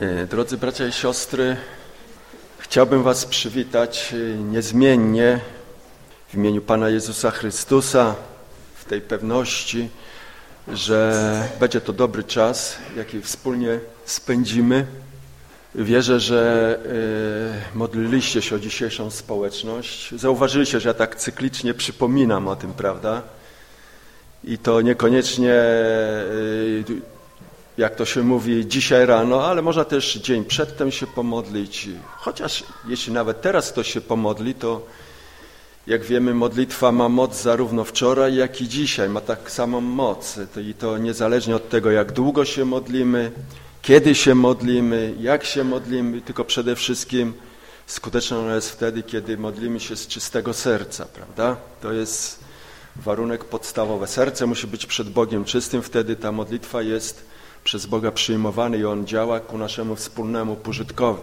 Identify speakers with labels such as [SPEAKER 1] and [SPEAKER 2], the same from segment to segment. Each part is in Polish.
[SPEAKER 1] E, drodzy bracia i siostry, chciałbym Was przywitać e, niezmiennie w imieniu Pana Jezusa Chrystusa w tej pewności, że będzie to dobry czas, jaki wspólnie spędzimy. Wierzę, że e, modliliście się o dzisiejszą społeczność. Zauważyliście, że ja tak cyklicznie przypominam o tym, prawda? I to niekoniecznie jak to się mówi, dzisiaj rano, ale można też dzień przedtem się pomodlić. Chociaż jeśli nawet teraz ktoś się pomodli, to jak wiemy, modlitwa ma moc zarówno wczoraj, jak i dzisiaj. Ma tak samą moc. I to niezależnie od tego, jak długo się modlimy, kiedy się modlimy, jak się modlimy, tylko przede wszystkim skuteczna jest wtedy, kiedy modlimy się z czystego serca, prawda? To jest warunek podstawowy. Serce musi być przed Bogiem czystym, wtedy ta modlitwa jest przez Boga przyjmowany i On działa ku naszemu wspólnemu pożytkowi.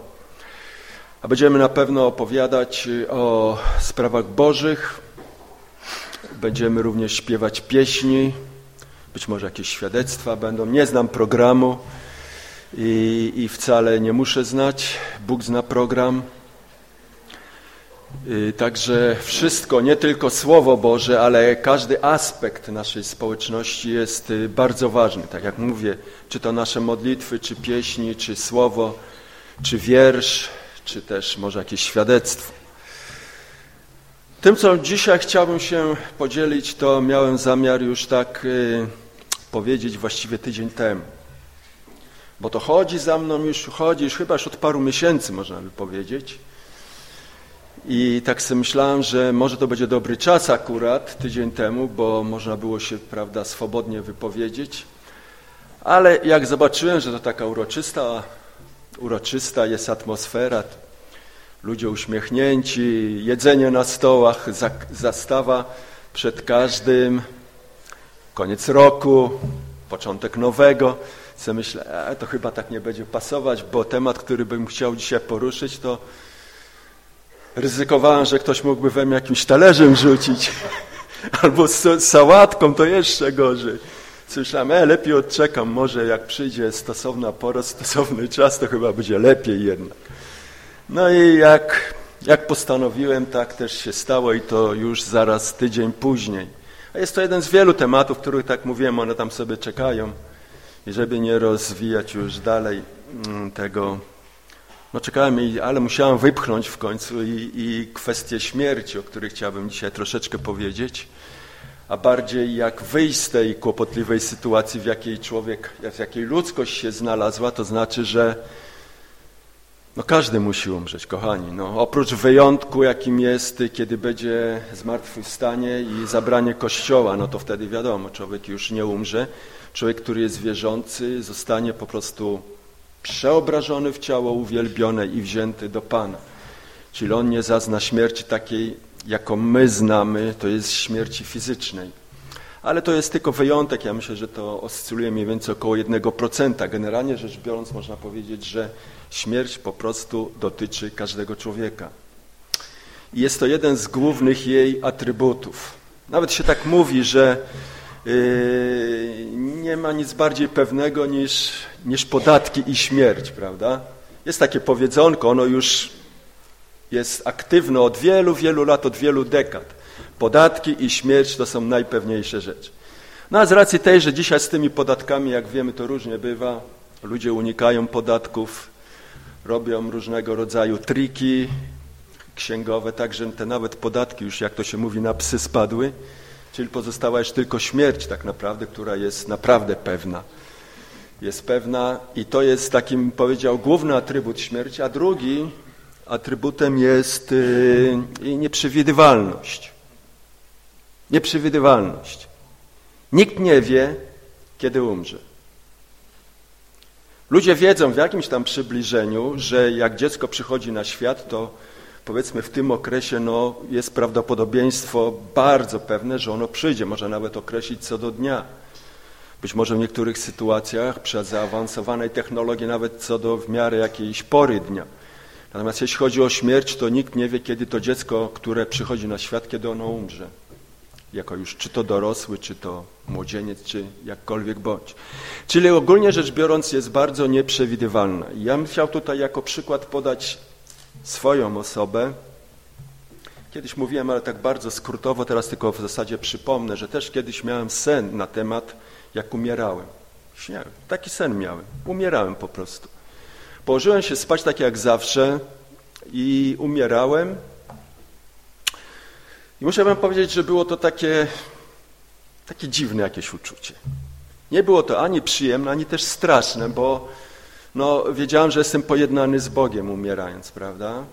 [SPEAKER 1] A będziemy na pewno opowiadać y, o sprawach Bożych, będziemy również śpiewać pieśni, być może jakieś świadectwa będą. Nie znam programu i, i wcale nie muszę znać. Bóg zna program. Y, także wszystko, nie tylko Słowo Boże, ale każdy aspekt naszej społeczności jest y, bardzo ważny. Tak jak mówię, czy to nasze modlitwy, czy pieśni, czy słowo, czy wiersz, czy też może jakieś świadectwo. Tym, co dzisiaj chciałbym się podzielić, to miałem zamiar już tak y, powiedzieć właściwie tydzień temu. Bo to chodzi za mną już, chodzi już chyba już od paru miesięcy, można by powiedzieć. I tak sobie myślałem, że może to będzie dobry czas akurat tydzień temu, bo można było się, prawda, swobodnie wypowiedzieć. Ale jak zobaczyłem, że to taka uroczysta, uroczysta jest atmosfera, ludzie uśmiechnięci, jedzenie na stołach, zastawa przed każdym, koniec roku, początek nowego, co myślę, e, to chyba tak nie będzie pasować, bo temat, który bym chciał dzisiaj poruszyć, to ryzykowałem, że ktoś mógłby we mnie jakimś talerzem rzucić, albo z sałatką, to jeszcze gorzej. Słyszałem, e, lepiej odczekam, może jak przyjdzie stosowna pora, stosowny czas, to chyba będzie lepiej jednak. No i jak, jak postanowiłem, tak też się stało i to już zaraz tydzień później. A jest to jeden z wielu tematów, których, tak mówiłem, one tam sobie czekają. I żeby nie rozwijać już dalej mm, tego no czekałem, ale musiałem wypchnąć w końcu i, i kwestie śmierci, o których chciałbym dzisiaj troszeczkę powiedzieć, a bardziej jak wyjść z tej kłopotliwej sytuacji, w jakiej człowiek, w jakiej ludzkość się znalazła, to znaczy, że no każdy musi umrzeć, kochani. No, oprócz wyjątku, jakim jest, kiedy będzie zmartwychwstanie i zabranie kościoła, no to wtedy wiadomo, człowiek już nie umrze. Człowiek, który jest wierzący, zostanie po prostu przeobrażony w ciało uwielbione i wzięty do Pana. Czyli on nie zazna śmierci takiej, jaką my znamy, to jest śmierci fizycznej. Ale to jest tylko wyjątek. Ja myślę, że to oscyluje mniej więcej około 1%. Generalnie rzecz biorąc można powiedzieć, że śmierć po prostu dotyczy każdego człowieka. I jest to jeden z głównych jej atrybutów. Nawet się tak mówi, że nie ma nic bardziej pewnego niż, niż podatki i śmierć, prawda? Jest takie powiedzonko, ono już jest aktywne od wielu, wielu lat, od wielu dekad. Podatki i śmierć to są najpewniejsze rzeczy. No a z racji tej, że dzisiaj z tymi podatkami, jak wiemy, to różnie bywa, ludzie unikają podatków, robią różnego rodzaju triki księgowe, także te nawet podatki już, jak to się mówi, na psy spadły czyli pozostała już tylko śmierć tak naprawdę, która jest naprawdę pewna. Jest pewna i to jest takim, powiedział, główny atrybut śmierci, a drugi atrybutem jest yy, nieprzewidywalność. Nieprzewidywalność. Nikt nie wie, kiedy umrze. Ludzie wiedzą w jakimś tam przybliżeniu, że jak dziecko przychodzi na świat, to powiedzmy w tym okresie no, jest prawdopodobieństwo bardzo pewne, że ono przyjdzie. Można nawet określić co do dnia. Być może w niektórych sytuacjach przy zaawansowanej technologii nawet co do w miarę jakiejś pory dnia. Natomiast jeśli chodzi o śmierć, to nikt nie wie, kiedy to dziecko, które przychodzi na świat, kiedy ono umrze. jako już czy to dorosły, czy to młodzieniec, czy jakkolwiek bądź. Czyli ogólnie rzecz biorąc jest bardzo nieprzewidywalna. Ja bym chciał tutaj jako przykład podać swoją osobę. Kiedyś mówiłem, ale tak bardzo skrótowo, teraz tylko w zasadzie przypomnę, że też kiedyś miałem sen na temat, jak umierałem. Śniałem. Taki sen miałem. Umierałem po prostu. Położyłem się spać tak jak zawsze i umierałem. I muszę wam powiedzieć, że było to takie, takie dziwne jakieś uczucie. Nie było to ani przyjemne, ani też straszne, bo no, wiedziałem, że jestem pojednany z Bogiem umierając, prawda?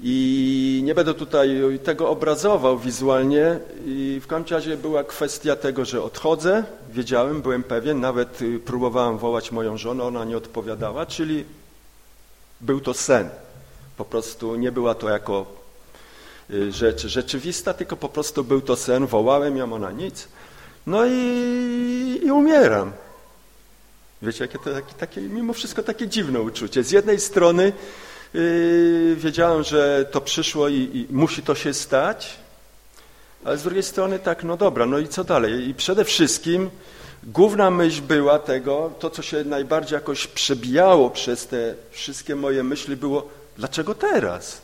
[SPEAKER 1] I nie będę tutaj tego obrazował wizualnie. I w każdym razie była kwestia tego, że odchodzę. Wiedziałem, byłem pewien, nawet y, próbowałem wołać moją żonę, ona nie odpowiadała, czyli był to sen. Po prostu nie była to jako y, rzecz rzeczywista, tylko po prostu był to sen, wołałem ją, ona nic. No i, i umieram. Wiecie, jakie to takie, takie, mimo wszystko takie dziwne uczucie. Z jednej strony yy, wiedziałem, że to przyszło i, i, musi to się stać, ale z drugiej strony tak, no dobra, no i co dalej? I przede wszystkim główna myśl była tego, to co się najbardziej jakoś przebijało przez te wszystkie moje myśli było, dlaczego teraz?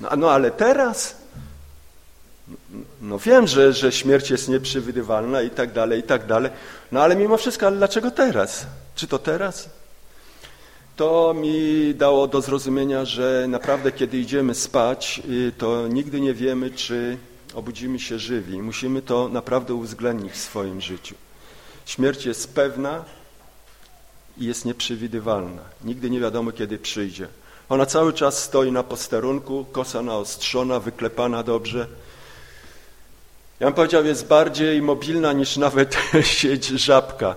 [SPEAKER 1] No, no ale teraz? No wiem, że, że śmierć jest nieprzewidywalna i tak dalej, i tak dalej. No ale mimo wszystko, ale dlaczego teraz? Czy to teraz? To mi dało do zrozumienia, że naprawdę kiedy idziemy spać, y, to nigdy nie wiemy, czy obudzimy się żywi. Musimy to naprawdę uwzględnić w swoim życiu. Śmierć jest pewna i jest nieprzewidywalna. Nigdy nie wiadomo, kiedy przyjdzie. Ona cały czas stoi na posterunku, kosa naostrzona, wyklepana dobrze, ja bym powiedział, jest bardziej mobilna niż nawet sieć żabka,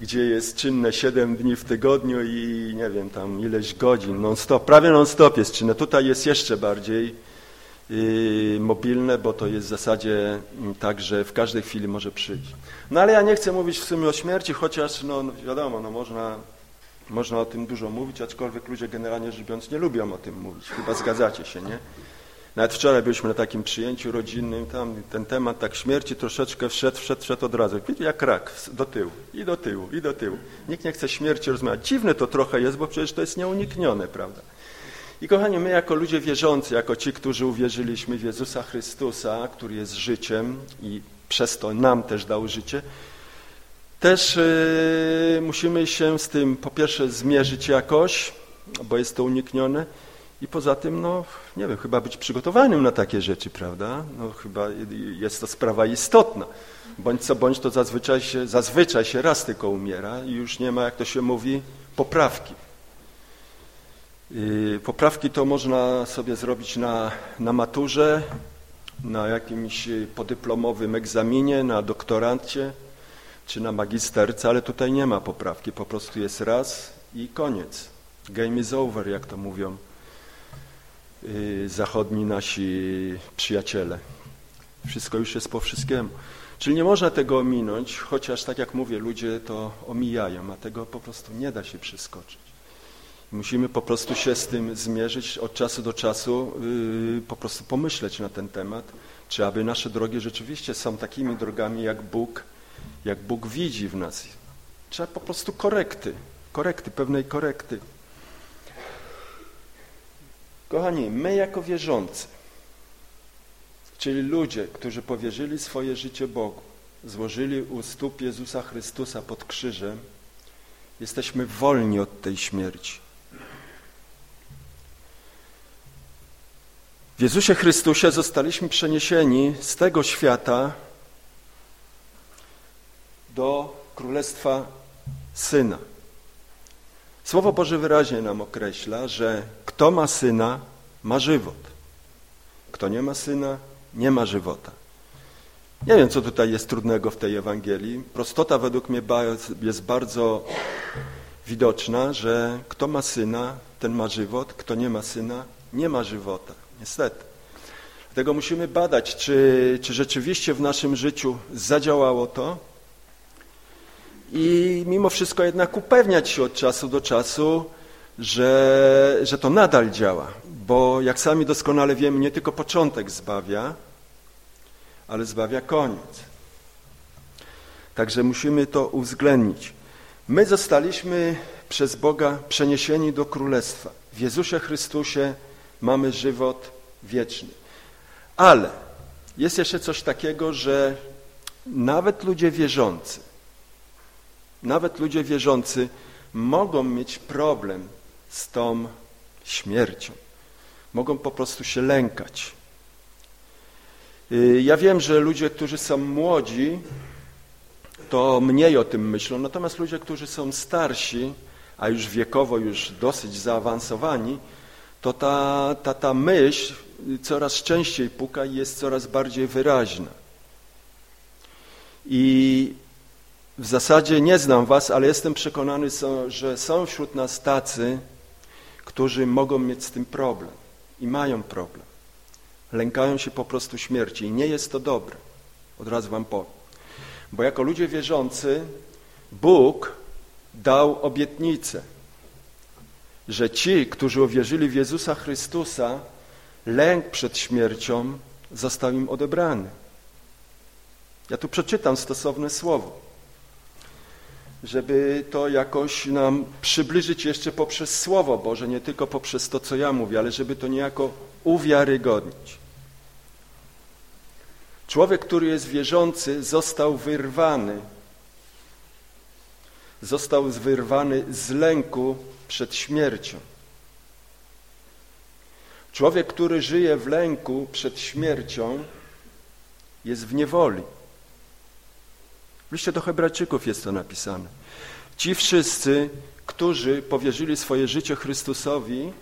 [SPEAKER 1] gdzie jest czynne 7 dni w tygodniu i nie wiem, tam ileś godzin, non-stop, prawie non-stop jest czynne. Tutaj jest jeszcze bardziej yy, mobilne, bo to jest w zasadzie mm, tak, że w każdej chwili może przyjść. No ale ja nie chcę mówić w sumie o śmierci, chociaż no, no wiadomo, no można, można o tym dużo mówić, aczkolwiek ludzie generalnie rzecz biorąc nie lubią o tym mówić. Chyba zgadzacie się, nie? Nawet wczoraj byliśmy na takim przyjęciu rodzinnym, tam ten temat tak śmierci troszeczkę wszedł, wszedł, wszedł od razu. Jak rak, do tyłu, i do tyłu, i do tyłu. Nikt nie chce śmierci rozmawiać. Dziwne to trochę jest, bo przecież to jest nieuniknione, prawda? I kochani, my jako ludzie wierzący, jako ci, którzy uwierzyliśmy w Jezusa Chrystusa, który jest życiem i przez to nam też dał życie, też yy, musimy się z tym po pierwsze zmierzyć jakoś, bo jest to uniknione, i poza tym, no nie wiem, chyba być przygotowanym na takie rzeczy, prawda? No chyba jest to sprawa istotna. Bądź co bądź to zazwyczaj się, zazwyczaj się raz tylko umiera i już nie ma, jak to się mówi, poprawki. Yy, poprawki to można sobie zrobić na, na maturze, na jakimś podyplomowym egzaminie, na doktorancie czy na magisterce, ale tutaj nie ma poprawki, po prostu jest raz i koniec. Game is over, jak to mówią Y, zachodni nasi przyjaciele. Wszystko już jest po wszystkiemu. Czyli nie można tego ominąć, chociaż tak jak mówię, ludzie to omijają, a tego po prostu nie da się przeskoczyć. Musimy po prostu się z tym zmierzyć od czasu do czasu, yy, po prostu pomyśleć na ten temat, czy aby nasze drogi rzeczywiście są takimi drogami, jak Bóg, jak Bóg widzi w nas. Trzeba po prostu korekty, korekty, pewnej korekty. Kochani, my jako wierzący, czyli ludzie, którzy powierzyli swoje życie Bogu, złożyli u stóp Jezusa Chrystusa pod krzyżem, jesteśmy wolni od tej śmierci. W Jezusie Chrystusie zostaliśmy przeniesieni z tego świata do Królestwa Syna. Słowo Boże wyraźnie nam określa, że kto ma syna, ma żywot. Kto nie ma syna, nie ma żywota. Nie wiem, co tutaj jest trudnego w tej Ewangelii. Prostota według mnie jest bardzo widoczna, że kto ma syna, ten ma żywot, kto nie ma syna, nie ma żywota. Niestety. Dlatego musimy badać, czy, czy rzeczywiście w naszym życiu zadziałało to, i mimo wszystko jednak upewniać się od czasu do czasu, że, że to nadal działa, bo jak sami doskonale wiemy, nie tylko początek zbawia, ale zbawia koniec. Także musimy to uwzględnić. My zostaliśmy przez Boga przeniesieni do Królestwa. W Jezusie Chrystusie mamy żywot wieczny. Ale jest jeszcze coś takiego, że nawet ludzie wierzący, nawet ludzie wierzący mogą mieć problem z tą śmiercią. Mogą po prostu się lękać. Y, ja wiem, że ludzie, którzy są młodzi, to mniej o tym myślą, natomiast ludzie, którzy są starsi, a już wiekowo już dosyć zaawansowani, to ta, ta, ta myśl coraz częściej puka i jest coraz bardziej wyraźna. I w zasadzie nie znam was, ale jestem przekonany, że są wśród nas tacy, którzy mogą mieć z tym problem i mają problem. Lękają się po prostu śmierci i nie jest to dobre. Od razu wam powiem. Bo jako ludzie wierzący Bóg dał obietnicę, że ci, którzy uwierzyli w Jezusa Chrystusa, lęk przed śmiercią został im odebrany. Ja tu przeczytam stosowne słowo, żeby to jakoś nam przybliżyć jeszcze poprzez Słowo Boże, nie tylko poprzez to, co ja mówię, ale żeby to niejako uwiarygodnić. Człowiek, który jest wierzący, został wyrwany. Został wyrwany z lęku przed śmiercią. Człowiek, który żyje w lęku przed śmiercią, jest w niewoli. W liście do Hebrajczyków jest to napisane. Ci wszyscy, którzy powierzyli swoje życie Chrystusowi,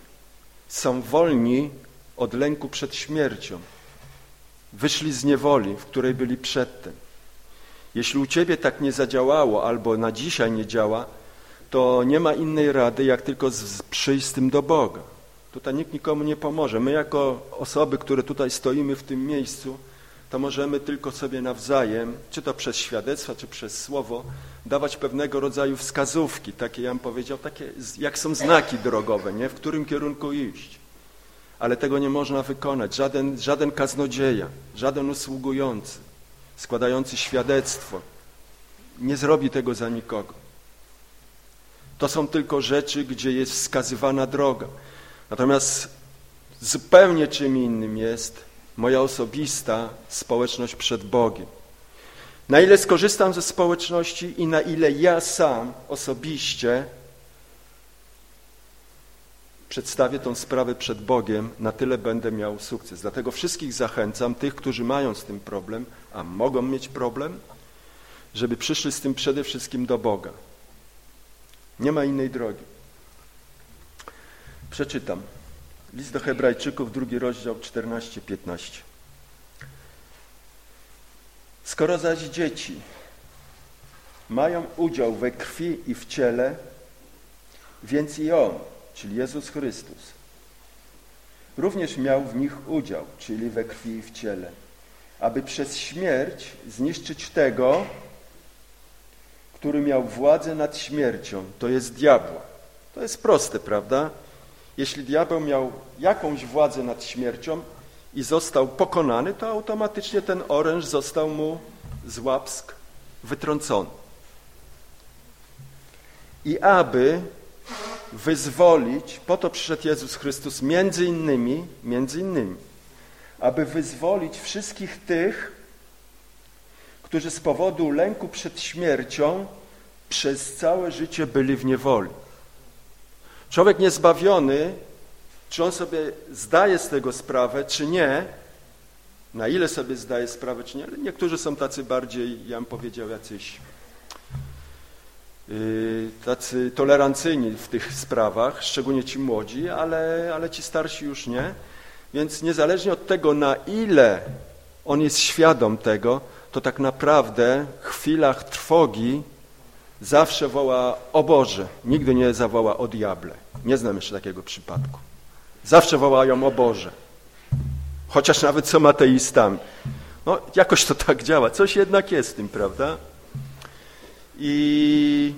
[SPEAKER 1] są wolni od lęku przed śmiercią. Wyszli z niewoli, w której byli przedtem. Jeśli u Ciebie tak nie zadziałało albo na dzisiaj nie działa, to nie ma innej rady, jak tylko przyjść z tym do Boga. Tutaj nikt nikomu nie pomoże. My jako osoby, które tutaj stoimy w tym miejscu, to możemy tylko sobie nawzajem, czy to przez świadectwa, czy przez słowo, dawać pewnego rodzaju wskazówki, takie, ja bym powiedział, takie jak są znaki drogowe, nie? w którym kierunku iść. Ale tego nie można wykonać. Żaden, żaden kaznodzieja, żaden usługujący, składający świadectwo, nie zrobi tego za nikogo. To są tylko rzeczy, gdzie jest wskazywana droga. Natomiast zupełnie czym innym jest moja osobista społeczność przed Bogiem. Na ile skorzystam ze społeczności i na ile ja sam osobiście przedstawię tą sprawę przed Bogiem, na tyle będę miał sukces. Dlatego wszystkich zachęcam, tych, którzy mają z tym problem, a mogą mieć problem, żeby przyszli z tym przede wszystkim do Boga. Nie ma innej drogi. Przeczytam. List do Hebrajczyków, drugi rozdział 14-15. Skoro zaś dzieci mają udział we krwi i w ciele, więc i On, czyli Jezus Chrystus, również miał w nich udział, czyli we krwi i w ciele, aby przez śmierć zniszczyć tego, który miał władzę nad śmiercią, to jest diabła. To jest proste, prawda? Jeśli diabeł miał jakąś władzę nad śmiercią i został pokonany, to automatycznie ten oręż został mu z łapsk wytrącony. I aby wyzwolić, po to przyszedł Jezus Chrystus między innymi, między innymi, aby wyzwolić wszystkich tych, którzy z powodu lęku przed śmiercią przez całe życie byli w niewoli. Człowiek niezbawiony, czy on sobie zdaje z tego sprawę, czy nie, na ile sobie zdaje sprawę, czy nie, ale niektórzy są tacy bardziej, ja bym powiedział, jacyś yy, tacy tolerancyjni w tych sprawach, szczególnie ci młodzi, ale, ale ci starsi już nie. Więc niezależnie od tego, na ile on jest świadom tego, to tak naprawdę w chwilach trwogi zawsze woła o Boże, nigdy nie zawoła o diable. Nie znam jeszcze takiego przypadku. Zawsze wołają o Boże. Chociaż nawet są ateistami. No, jakoś to tak działa. Coś jednak jest w tym, prawda? I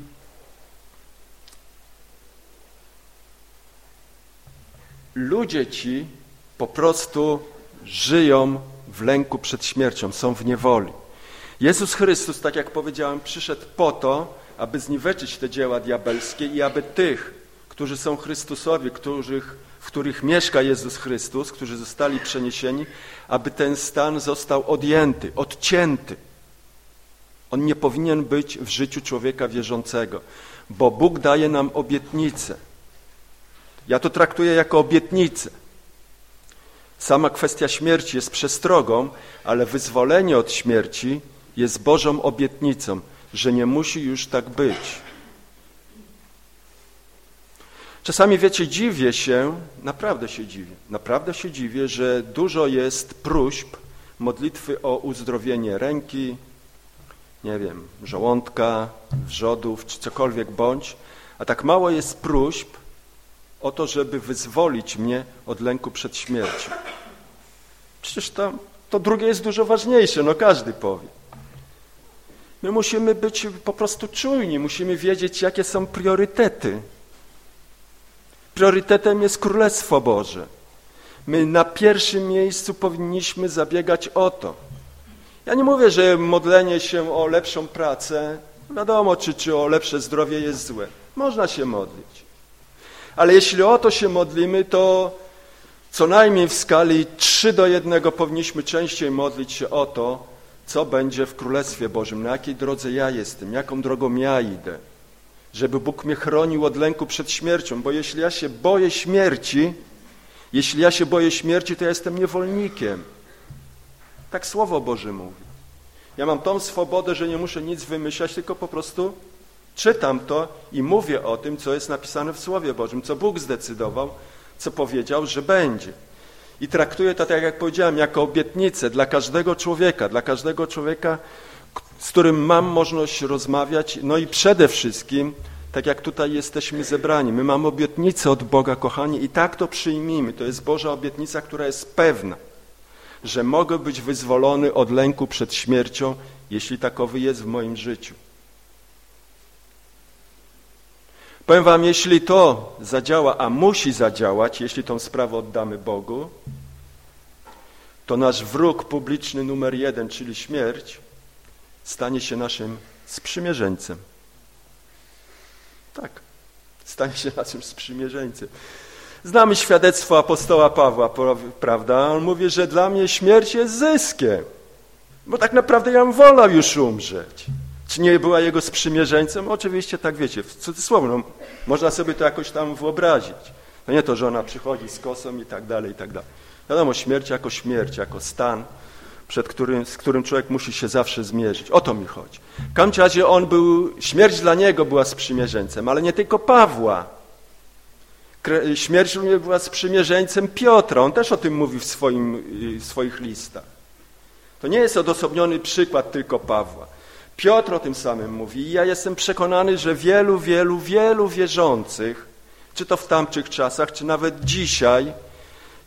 [SPEAKER 1] ludzie ci po prostu żyją w lęku przed śmiercią, są w niewoli. Jezus Chrystus, tak jak powiedziałem, przyszedł po to, aby zniweczyć te dzieła diabelskie i aby tych, którzy są Chrystusowi, których, w których mieszka Jezus Chrystus, którzy zostali przeniesieni, aby ten stan został odjęty, odcięty. On nie powinien być w życiu człowieka wierzącego, bo Bóg daje nam obietnicę. Ja to traktuję jako obietnicę. Sama kwestia śmierci jest przestrogą, ale wyzwolenie od śmierci jest Bożą obietnicą, że nie musi już tak być. Czasami, wiecie, dziwię się, naprawdę się dziwię, naprawdę się dziwię, że dużo jest próśb, modlitwy o uzdrowienie ręki, nie wiem, żołądka, wrzodów, czy cokolwiek bądź, a tak mało jest próśb o to, żeby wyzwolić mnie od lęku przed śmiercią. Przecież to, to drugie jest dużo ważniejsze, no każdy powie. My musimy być po prostu czujni, musimy wiedzieć, jakie są priorytety. Priorytetem jest Królestwo Boże. My na pierwszym miejscu powinniśmy zabiegać o to. Ja nie mówię, że modlenie się o lepszą pracę, wiadomo, czy, czy o lepsze zdrowie jest złe. Można się modlić. Ale jeśli o to się modlimy, to co najmniej w skali 3 do 1 powinniśmy częściej modlić się o to, co będzie w Królestwie Bożym, na jakiej drodze ja jestem, jaką drogą ja idę. Żeby Bóg mnie chronił od lęku przed śmiercią, bo jeśli ja się boję śmierci, jeśli ja się boję śmierci, to ja jestem niewolnikiem. Tak Słowo Boże mówi. Ja mam tą swobodę, że nie muszę nic wymyślać, tylko po prostu czytam to i mówię o tym, co jest napisane w Słowie Bożym, co Bóg zdecydował, co powiedział, że będzie. I traktuję to, tak jak powiedziałem, jako obietnicę dla każdego człowieka, dla każdego człowieka, z którym mam możliwość rozmawiać, no i przede wszystkim, tak jak tutaj jesteśmy zebrani, my mamy obietnicę od Boga, kochani, i tak to przyjmijmy. To jest Boża obietnica, która jest pewna, że mogę być wyzwolony od lęku przed śmiercią, jeśli takowy jest w moim życiu. Powiem wam, jeśli to zadziała, a musi zadziałać, jeśli tą sprawę oddamy Bogu, to nasz wróg publiczny numer jeden, czyli śmierć, stanie się naszym sprzymierzeńcem. Tak, stanie się naszym sprzymierzeńcem. Znamy świadectwo apostoła Pawła, prawda? On mówi, że dla mnie śmierć jest zyskiem, bo tak naprawdę ja bym wolał już umrzeć. Czy nie była jego sprzymierzeńcem? Oczywiście tak wiecie, w cudzysłowie, no, można sobie to jakoś tam wyobrazić. No nie to, że ona przychodzi z kosą i tak dalej, i tak dalej. Wiadomo, śmierć jako śmierć, jako stan, przed którym, z którym człowiek musi się zawsze zmierzyć. O to mi chodzi. W każdym razie on był, śmierć dla niego była sprzymierzeńcem, ale nie tylko Pawła. Śmierć również była sprzymierzeńcem Piotra. On też o tym mówi w, swoim, w swoich listach. To nie jest odosobniony przykład tylko Pawła. Piotr o tym samym mówi ja jestem przekonany, że wielu, wielu, wielu wierzących, czy to w tamtych czasach, czy nawet dzisiaj,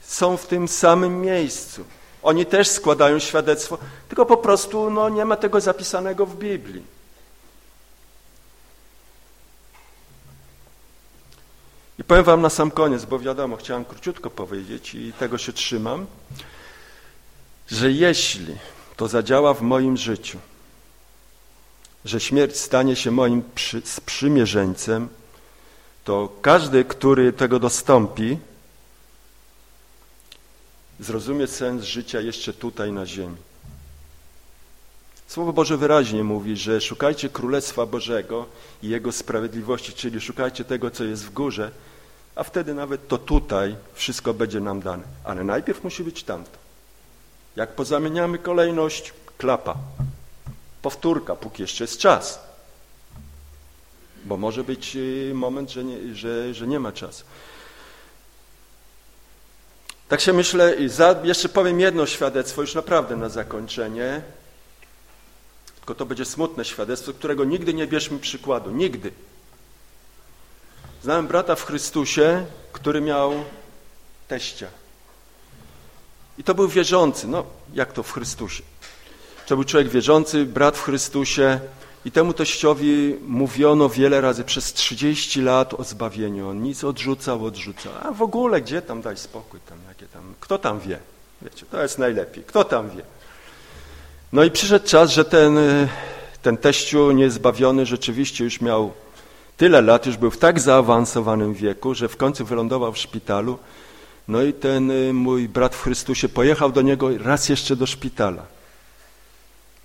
[SPEAKER 1] są w tym samym miejscu. Oni też składają świadectwo, tylko po prostu no, nie ma tego zapisanego w Biblii. I powiem wam na sam koniec, bo wiadomo, chciałem króciutko powiedzieć i tego się trzymam, że jeśli to zadziała w moim życiu, że śmierć stanie się moim przy, sprzymierzeńcem, to każdy, który tego dostąpi, zrozumie sens życia jeszcze tutaj na ziemi. Słowo Boże wyraźnie mówi, że szukajcie Królestwa Bożego i Jego sprawiedliwości, czyli szukajcie tego, co jest w górze, a wtedy nawet to tutaj wszystko będzie nam dane. Ale najpierw musi być tamto. Jak pozamieniamy kolejność, klapa. Powtórka, póki jeszcze jest czas. Bo może być y, moment, że nie, że, że nie ma czasu. Tak się myślę, jeszcze powiem jedno świadectwo, już naprawdę na zakończenie. Tylko to będzie smutne świadectwo, którego nigdy nie bierzmy przykładu. Nigdy. Znałem brata w Chrystusie, który miał teścia. I to był wierzący. No, jak to w Chrystusie? To był człowiek wierzący, brat w Chrystusie i temu teściowi mówiono wiele razy przez 30 lat o zbawieniu. On nic odrzucał, odrzucał. A w ogóle gdzie tam daj spokój, tam, jakie tam, kto tam wie? Wiecie, to jest najlepiej. Kto tam wie? No i przyszedł czas, że ten, y, ten teściu niezbawiony rzeczywiście już miał tyle lat, już był w tak zaawansowanym wieku, że w końcu wylądował w szpitalu. No i ten y, mój brat w Chrystusie pojechał do niego raz jeszcze do szpitala.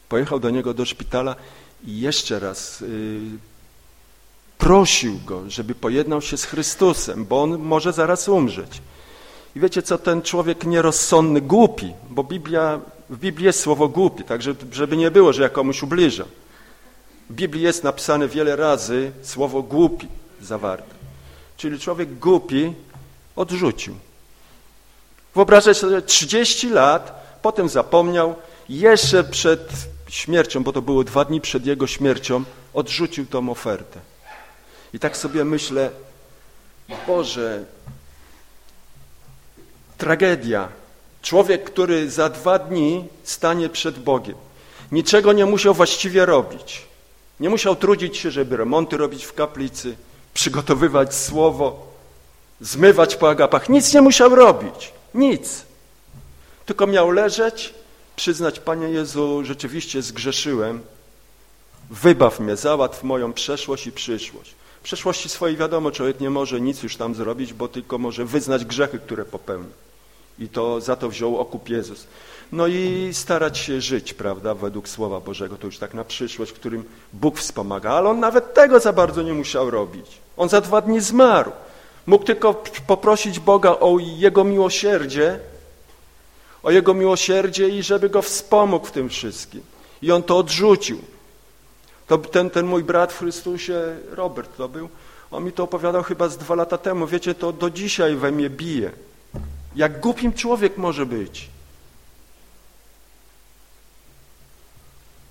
[SPEAKER 1] Pojechał do niego do szpitala i jeszcze raz yy, prosił go, żeby pojednał się z Chrystusem, bo on może zaraz umrzeć. I wiecie co, ten człowiek nierozsądny, głupi, bo Biblia, w Biblii jest słowo głupi, tak żeby nie było, że ja komuś ubliżam. W Biblii jest napisane wiele razy słowo głupi zawarte. Czyli człowiek głupi odrzucił. Wyobrażaj sobie, 30 lat, potem zapomniał, jeszcze przed śmiercią, bo to było dwa dni przed jego śmiercią, odrzucił tą ofertę. I tak sobie myślę, Boże, tragedia. Człowiek, który za dwa dni stanie przed Bogiem. Niczego nie musiał właściwie robić. Nie musiał trudzić się, żeby remonty robić w kaplicy, przygotowywać słowo, zmywać po agapach. Nic nie musiał robić. Nic. Tylko miał leżeć, przyznać, Panie Jezu, rzeczywiście zgrzeszyłem. Wybaw mnie, załatw moją przeszłość i przyszłość. W przeszłości swojej wiadomo, człowiek nie może nic już tam zrobić, bo tylko może wyznać grzechy, które popełnił. I to za to wziął okup Jezus. No i starać się żyć, prawda, według Słowa Bożego, to już tak na przyszłość, którym Bóg wspomaga. Ale on nawet tego za bardzo nie musiał robić. On za dwa dni zmarł. Mógł tylko poprosić Boga o Jego miłosierdzie, o Jego miłosierdzie i żeby Go wspomógł w tym wszystkim. I on to odrzucił. To ten, ten mój brat w Chrystusie, Robert to był, on mi to opowiadał chyba z dwa lata temu. Wiecie, to do dzisiaj we mnie bije. Jak głupim człowiek może być?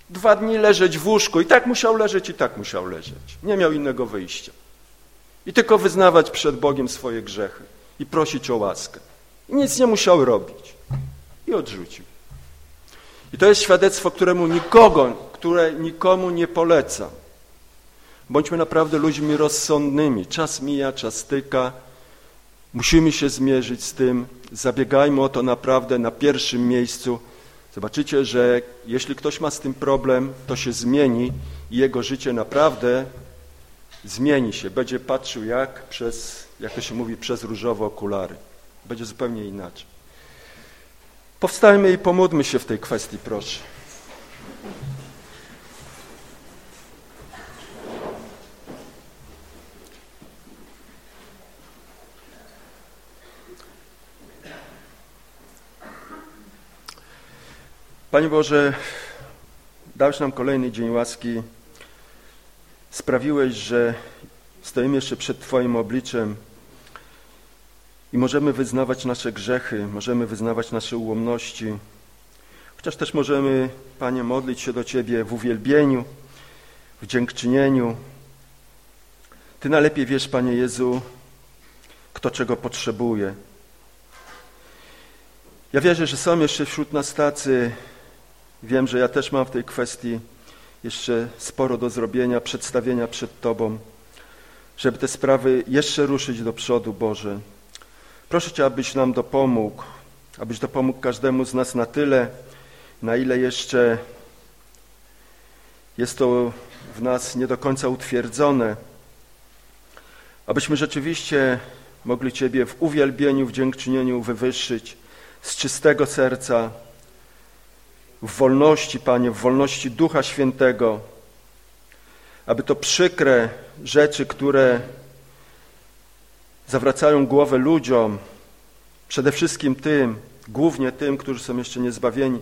[SPEAKER 1] Dwa dni leżeć w łóżku i tak musiał leżeć, i tak musiał leżeć. Nie miał innego wyjścia. I tylko wyznawać przed Bogiem swoje grzechy i prosić o łaskę. I nic nie musiał robić. I odrzucił. I to jest świadectwo, któremu nikogo, które nikomu nie polecam. Bądźmy naprawdę ludźmi rozsądnymi. Czas mija, czas tyka. Musimy się zmierzyć z tym. Zabiegajmy o to naprawdę na pierwszym miejscu. Zobaczycie, że jeśli ktoś ma z tym problem, to się zmieni i jego życie naprawdę zmieni się. Będzie patrzył jak przez, jak to się mówi, przez różowe okulary. Będzie zupełnie inaczej. Powstajmy i pomódmy się w tej kwestii, proszę. Panie Boże, dałeś nam kolejny dzień łaski. Sprawiłeś, że stoimy jeszcze przed Twoim obliczem i możemy wyznawać nasze grzechy, możemy wyznawać nasze ułomności, chociaż też możemy, Panie, modlić się do Ciebie w uwielbieniu, w dziękczynieniu. Ty najlepiej wiesz, Panie Jezu, kto czego potrzebuje. Ja wierzę, że są jeszcze wśród nas tacy, wiem, że ja też mam w tej kwestii jeszcze sporo do zrobienia, przedstawienia przed Tobą, żeby te sprawy jeszcze ruszyć do przodu, Boże. Proszę Cię, abyś nam dopomógł, abyś dopomógł każdemu z nas na tyle, na ile jeszcze jest to w nas nie do końca utwierdzone, abyśmy rzeczywiście mogli Ciebie w uwielbieniu, w dziękczynieniu wywyższyć z czystego serca, w wolności, Panie, w wolności Ducha Świętego, aby to przykre rzeczy, które zawracają głowę ludziom, przede wszystkim tym, głównie tym, którzy są jeszcze niezbawieni,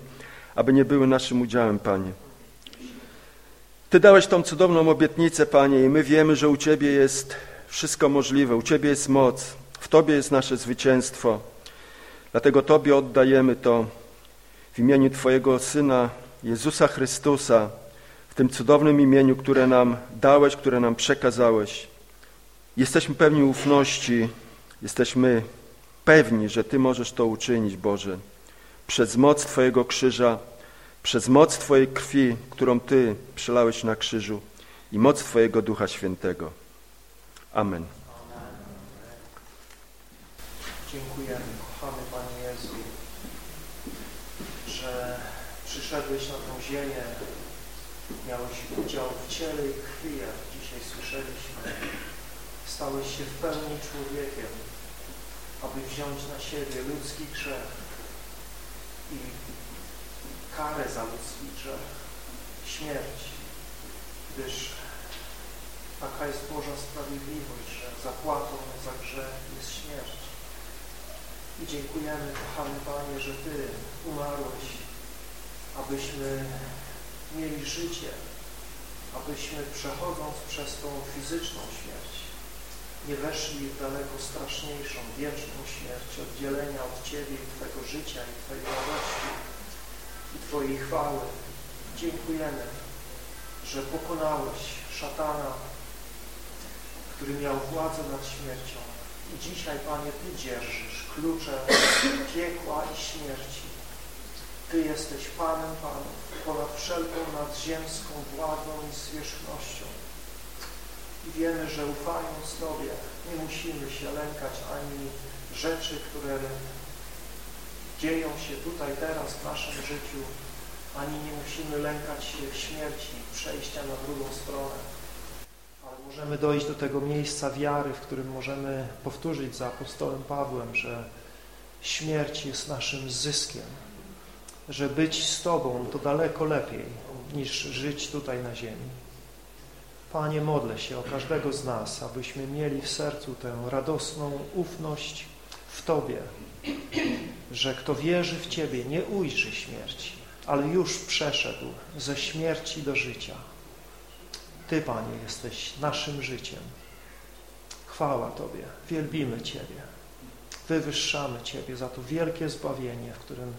[SPEAKER 1] aby nie były naszym udziałem, Panie. Ty dałeś tą cudowną obietnicę, Panie, i my wiemy, że u Ciebie jest wszystko możliwe, u Ciebie jest moc, w Tobie jest nasze zwycięstwo. Dlatego Tobie oddajemy to w imieniu Twojego Syna, Jezusa Chrystusa, w tym cudownym imieniu, które nam dałeś, które nam przekazałeś. Jesteśmy pewni ufności, jesteśmy pewni, że Ty możesz to uczynić, Boże, przez moc Twojego krzyża, przez moc Twojej krwi, którą Ty przelałeś na krzyżu i moc Twojego Ducha Świętego. Amen.
[SPEAKER 2] Dziękujemy, kochany Panie Jezu.
[SPEAKER 3] że przyszedłeś na tą ziemię, miałeś udział w ciele i krwi, jak dzisiaj słyszeliśmy. Stałeś się w pełni człowiekiem, aby wziąć na siebie ludzki grzech i karę za ludzki grzech, śmierć, gdyż taka jest Boża sprawiedliwość, że zapłatą za grzech jest śmierć. I dziękujemy, kochany Panie, że Ty umarłeś, abyśmy mieli życie, abyśmy przechodząc przez tą fizyczną śmierć nie weszli w daleko straszniejszą, wieczną śmierć oddzielenia od Ciebie i Twojego życia i Twojej radości i Twojej chwały. Dziękujemy, że pokonałeś szatana, który miał władzę nad śmiercią. I dzisiaj, Panie, Ty dzierżysz klucze piekła i śmierci. Ty jesteś Panem Panów, ponad wszelką nadziemską władzą i zwierzchnością. I wiemy, że ufając Tobie nie musimy się lękać ani rzeczy, które dzieją się tutaj teraz w naszym życiu, ani nie musimy lękać się śmierci, przejścia na drugą stronę. Ale możemy dojść do tego miejsca wiary, w którym możemy powtórzyć za apostołem Pawłem, że śmierć jest naszym zyskiem, że być z Tobą to daleko lepiej niż żyć tutaj na ziemi. Panie, modlę się o każdego z nas, abyśmy mieli w sercu tę radosną ufność w Tobie, że kto wierzy w Ciebie nie ujrzy śmierci, ale już przeszedł ze śmierci do życia. Ty, Panie, jesteś naszym życiem. Chwała Tobie, wielbimy Ciebie, wywyższamy Ciebie za to wielkie zbawienie, w którym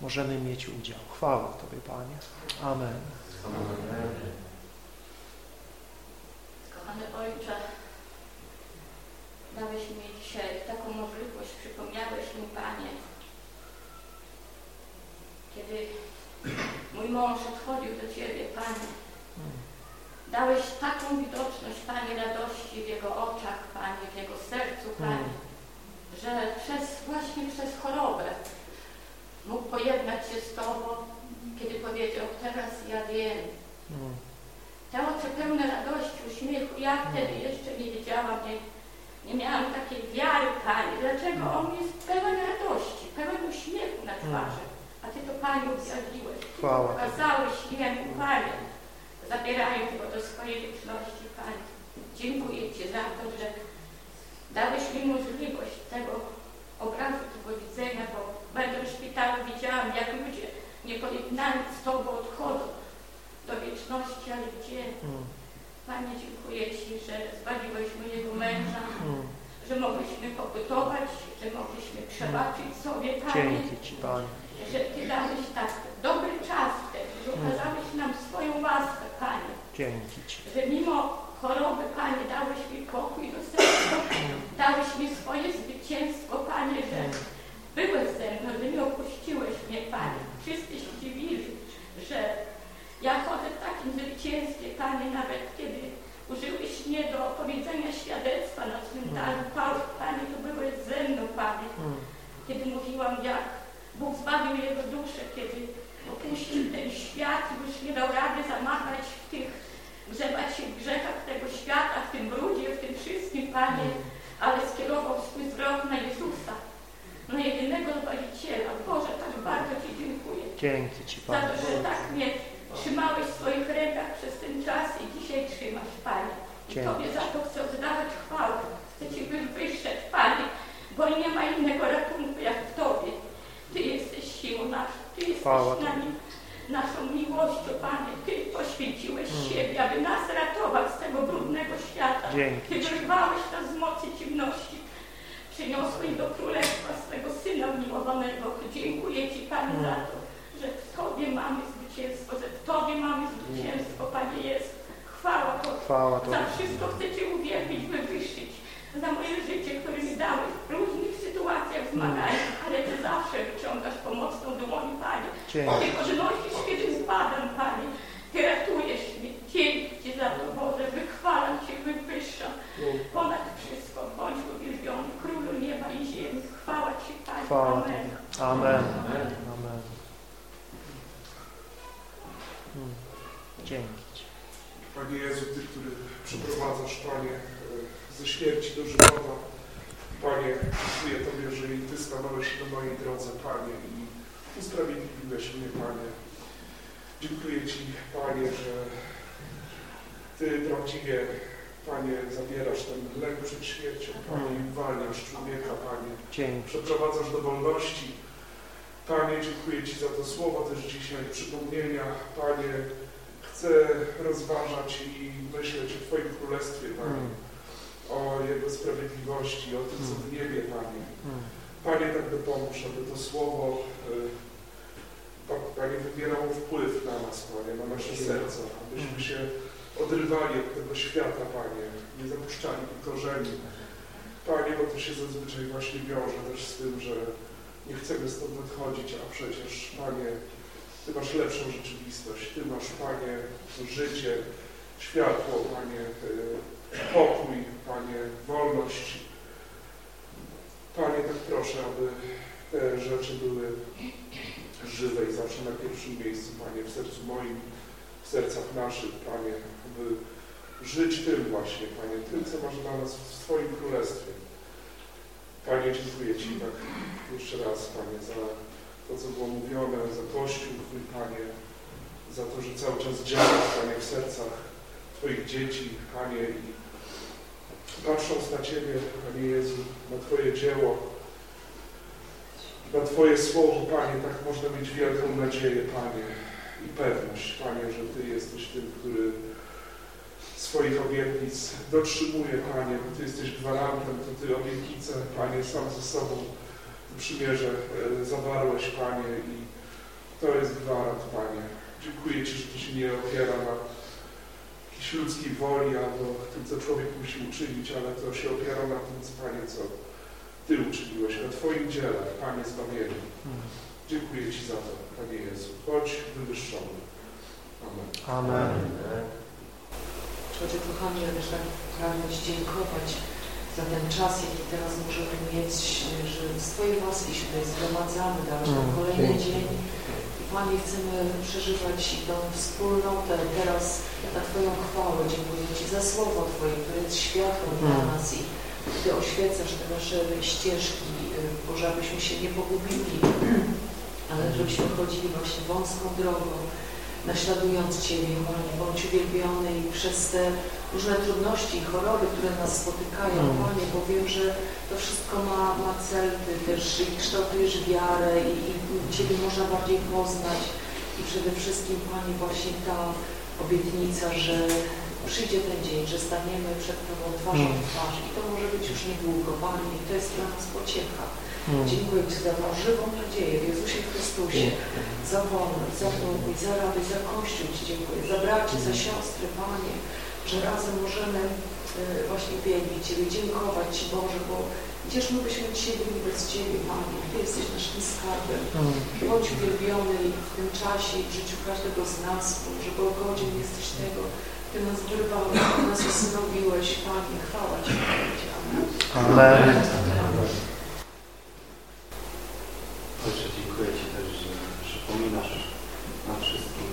[SPEAKER 3] możemy mieć udział. Chwała Tobie, Panie. Amen. Amen.
[SPEAKER 4] Kochany Ojcze, dałeś mi dzisiaj taką możliwość, przypomniałeś mi, Panie, kiedy mój mąż odchodził do Ciebie, Panie, dałeś taką widoczność, Panie, radości w jego oczach, Panie, w jego sercu, Panie, że przez, właśnie przez chorobę mógł pojednać się z Tobą, kiedy powiedział, teraz ja wiem. Te oczy pełne radości, uśmiechu, ja wtedy jeszcze nie wiedziałam, nie, nie miałam takiej wiary, Panie, dlaczego on jest pełen radości, pełen uśmiechu na twarzy. A Ty to. Ty to pokazałeś jemu, Panie, zabierając go do swojej wieczności, Panie. Dziękuję Ci za to, że dałeś mi możliwość tego obrazu, tego widzenia, bo będąc w szpitalu widziałam, jak ludzie niepojednani z Tobą odchodzą do wieczności, ale gdzie? Mm. Panie, dziękuję Ci, że zbawiłeś mojego męża, mm. że mogliśmy pobytować, że mogliśmy przebaczyć sobie, Panie.
[SPEAKER 3] Dzięki Ci, Panie.
[SPEAKER 4] Że Ty dałeś tak dobry czas wtedy, że okazałeś nam swoją łaskę, Panie.
[SPEAKER 3] Dzięki Ci.
[SPEAKER 4] Że mimo choroby, Panie, dałeś mi pokój do serca, dałeś mi swoje zwycięstwo, Panie, że byłeś ze mną, że nie opuściłeś mnie, Panie. Wszyscy się dziwili, że ja chodzę w takim zwycięstwie, Panie, nawet kiedy użyłeś mnie do opowiedzenia świadectwa na cmentarzu. Panie, to byłeś ze mną, Panie. Kiedy mówiłam, jak Bóg zbawił jego duszę, kiedy opuścił ten świat i już nie dał rady zamachać w tych, grzebać się w grzechach tego świata, w tym brudzie, w tym wszystkim, Panie, ale skierował swój wzrok na Jezusa, na jedynego Zbawiciela. Boże, tak bardzo Ci dziękuję.
[SPEAKER 3] Dzięki Ci, Panie.
[SPEAKER 4] Za to, że tak mnie trzymałeś w swoich rękach przez ten czas i dzisiaj trzymasz, Panie. I. Tobie za to chcę oddawać chwałę. Chcę Ci wywyższać, Panie, bo nie ma innego ratunku jak w Tobie. Ty jesteś siłą naszą, Ty jesteś Chwała nami, naszą miłością, Panie. Ty poświęciłeś hmm. siebie, aby nas ratować z tego brudnego świata.
[SPEAKER 3] Dzięki.
[SPEAKER 4] Ty wyrwałeś nas z mocy ciemności. Przyniosłeś do królestwa swego Syna umiłowanego. Dziękuję Ci, Panie, hmm. za to, że w Tobie mamy zwycięstwo, Tobie mamy zwycięstwo, Panie jest. Chwała Tobie.
[SPEAKER 3] Chwała Tobie.
[SPEAKER 4] Za wszystko chcę Cię uwielbić, wywyższyć. Za moje życie, które mi dałeś w różnych sytuacjach zmagań, ale Ty zawsze wyciągasz pomocną dłoń, Panie.
[SPEAKER 3] Dzięki.
[SPEAKER 4] Ty podnosisz, kiedy zbadam, Panie. Ty ratujesz mnie. Dzięki Ci za to, Boże. Wychwalam Cię, wywyższam. Ponad wszystko bądź uwielbiony, Królu nieba i ziemi. Chwała Ci, Panie.
[SPEAKER 3] Chwała Amen. Amen. Amen.
[SPEAKER 2] Dzięki Ci.
[SPEAKER 5] Panie Jezu, Ty, który przeprowadzasz, Panie, e, ze śmierci do żywota. Panie, dziękuję Tobie, że i Ty stanąłeś na mojej drodze, Panie, i usprawiedliwiłeś mnie, Panie. Dziękuję Ci, Panie, że Ty prawdziwie, Panie, zabierasz ten lęk przed śmiercią, Panie, i uwalniasz człowieka, Panie.
[SPEAKER 2] Dzięki.
[SPEAKER 5] Przeprowadzasz do wolności. Panie, dziękuję Ci za to słowo też dzisiaj, przypomnienia. Panie, chcę rozważać i myśleć o Twoim Królestwie, Panie,
[SPEAKER 2] Hmm.
[SPEAKER 5] o Jego sprawiedliwości, o tym, co w niebie, Panie.
[SPEAKER 2] Hmm.
[SPEAKER 5] Panie, tak dopomóż, aby to słowo, y, Pa- Panie, wywierało wpływ na nas, Panie, na nasze serca, abyśmy się odrywali od tego świata, Panie, nie zapuszczali korzeni. Panie, bo to się zazwyczaj właśnie wiąże też z tym, że nie chcemy stąd odchodzić, a przecież, Panie, Ty masz lepszą rzeczywistość. Ty masz, Panie, życie, światło, Panie, y, pokój, Panie, wolność. Panie, tak proszę, aby te rzeczy były żywe i zawsze na pierwszym miejscu, Panie, w sercu moim, w sercach naszych, Panie, aby żyć tym właśnie, Panie, tym, co masz dla nas w Twoim Królestwie. Panie, dziękuję Ci tak jeszcze raz, Panie, za to, co było mówione, za Kościół Twój, Panie, za to, że cały czas działasz, Panie, w sercach Twoich dzieci, Panie, i patrząc na Ciebie, Panie Jezu, na Twoje dzieło, na Twoje słowo, Panie, tak można mieć wielką nadzieję, Panie, i pewność, Panie, że Ty jesteś tym, który swoich obietnic dotrzymuje, Panie, bo Ty jesteś gwarantem, to Ty obietnice, Panie, sam ze sobą przymierze e, zawarłeś, Panie, i to jest gwarant, Panie. Dziękuję Ci, że to się nie opiera na jakiejś ludzkiej woli albo tym, co człowiek musi uczynić, ale to się opiera na tym, co, Panie, co Ty uczyniłeś, na Twoim dziele, Panie, zbawieniu. Dziękuję Ci za to, Panie Jezu. Chodź wywyższony. Amen.
[SPEAKER 2] Amen.
[SPEAKER 6] Ojcze kochany, ja też tak pragnę Ci dziękować za ten czas, jaki teraz możemy mieć, że z Twojej łaski się tutaj zgromadzamy, dałeś nam
[SPEAKER 2] Mm,
[SPEAKER 6] kolejny dzień. I Panie, chcemy przeżywać tą wspólnotę teraz na Twoją chwałę. Dziękuję Ci za słowo Twoje, które jest światłem dla
[SPEAKER 2] Mm.
[SPEAKER 6] nas i Ty oświecasz te nasze ścieżki, y, Boże, abyśmy się nie pogubili, ale żebyśmy chodzili właśnie wąską drogą, naśladując Ciebie, Panie, bądź uwielbiony i przez te różne trudności i choroby, które nas spotykają,
[SPEAKER 2] Mm.
[SPEAKER 6] Panie, bo wiem, że to wszystko ma, ma cel, Ty też i kształtujesz wiarę i, i Ciebie można bardziej poznać. I przede wszystkim, Panie, właśnie ta obietnica, że przyjdzie ten dzień, że staniemy przed Tobą twarzą w twarz. I to może być już niedługo, Panie, i to jest dla nas pociecha.
[SPEAKER 2] Mm.
[SPEAKER 6] Dziękuję Ci za tą żywą nadzieję w Jezusie Chrystusie, za wolność, za pokój, za radość, za Kościół Ci dziękuję, za braci, za siostry, Panie, że razem możemy e, właśnie wielbić Ciebie, dziękować Ci Boże, bo gdzież my byśmy dzisiaj byli bez Ciebie, Panie, Ty jesteś naszym skarbem.
[SPEAKER 2] Mm.
[SPEAKER 6] Bądź uwielbiony w tym czasie i w życiu każdego z nas, Boże, bo godzien jesteś tego, Ty nas wyrwałeś, Ty nas usynowiłeś, Panie, chwała Ci, Panie. Amen.
[SPEAKER 2] Amen.
[SPEAKER 7] Ojcze, dziękuję Ci też, że przypominasz nam wszystkim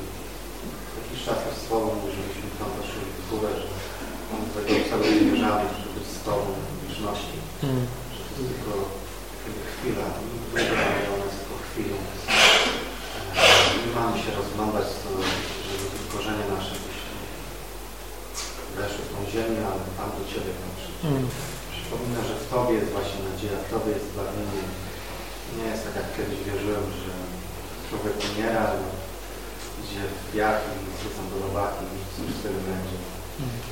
[SPEAKER 7] jakiś czas Słowo mówi, żebyśmy tam weszli w górę, że mamy tego całego wierzamy, żeby być z Tobą w wieczności,
[SPEAKER 2] Mm.
[SPEAKER 7] że to tylko chwila, nie wygląda ona jest tylko chwilą. Nie mamy się rozglądać, to, żeby te korzenie nasze weszły w tą ziemię, ale Tam do Ciebie patrzeć.
[SPEAKER 2] Mm.
[SPEAKER 7] Przypomina, że w Tobie jest właśnie nadzieja, w Tobie jest zbawienie. Nie jest tak, jak kiedyś wierzyłem, że człowiek umiera, idzie w piach i wrzucam do robaki i coś z tego będzie.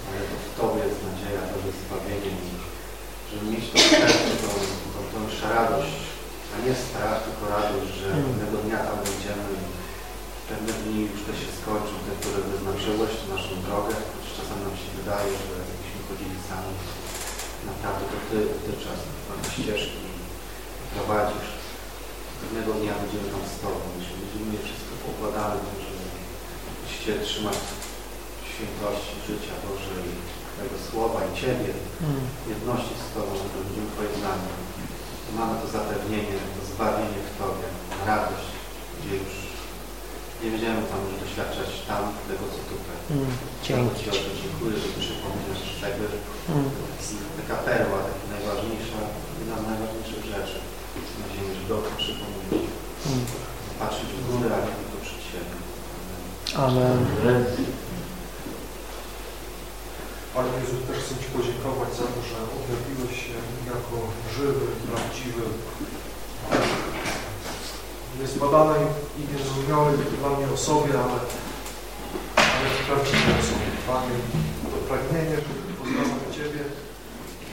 [SPEAKER 7] Ale to w Tobie jest nadzieja, to jest zbawienie. I żeby mieć tą, tą, tą jeszcze radość, a nie strach, tylko radość, że
[SPEAKER 2] Mm.
[SPEAKER 7] pewnego dnia tam będziemy i pewne dni już te się skończą, te, które wyznaczyłeś, naszą drogę, choć czasem nam się wydaje, że jakbyśmy chodzili sami. Naprawdę to Ty dotychczas mamy ścieżki i prowadzisz. Pewnego dnia będziemy tam z Tobą, jeśli będziemy mieć wszystko poukładane, to żeby się trzymać świętości życia Boże i Twojego Słowa i Ciebie,
[SPEAKER 2] Mm.
[SPEAKER 7] jedności z Tobą, że będziemy pojednani. Mamy to zapewnienie, to zbawienie w Tobie, radość, gdzie już nie będziemy Tam już doświadczać tam tego, co tutaj.
[SPEAKER 8] Mm, dzięki
[SPEAKER 7] Ci Ojcze, dziękuję, że przypomniesz tego,
[SPEAKER 8] mm.
[SPEAKER 7] taka perła, taka najważniejsza, jedna z najważniejszych rzeczy na ziemi, żeby o tym przypomnieć.
[SPEAKER 8] Mm.
[SPEAKER 7] Patrzeć w górę, a nie tylko przed siebie.
[SPEAKER 8] Amen.
[SPEAKER 9] Panie Jezu, też chcę Ci podziękować za to, że objawiłeś się jako żywy, prawdziwy, niezbadanej i niezrozumiałej dla mnie osobie, ale, ale prawdziwej osobie. Panie, to pragnienie, żeby poznawać Ciebie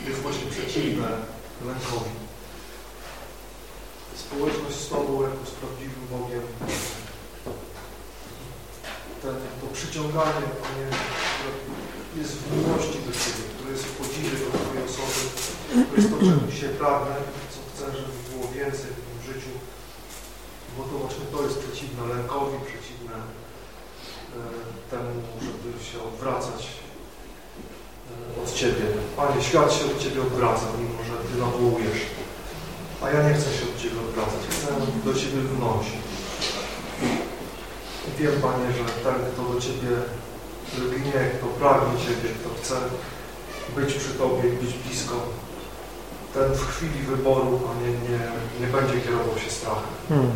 [SPEAKER 9] jest właśnie przeciwne lękowi. Społeczność z Tobą jako z prawdziwym Bogiem ten, to przyciąganie, Panie, które jest w miłości do Ciebie, które jest w podziwie do Twojej osoby, to jest to, czego dzisiaj pragnę, co chcę, żeby było więcej w tym życiu, bo to właśnie to jest przeciwne lękowi, przeciwne e, temu, żeby się odwracać e, od Ciebie. Panie, świat się od Ciebie odwraca, mimo że Ty nawołujesz, a ja nie chcę się od Ciebie odwracać, chcę do Ciebie wnosić. I wiem, Panie, że ten, kto do Ciebie lgnie, kto pragnie Ciebie, kto chce być przy Tobie być blisko, ten w chwili wyboru, Panie, nie, nie będzie kierował się strachem.
[SPEAKER 8] Mm.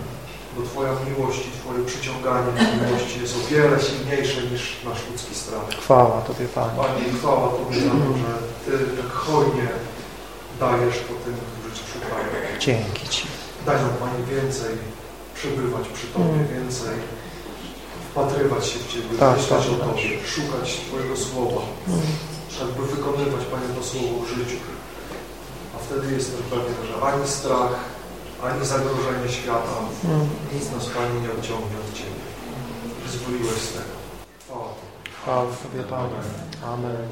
[SPEAKER 9] Bo Twoja miłość i Twoje przyciąganie miłości jest o wiele silniejsze niż nasz ludzki strach.
[SPEAKER 8] Chwała Tobie, Panie.
[SPEAKER 9] Panie, chwała Tobie za to, że Ty tak hojnie dajesz po tym, szukają.
[SPEAKER 8] Dzięki Ci.
[SPEAKER 9] Daj nam, Panie, więcej przebywać przy Tobie,
[SPEAKER 8] Mm.
[SPEAKER 9] więcej wpatrywać się w Ciebie,
[SPEAKER 8] Tak,
[SPEAKER 9] myśleć
[SPEAKER 8] tak,
[SPEAKER 9] o
[SPEAKER 8] tak.
[SPEAKER 9] Tobie, szukać Twojego Słowa,
[SPEAKER 8] Mm.
[SPEAKER 9] wykonywać, Panie, to Słowo w życiu. A wtedy jestem pewien, że ani strach, ani zagrożenie świata,
[SPEAKER 8] Mm.
[SPEAKER 9] nic nas, Panie, nie odciągnie od Ciebie. Wyzwoliłeś z tego. Chwała Tobie,
[SPEAKER 8] Panie. Amen.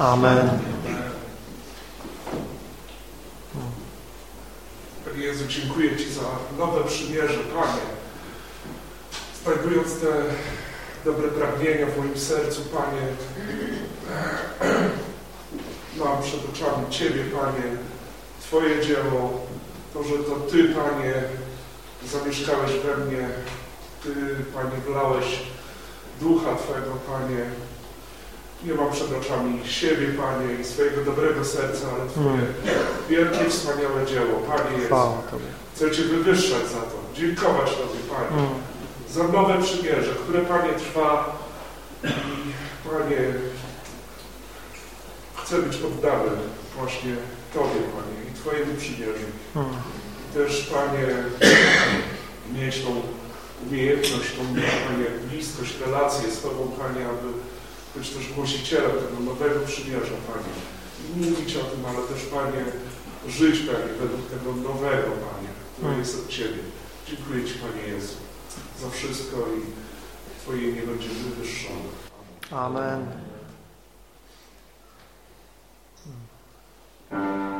[SPEAKER 1] Amen.
[SPEAKER 5] Panie Jezu, dziękuję Ci za nowe przymierze, Panie. Znajdując te dobre pragnienia w moim sercu, Panie, mam przed oczami Ciebie, Panie, Twoje dzieło, to, że to Ty, Panie, zamieszkałeś we mnie, Ty, Panie, wlałeś Ducha Twego, Panie. Nie mam przed oczami siebie, Panie, i swojego dobrego serca, ale Twoje wielkie, wspaniałe dzieło, Panie Jezu. Chcę Cię wywyższać za to, dziękować Tobie, Panie,
[SPEAKER 9] Mm.
[SPEAKER 5] za nowe przymierze, które, Panie, trwa i, Panie, chcę być poddany właśnie Tobie, Panie, i Twojemu przymierzu.
[SPEAKER 9] Mm.
[SPEAKER 5] Też, Panie, mieć tą umiejętność, tą, Panie, bliskość, relację z Tobą, Panie, aby być też głosicielem tego nowego przymierza, Panie. I mówić o tym, ale też, Panie, żyć, Panie, według tego nowego, Panie, które
[SPEAKER 9] Mm.
[SPEAKER 5] jest od Ciebie. Dziękuję Ci, Panie Jezu, za wszystko i Twoje imię będzie wywyższone.
[SPEAKER 9] Amen.
[SPEAKER 8] Święte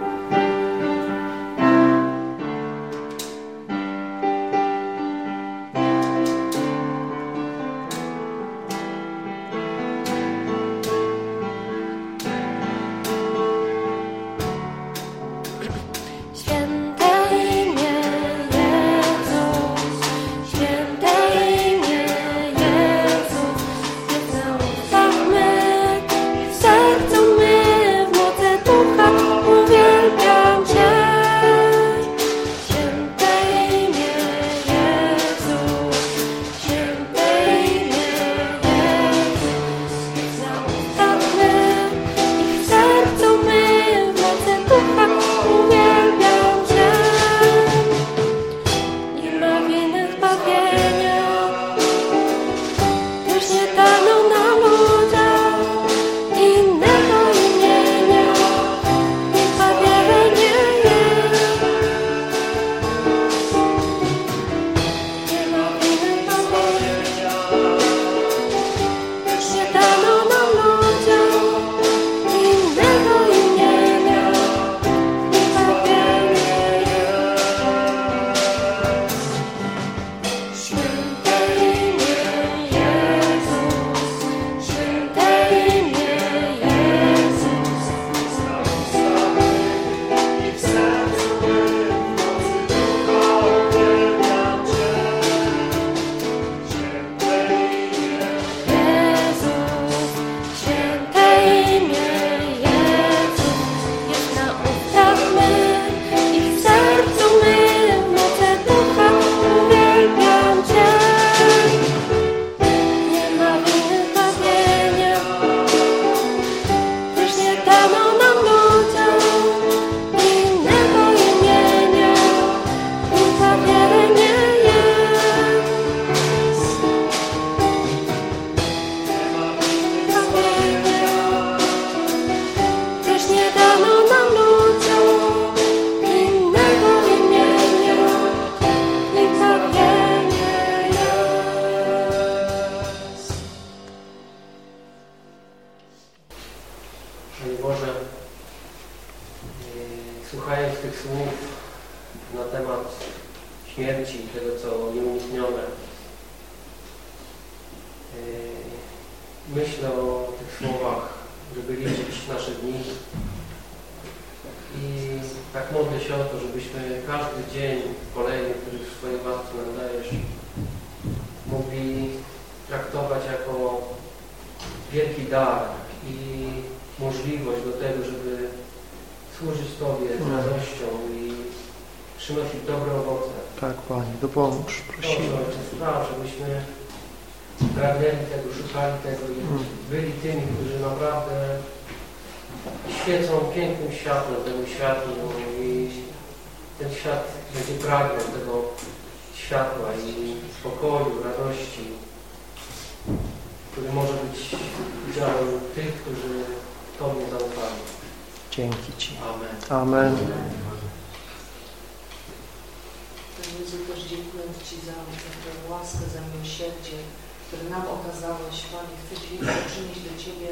[SPEAKER 6] okazałeś, Panie. Chcę Cię przynieść do Ciebie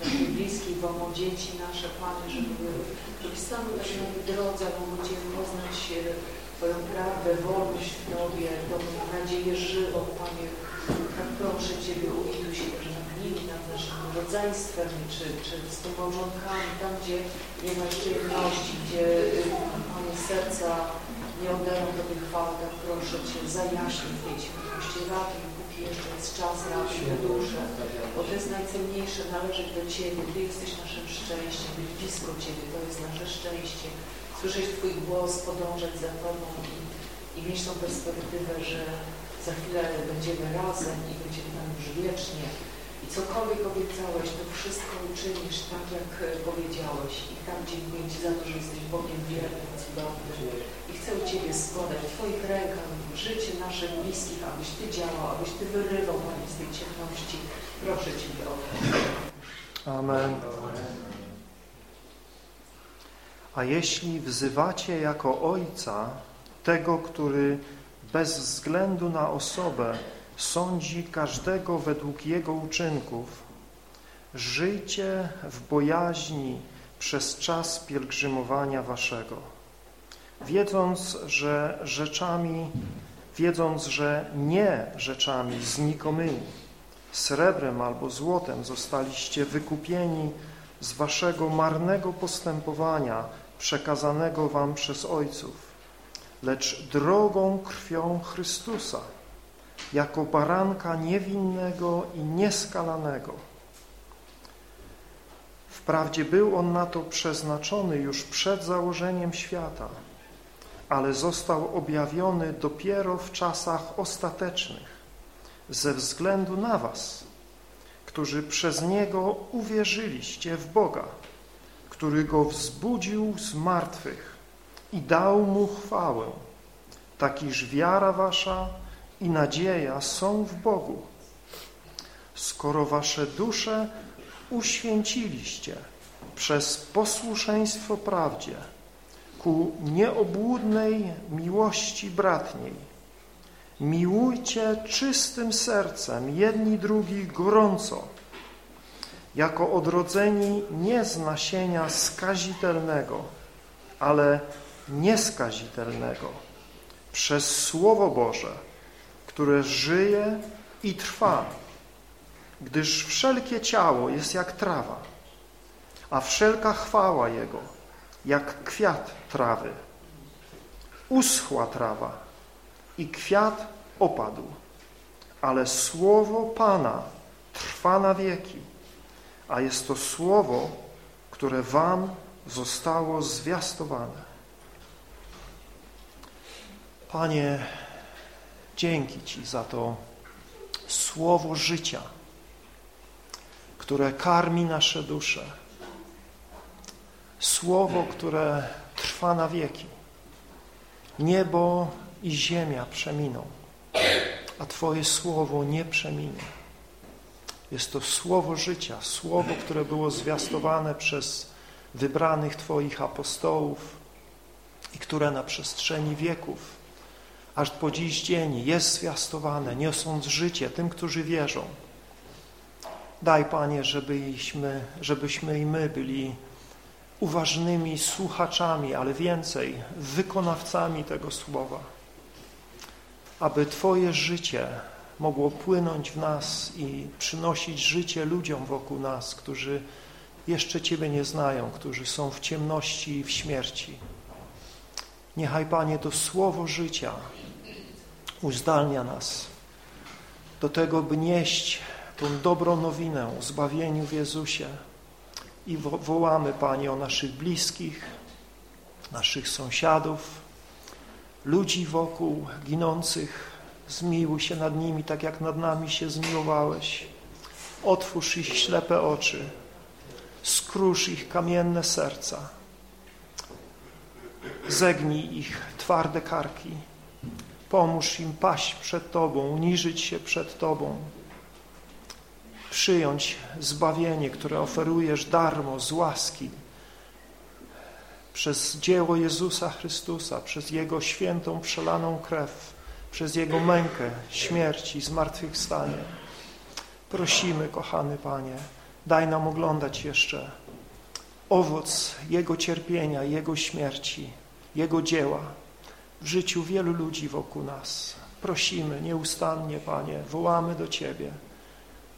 [SPEAKER 6] naszych bliskich, wołą dzieci nasze, Panie, żeby, żeby stanął na tej drodze, mogły Cię poznać e, Twoją prawdę, wolność w Tobie, Tobą nadzieję żywą, Panie. Tak proszę Ciebie, ulituj się też nad nimi, nad naszym rodzeństwem, czy, czy z tą małżonkami, tam, gdzie nie ma jeszcze jedności, gdzie, y, Panie, serca nie oddają Tobie chwały, tak proszę Cię, zajaśnij w światłości, ratuj, jeszcze jest czas, ratuj te dusze, bo to jest najcenniejsze, należeć do Ciebie, Ty jesteś naszym szczęściem, być blisko Ciebie, to jest nasze szczęście, słyszeć Twój głos, podążać za Tobą i, i mieć tą perspektywę, że za chwilę będziemy razem i będziemy tam już wiecznie. I cokolwiek obiecałeś, to wszystko uczynisz tak, jak powiedziałeś. I tak dziękuję Ci za to, że jesteś Bogiem wiernym, cudownym. I chcę u Ciebie składać Twoich rękach życie naszych bliskich, abyś Ty działał, abyś Ty wyrywał, Panie, z tej ciemności. Proszę Ciebie o to.
[SPEAKER 3] Amen. A jeśli wzywacie jako Ojca tego, który bez względu na osobę sądzi każdego według jego uczynków, żyjcie w bojaźni przez czas pielgrzymowania waszego, wiedząc, że rzeczami, wiedząc, że nie rzeczami znikomymi, srebrem albo złotem zostaliście wykupieni z waszego marnego postępowania przekazanego wam przez ojców, lecz drogą krwią Chrystusa, jako baranka niewinnego i nieskalanego. Wprawdzie był on na to przeznaczony już przed założeniem świata, ale został objawiony dopiero w czasach ostatecznych, ze względu na was, którzy przez Niego uwierzyliście w Boga, który Go wzbudził z martwych i dał Mu chwałę, takiż wiara wasza i nadzieja są w Bogu. Skoro wasze dusze uświęciliście przez posłuszeństwo prawdzie ku nieobłudnej miłości bratniej, miłujcie czystym sercem jedni drugich gorąco, jako odrodzeni nie z nasienia skazitelnego, ale nieskazitelnego, przez Słowo Boże, które żyje i trwa, gdyż wszelkie ciało jest jak trawa, a wszelka chwała Jego jak kwiat trawy. Uschła trawa i kwiat opadł, ale słowo Pana trwa na wieki, a jest to słowo, które wam zostało zwiastowane. Panie, dzięki Ci za to słowo życia, które karmi nasze dusze, słowo, które trwa na wieki. Niebo i ziemia przeminą, a Twoje słowo nie przeminie. Jest to słowo życia, słowo, które było zwiastowane przez wybranych Twoich apostołów i które na przestrzeni wieków, aż po dziś dzień jest zwiastowane, niosąc życie tym, którzy wierzą. Daj, Panie, żebyśmy, żebyśmy i my byli uważnymi słuchaczami, ale więcej, wykonawcami tego słowa, aby Twoje życie mogło płynąć w nas i przynosić życie ludziom wokół nas, którzy jeszcze Ciebie nie znają, którzy są w ciemności i w śmierci. Niechaj, Panie, to słowo życia uzdalnia nas do tego, by nieść tą dobrą nowinę o zbawieniu w Jezusie i wo wołamy, Panie, o naszych bliskich, naszych sąsiadów, ludzi wokół ginących, zmiłuj się nad nimi, tak jak nad nami się zmiłowałeś. Otwórz ich ślepe oczy, skrusz ich kamienne serca, zegnij ich twarde karki, pomóż im paść przed Tobą, uniżyć się przed Tobą, przyjąć zbawienie, które oferujesz darmo z łaski, przez dzieło Jezusa Chrystusa, przez Jego świętą przelaną krew, przez Jego mękę, śmierć i zmartwychwstanie. Prosimy, kochany Panie, daj nam oglądać jeszcze owoc Jego cierpienia, Jego śmierci, Jego dzieła w życiu wielu ludzi wokół nas. Prosimy nieustannie, Panie, wołamy do Ciebie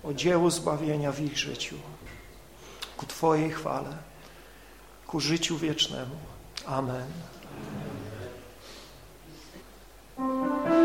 [SPEAKER 3] o dzieło zbawienia w ich życiu, ku Twojej chwale, ku życiu wiecznemu. Amen.
[SPEAKER 8] Chcemy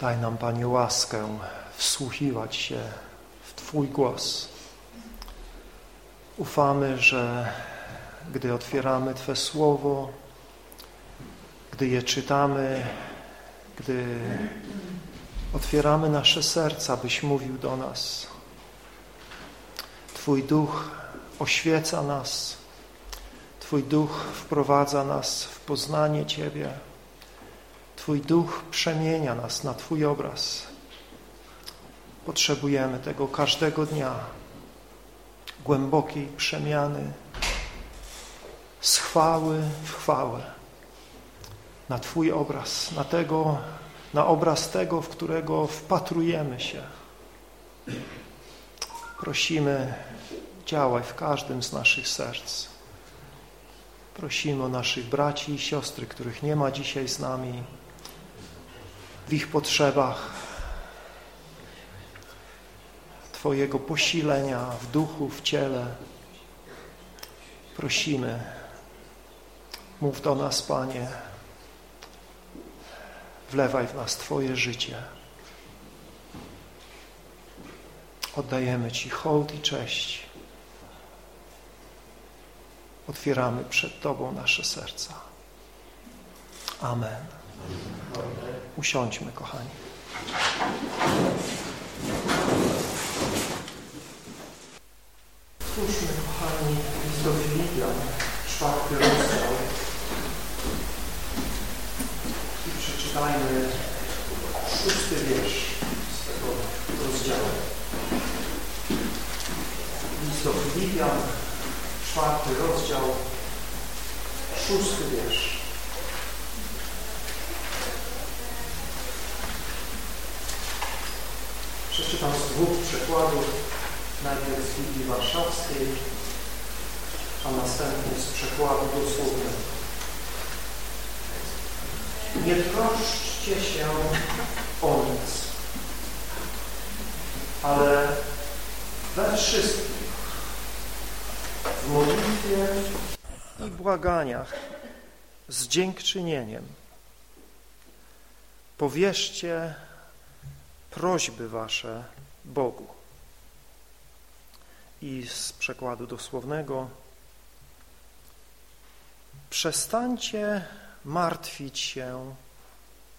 [SPEAKER 3] Daj nam, Panie, łaskę wsłuchiwać się w Twój głos. Ufamy, że gdy otwieramy Twe słowo, gdy je czytamy, gdy otwieramy nasze serca, byś mówił do nas. Twój duch oświeca nas, Twój duch wprowadza nas w poznanie Ciebie. Twój duch przemienia nas na Twój obraz. Potrzebujemy tego każdego dnia, głębokiej przemiany, z chwały w chwałę, na Twój obraz, na, tego, na obraz tego, w którego wpatrujemy się. Prosimy, działaj w każdym z naszych serc. Prosimy o naszych braci i siostry, których nie ma dzisiaj z nami, w ich potrzebach Twojego posilenia w duchu, w ciele, Prosimy, mów do nas, Panie, wlewaj w nas Twoje życie. Oddajemy Ci hołd i cześć. Otwieramy przed Tobą nasze serca. Amen. Usiądźmy, kochani. Spójrzmy, kochani, list do Filipian, czwarty rozdział i przeczytajmy szósty wiersz z tego rozdziału. List do Filipian, czwarty rozdział, szósty wiersz. Przeczytam z dwóch przekładów, najpierw z Biblii Warszawskiej, a następnie z przekładu dosłownego. Nie troszczcie się o nic, ale we wszystkim w modlitwie i błaganiach z dziękczynieniem powierzcie prośby wasze Bogu. I z przekładu dosłownego przestańcie martwić się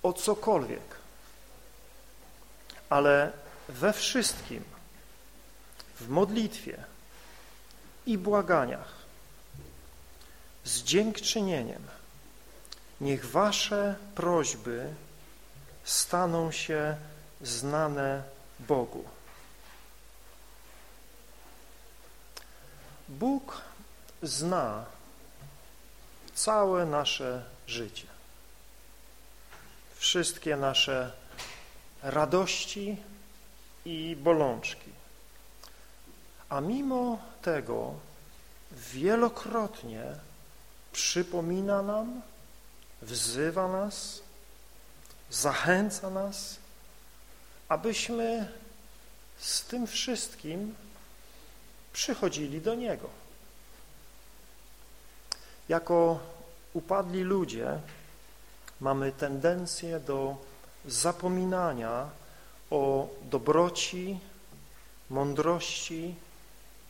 [SPEAKER 3] o cokolwiek, ale we wszystkim, w modlitwie i błaganiach, z dziękczynieniem, niech wasze prośby staną się znane Bogu. Bóg zna całe nasze życie. Wszystkie nasze radości i bolączki. A mimo tego wielokrotnie przypomina nam, wzywa nas, zachęca nas, abyśmy z tym wszystkim przychodzili do Niego. Jako upadli ludzie mamy tendencję do zapominania o dobroci, mądrości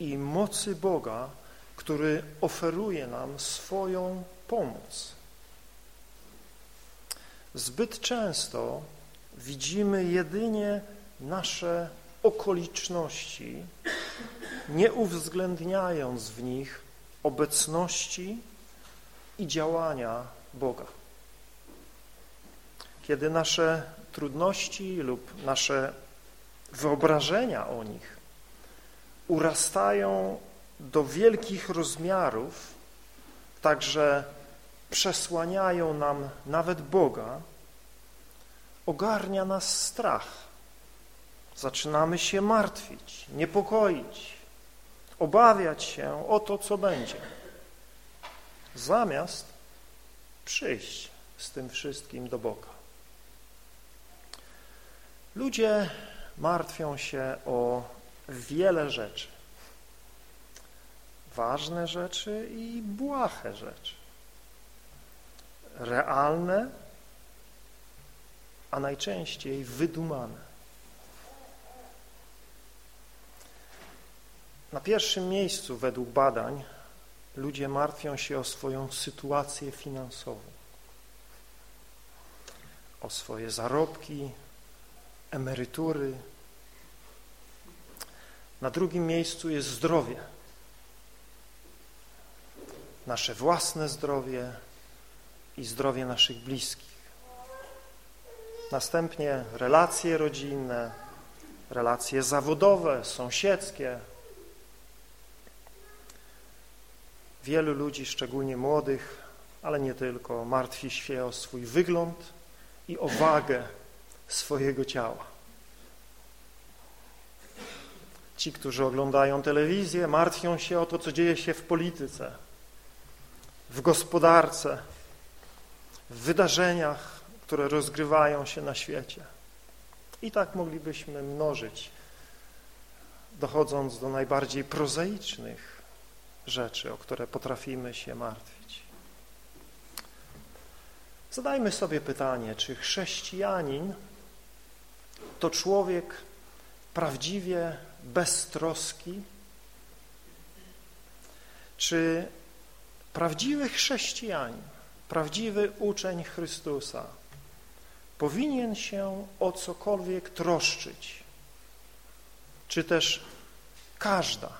[SPEAKER 3] i mocy Boga, który oferuje nam swoją pomoc. Zbyt często widzimy jedynie nasze okoliczności, nie uwzględniając w nich obecności i działania Boga. Kiedy nasze trudności lub nasze wyobrażenia o nich urastają do wielkich rozmiarów, także przesłaniają nam nawet Boga, ogarnia nas strach. Zaczynamy się martwić, niepokoić, obawiać się o to, co będzie. Zamiast przyjść z tym wszystkim do Boga. Ludzie martwią się o wiele rzeczy. Ważne rzeczy i błahe rzeczy. Realne, a najczęściej wydumane. Na pierwszym miejscu według badań ludzie martwią się o swoją sytuację finansową, o swoje zarobki, emerytury. Na drugim miejscu jest zdrowie, nasze własne zdrowie i zdrowie naszych bliskich. Następnie relacje rodzinne, relacje zawodowe, sąsiedzkie. Wielu ludzi, szczególnie młodych, ale nie tylko, martwi się o swój wygląd i o wagę swojego ciała. Ci, którzy oglądają telewizję, martwią się o to, co dzieje się w polityce, w gospodarce, w wydarzeniach, które rozgrywają się na świecie. I tak moglibyśmy mnożyć, dochodząc do najbardziej prozaicznych rzeczy, o które potrafimy się martwić. Zadajmy sobie pytanie, czy chrześcijanin to człowiek prawdziwie beztroski, czy prawdziwy chrześcijanin, prawdziwy uczeń Chrystusa powinien się o cokolwiek troszczyć, czy też każda,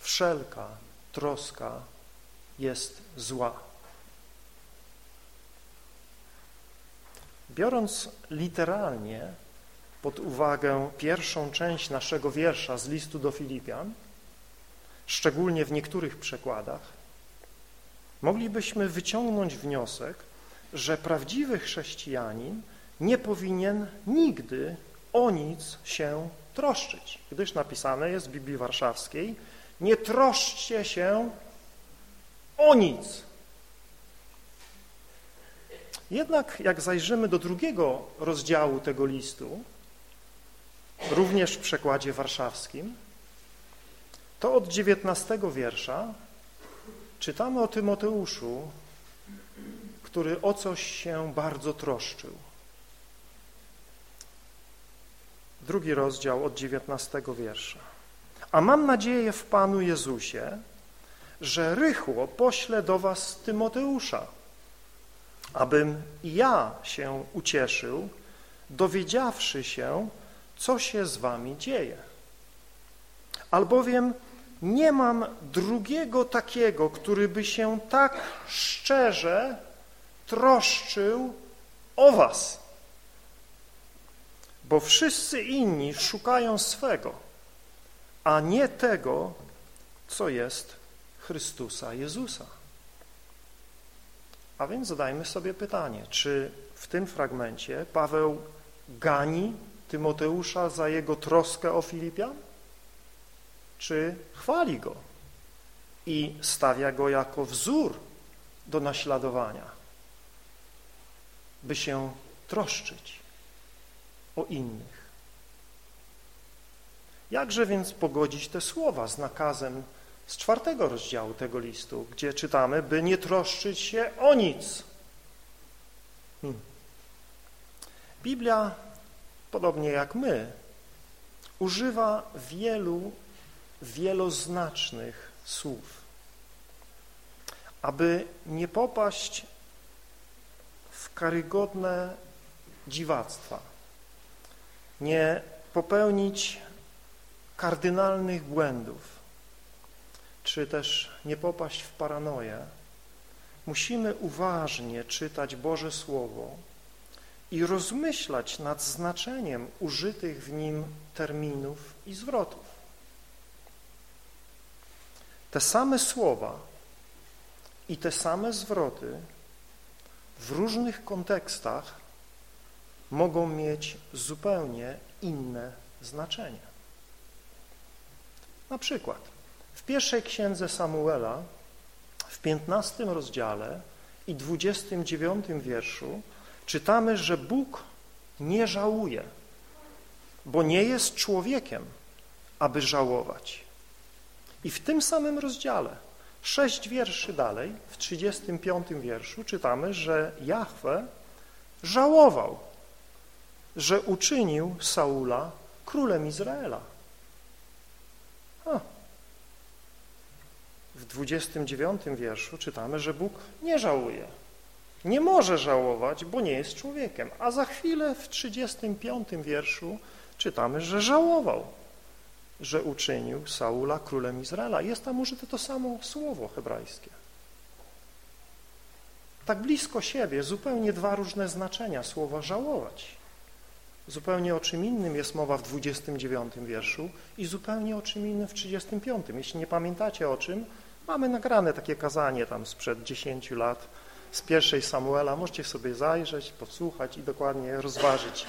[SPEAKER 3] wszelka troska jest zła. Biorąc literalnie pod uwagę pierwszą część naszego wiersza z listu do Filipian, szczególnie w niektórych przekładach, moglibyśmy wyciągnąć wniosek, że prawdziwy chrześcijanin nie powinien nigdy o nic się troszczyć, gdyż napisane jest w Biblii Warszawskiej nie troszczcie się o nic. Jednak jak zajrzymy do drugiego rozdziału tego listu, również w przekładzie warszawskim, to od dziewiętnastego wiersza czytamy o Tymoteuszu, który o coś się bardzo troszczył. Drugi rozdział od dziewiętnastego wiersza. A mam nadzieję w Panu Jezusie, że rychło poślę do was Tymoteusza, abym i ja się ucieszył, dowiedziawszy się, co się z wami dzieje. Albowiem nie mam drugiego takiego, który by się tak szczerze troszczył o was, bo wszyscy inni szukają swego, a nie tego, co jest Chrystusa Jezusa. A więc zadajmy sobie pytanie, czy w tym fragmencie Paweł gani Tymoteusza za jego troskę o Filipian? Czy chwali go i stawia go jako wzór do naśladowania, by się troszczyć o innych? Jakże więc pogodzić te słowa z nakazem z czwartego rozdziału tego listu, gdzie czytamy, by nie troszczyć się o nic? Hmm. Biblia podobnie jak my, używa wielu wieloznacznych słów, aby nie popaść karygodne dziwactwa, nie popełnić kardynalnych błędów, czy też nie popaść w paranoję, musimy uważnie czytać Boże Słowo i rozmyślać nad znaczeniem użytych w nim terminów i zwrotów. Te same słowa i te same zwroty w różnych kontekstach mogą mieć zupełnie inne znaczenie. Na przykład w pierwszej księdze Samuela w 15 rozdziale i 29 wierszu czytamy, że Bóg nie żałuje, bo nie jest człowiekiem, aby żałować. I w tym samym rozdziale, sześć wierszy dalej, w 35 wierszu czytamy, że Jahwe żałował, że uczynił Saula królem Izraela. A. W 29 wierszu czytamy, że Bóg nie żałuje, nie może żałować, bo nie jest człowiekiem. A za chwilę w 35 wierszu czytamy, że żałował, że uczynił Saula królem Izraela. Jest tam użyte to samo słowo hebrajskie. Tak blisko siebie, zupełnie dwa różne znaczenia słowa żałować. Zupełnie o czym innym jest mowa w 29 wierszu i zupełnie o czym innym w 35. Jeśli nie pamiętacie o czym, mamy nagrane takie kazanie tam sprzed 10 lat, z pierwszej Samuela. Możecie sobie zajrzeć, posłuchać i dokładnie rozważyć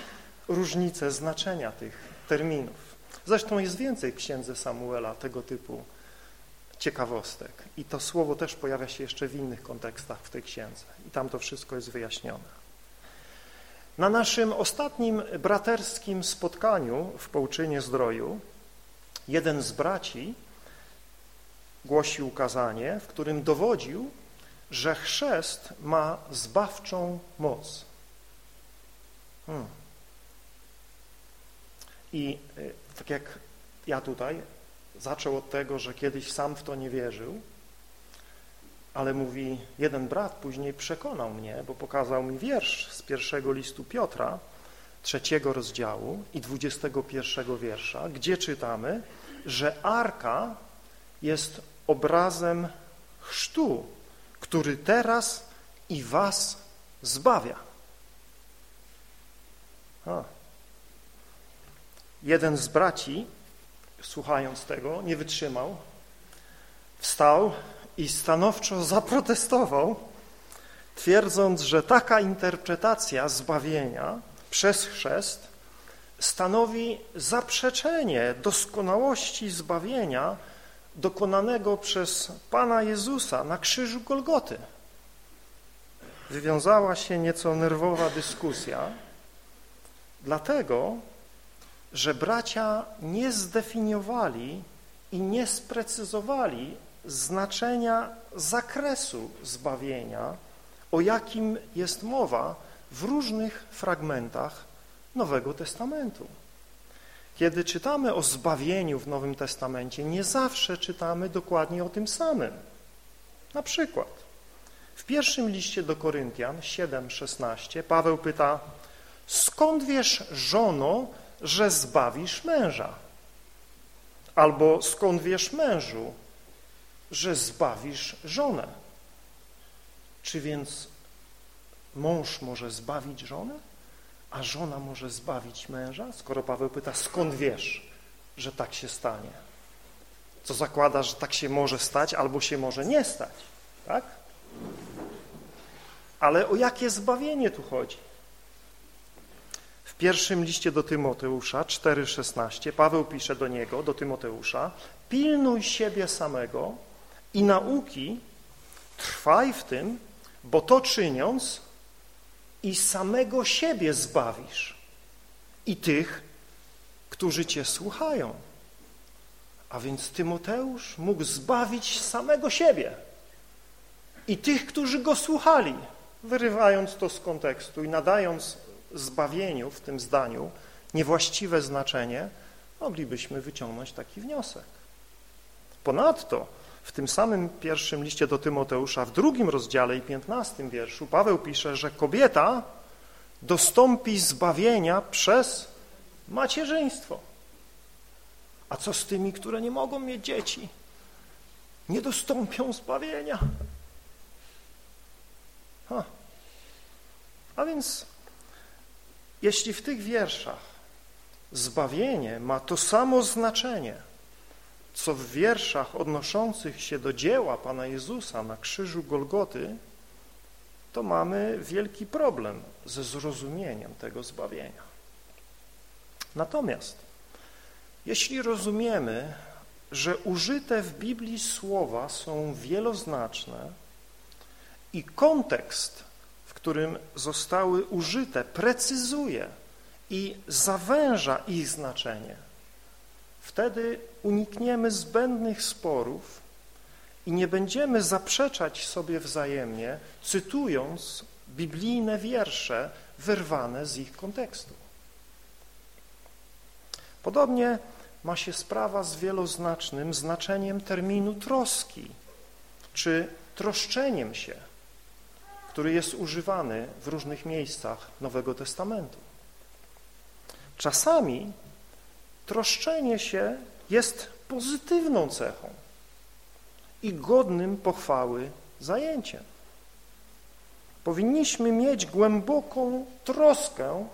[SPEAKER 3] różnice znaczenia tych terminów. Zresztą jest więcej w księdze Samuela tego typu ciekawostek. I to słowo też pojawia się jeszcze w innych kontekstach w tej księdze. I tam to wszystko jest wyjaśnione. Na naszym ostatnim braterskim spotkaniu w Połczynie Zdroju jeden z braci głosił kazanie, w którym dowodził, że chrzest ma zbawczą moc. Hmm. I y, tak jak ja tutaj, zaczął od tego, że kiedyś sam w to nie wierzył, ale mówi, jeden brat później przekonał mnie, bo pokazał mi wiersz z pierwszego listu Piotra, trzeciego rozdziału i dwudziestego pierwszego wiersza, gdzie czytamy, że arka jest obrazem chrztu, który teraz i was zbawia. Jeden z braci, słuchając tego, nie wytrzymał, wstał i stanowczo zaprotestował, twierdząc, że taka interpretacja zbawienia przez chrzest stanowi zaprzeczenie doskonałości zbawienia dokonanego przez Pana Jezusa na krzyżu Golgoty. Wywiązała się nieco nerwowa dyskusja, dlatego, że bracia nie zdefiniowali i nie sprecyzowali znaczenia zakresu zbawienia, o jakim jest mowa w różnych fragmentach Nowego Testamentu. Kiedy czytamy o zbawieniu w Nowym Testamencie, nie zawsze czytamy dokładnie o tym samym. Na przykład w pierwszym liście do Koryntian 7:16 Paweł pyta: Skąd wiesz, żono, że zbawisz męża? Albo skąd wiesz, mężu, że zbawisz żonę? Czy więc mąż może zbawić żonę? a żona może zbawić męża? Skoro Paweł pyta, skąd wiesz, że tak się stanie? Co zakłada, że tak się może stać albo się może nie stać, tak? Ale o jakie zbawienie tu chodzi? Pierwszym liście do Tymoteusza 4,16 Paweł pisze do niego, do Tymoteusza pilnuj siebie samego i nauki, trwaj w tym, bo to czyniąc i samego siebie zbawisz i tych, którzy Cię słuchają. A więc Tymoteusz mógł zbawić samego siebie i tych, którzy go słuchali, wyrywając to z kontekstu i nadając zbawieniu w tym zdaniu niewłaściwe znaczenie, moglibyśmy wyciągnąć taki wniosek. Ponadto w tym samym pierwszym liście do Tymoteusza, w drugim rozdziale i piętnastym wierszu, Paweł pisze, że kobieta dostąpi zbawienia przez macierzyństwo. A co z tymi, które nie mogą mieć dzieci? Nie dostąpią zbawienia. Ha. A więc, jeśli w tych wierszach zbawienie ma to samo znaczenie, co w wierszach odnoszących się do dzieła Pana Jezusa na krzyżu Golgoty, to mamy wielki problem ze zrozumieniem tego zbawienia. Natomiast jeśli rozumiemy, że użyte w Biblii słowa są wieloznaczne i kontekst, którym zostały użyte, precyzuje i zawęża ich znaczenie, Wtedy unikniemy zbędnych sporów i nie będziemy zaprzeczać sobie wzajemnie, cytując biblijne wiersze wyrwane z ich kontekstu. Podobnie ma się sprawa z wieloznacznym znaczeniem terminu troski, czy troszczeniem się, który jest używany w różnych miejscach Nowego Testamentu. Czasami troszczenie się jest pozytywną cechą i godnym pochwały zajęciem. Powinniśmy mieć głęboką troskę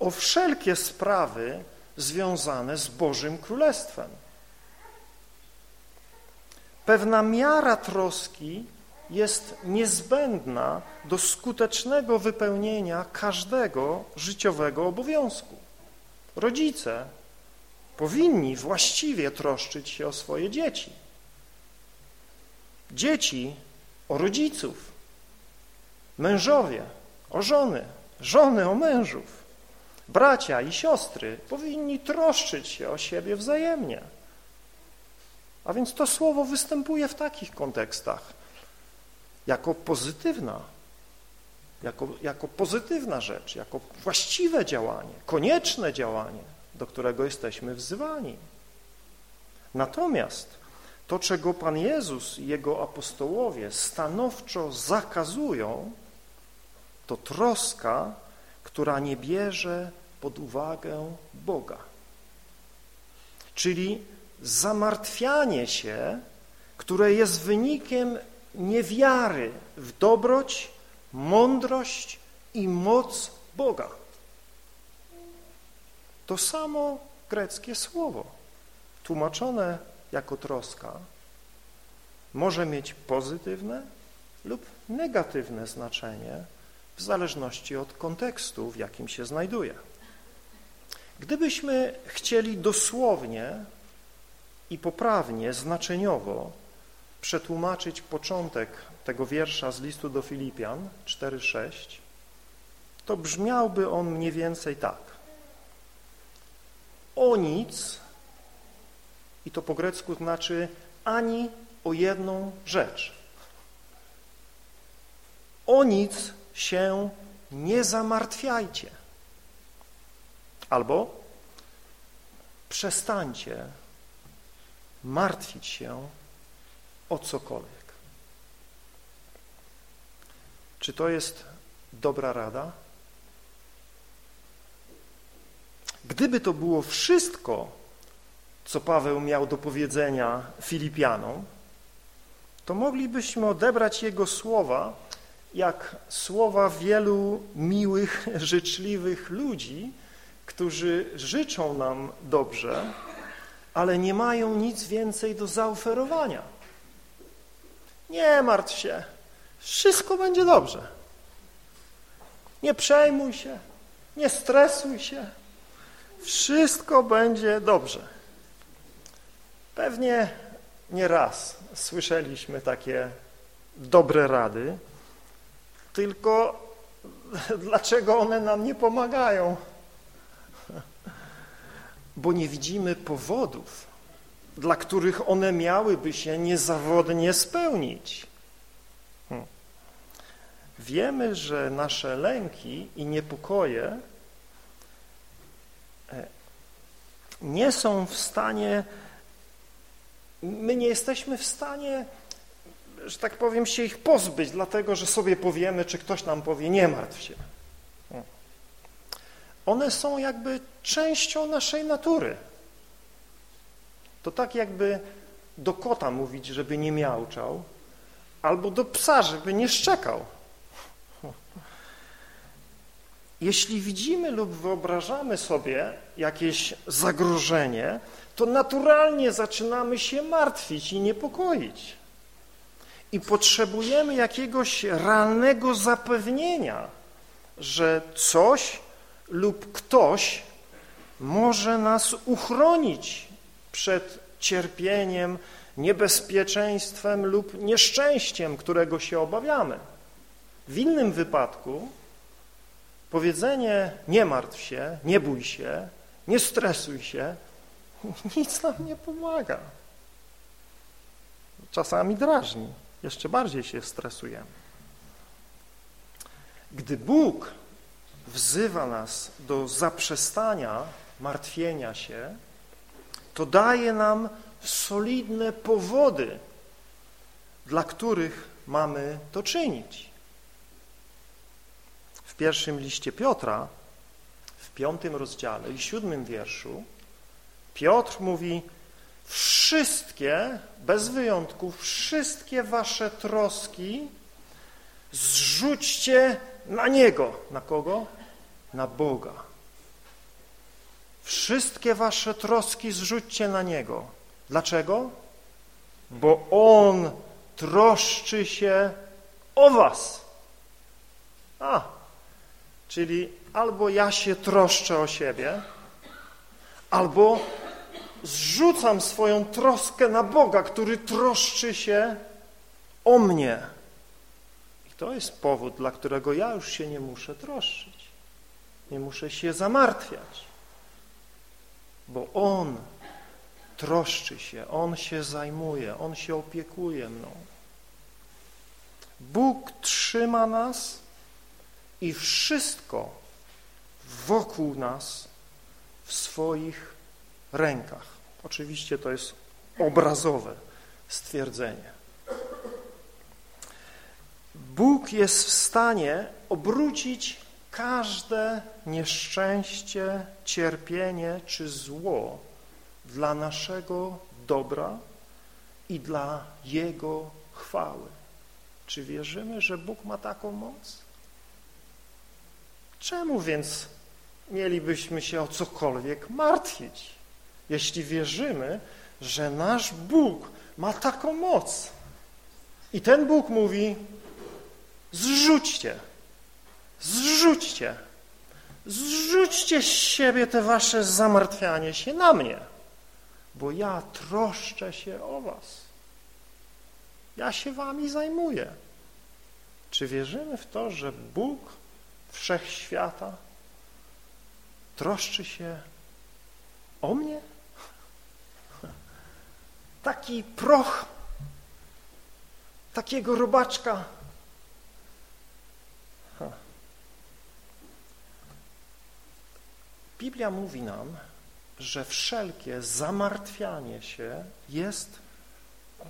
[SPEAKER 3] o wszelkie sprawy związane z Bożym Królestwem. Pewna miara troski jest niezbędna do skutecznego wypełnienia każdego życiowego obowiązku. Rodzice powinni właściwie troszczyć się o swoje dzieci. Dzieci o rodziców, mężowie o żony, żony o mężów, bracia i siostry powinni troszczyć się o siebie wzajemnie. A więc to słowo występuje w takich kontekstach jako pozytywna, jako, jako pozytywna rzecz, jako właściwe działanie, konieczne działanie, do którego jesteśmy wzywani. Natomiast to, czego Pan Jezus i Jego apostołowie stanowczo zakazują, to troska, która nie bierze pod uwagę Boga. Czyli zamartwianie się, które jest wynikiem niewiary w dobroć, mądrość i moc Boga. To samo greckie słowo, tłumaczone jako troska, może mieć pozytywne lub negatywne znaczenie w zależności od kontekstu, w jakim się znajduje. Gdybyśmy chcieli dosłownie i poprawnie, znaczeniowo przetłumaczyć początek tego wiersza z listu do Filipian 4:6, to brzmiałby on mniej więcej tak. O nic, i to po grecku znaczy ani o jedną rzecz. O nic się nie zamartwiajcie. Albo przestańcie martwić się o cokolwiek. Czy to jest dobra rada? Gdyby to było wszystko, co Paweł miał do powiedzenia Filipianom, to moglibyśmy odebrać jego słowa jak słowa wielu miłych, życzliwych ludzi, którzy życzą nam dobrze, ale nie mają nic więcej do zaoferowania. Nie martw się, wszystko będzie dobrze. Nie przejmuj się, nie stresuj się, wszystko będzie dobrze. Pewnie nie raz słyszeliśmy takie dobre rady, tylko dlaczego one nam nie pomagają? Bo nie widzimy powodów, dla których one miałyby się niezawodnie spełnić. Hmm. Wiemy, że nasze lęki i niepokoje e, nie są w stanie, my nie jesteśmy w stanie że tak powiem, się ich pozbyć, dlatego że sobie powiemy, czy ktoś nam powie, nie martw się. One są jakby częścią naszej natury. To tak jakby do kota mówić, żeby nie miałczał, albo do psa, żeby nie szczekał. Jeśli widzimy lub wyobrażamy sobie jakieś zagrożenie, to naturalnie zaczynamy się martwić i niepokoić i potrzebujemy jakiegoś realnego zapewnienia, że coś lub ktoś może nas uchronić przed cierpieniem, niebezpieczeństwem lub nieszczęściem, którego się obawiamy. W innym wypadku powiedzenie nie martw się, nie bój się, nie stresuj się, nic nam nie pomaga. Czasami drażni jeszcze bardziej się stresujemy. Gdy Bóg wzywa nas do zaprzestania martwienia się, to daje nam solidne powody, dla których mamy to czynić. W pierwszym liście Piotra, w piątym rozdziale i siódmym wierszu, Piotr mówi, wszystkie, bez wyjątku, wszystkie wasze troski zrzućcie na Niego. Na kogo? Na Boga. Wszystkie wasze troski zrzućcie na Niego. Dlaczego? Bo On troszczy się o was. A, czyli albo ja się troszczę o siebie, albo zrzucam swoją troskę na Boga, który troszczy się o mnie. I to jest powód, dla którego ja już się nie muszę troszczyć. Nie muszę się zamartwiać, bo On troszczy się, On się zajmuje, On się opiekuje mną. Bóg trzyma nas i wszystko wokół nas w swoich rękach. Oczywiście to jest obrazowe stwierdzenie. Bóg jest w stanie obrócić każde nieszczęście, cierpienie czy zło dla naszego dobra i dla Jego chwały. Czy wierzymy, że Bóg ma taką moc? Czemu więc mielibyśmy się o cokolwiek martwić, jeśli wierzymy, że nasz Bóg ma taką moc? I ten Bóg mówi, zrzućcie, zrzućcie, zrzućcie z siebie te wasze zamartwianie się na mnie, bo ja troszczę się o was. Ja się wami zajmuję. Czy wierzymy w to, że Bóg wszechświata troszczy się o mnie? Taki proch, takiego robaczka. Biblia mówi nam, że wszelkie zamartwianie się jest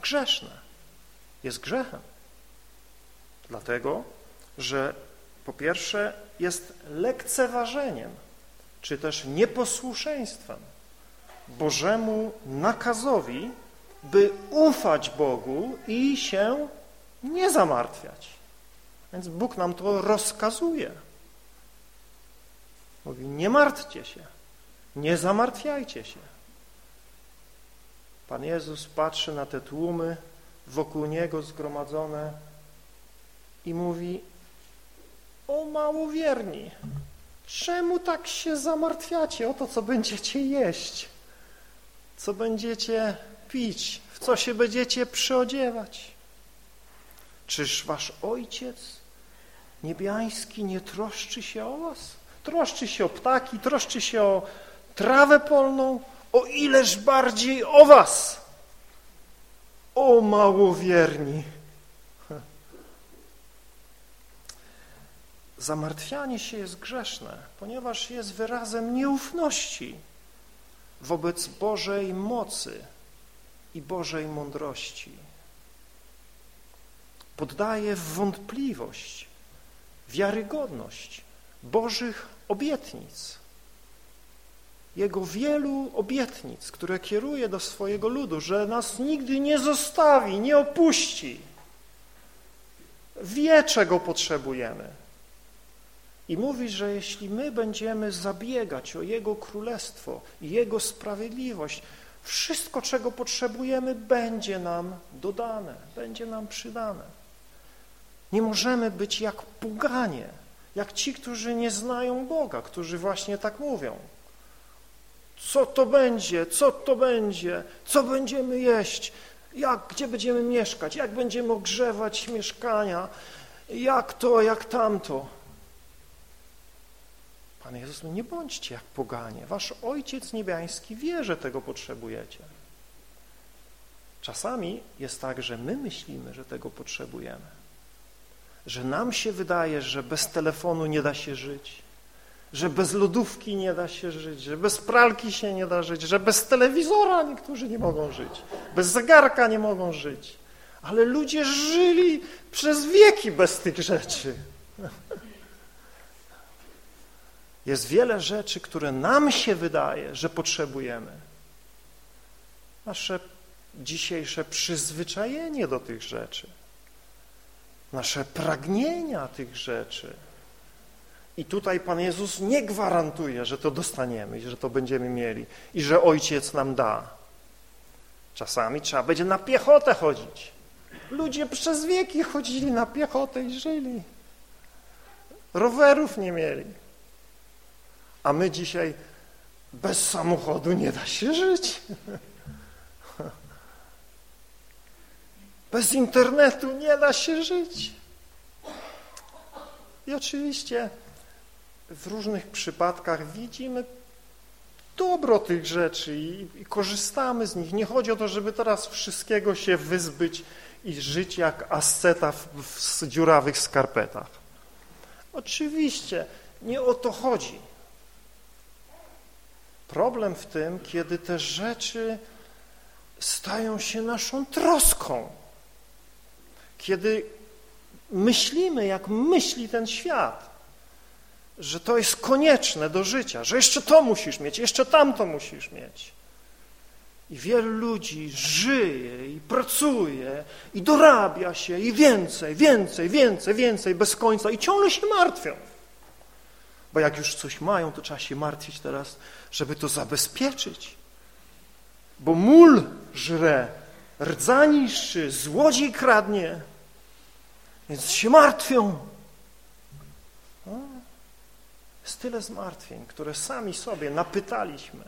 [SPEAKER 3] grzeszne, jest grzechem. Dlatego, że po pierwsze jest lekceważeniem, czy też nieposłuszeństwem Bożemu nakazowi, by ufać Bogu i się nie zamartwiać. Więc Bóg nam to rozkazuje. Mówi, nie martwcie się, nie zamartwiajcie się. Pan Jezus patrzy na te tłumy wokół Niego zgromadzone i mówi, o małowierni, czemu tak się zamartwiacie o to, co będziecie jeść, co będziecie pić, w co się będziecie przyodziewać? Czyż wasz Ojciec niebiański nie troszczy się o was? Troszczy się o ptaki, troszczy się o trawę polną, o ileż bardziej o was, o małowierni. Zamartwianie się jest grzeszne, ponieważ jest wyrazem nieufności wobec Bożej mocy i Bożej mądrości. Poddaje w wątpliwość wiarygodność Bożych obietnic, Jego wielu obietnic, które kieruje do swojego ludu, że nas nigdy nie zostawi, nie opuści. Wie, czego potrzebujemy. I mówi, że jeśli my będziemy zabiegać o Jego Królestwo i Jego sprawiedliwość, wszystko, czego potrzebujemy, będzie nam dodane, będzie nam przydane. Nie możemy być jak poganie, jak ci, którzy nie znają Boga, którzy właśnie tak mówią. Co to będzie? Co to będzie? Co będziemy jeść? Jak, gdzie będziemy mieszkać? Jak będziemy ogrzewać mieszkania? Jak to, jak tamto? Pan Jezus, nie bądźcie jak poganie. Wasz Ojciec Niebiański wie, że tego potrzebujecie. Czasami jest tak, że my myślimy, że tego potrzebujemy. Że nam się wydaje, że bez telefonu nie da się żyć, że bez lodówki nie da się żyć, że bez pralki się nie da żyć, że bez telewizora niektórzy nie mogą żyć, bez zegarka nie mogą żyć. Ale ludzie żyli przez wieki bez tych rzeczy. Jest wiele rzeczy, które nam się wydaje, że potrzebujemy. Nasze dzisiejsze przyzwyczajenie do tych rzeczy, nasze pragnienia tych rzeczy. I tutaj Pan Jezus nie gwarantuje, że to dostaniemy że to będziemy mieli i że Ojciec nam da. Czasami trzeba będzie na piechotę chodzić. Ludzie przez wieki chodzili na piechotę i żyli. Rowerów nie mieli. A my dzisiaj bez samochodu nie da się żyć. Bez internetu nie da się żyć. I oczywiście w różnych przypadkach widzimy dobro tych rzeczy i, i korzystamy z nich. Nie chodzi o to, żeby teraz wszystkiego się wyzbyć i żyć jak asceta w, w dziurawych skarpetach. Oczywiście, nie o to chodzi. Problem w tym, kiedy te rzeczy stają się naszą troską. Kiedy myślimy, jak myśli ten świat, że to jest konieczne do życia, że jeszcze to musisz mieć, jeszcze tamto musisz mieć. I wielu ludzi żyje i pracuje i dorabia się i więcej, więcej, więcej, więcej bez końca i ciągle się martwią. Bo jak już coś mają, to trzeba się martwić teraz, żeby to zabezpieczyć. Bo mól żre, rdza niszczy, złodziej kradnie, więc się martwią. Jest tyle zmartwień, które sami sobie napytaliśmy,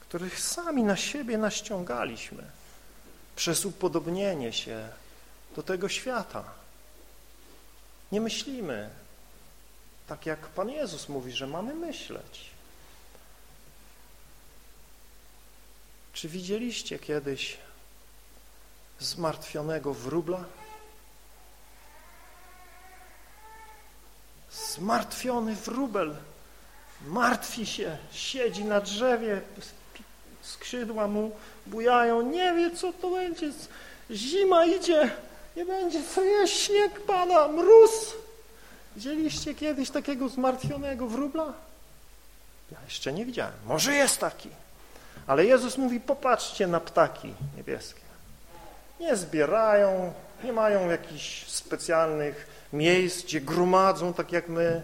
[SPEAKER 3] których sami na siebie naściągaliśmy przez upodobnienie się do tego świata. Nie myślimy, tak jak Pan Jezus mówi, że mamy myśleć. Czy widzieliście kiedyś zmartwionego wróbla? Zmartwiony wróbel martwi się, siedzi na drzewie, skrzydła mu bujają, nie wie co to będzie, zima idzie, nie będzie co jeść, śnieg pada, mróz. Widzieliście kiedyś takiego zmartwionego wróbla? Ja jeszcze nie widziałem. Może jest taki. Ale Jezus mówi, popatrzcie na ptaki niebieskie. Nie zbierają, nie mają jakichś specjalnych miejsc, gdzie gromadzą, tak jak my,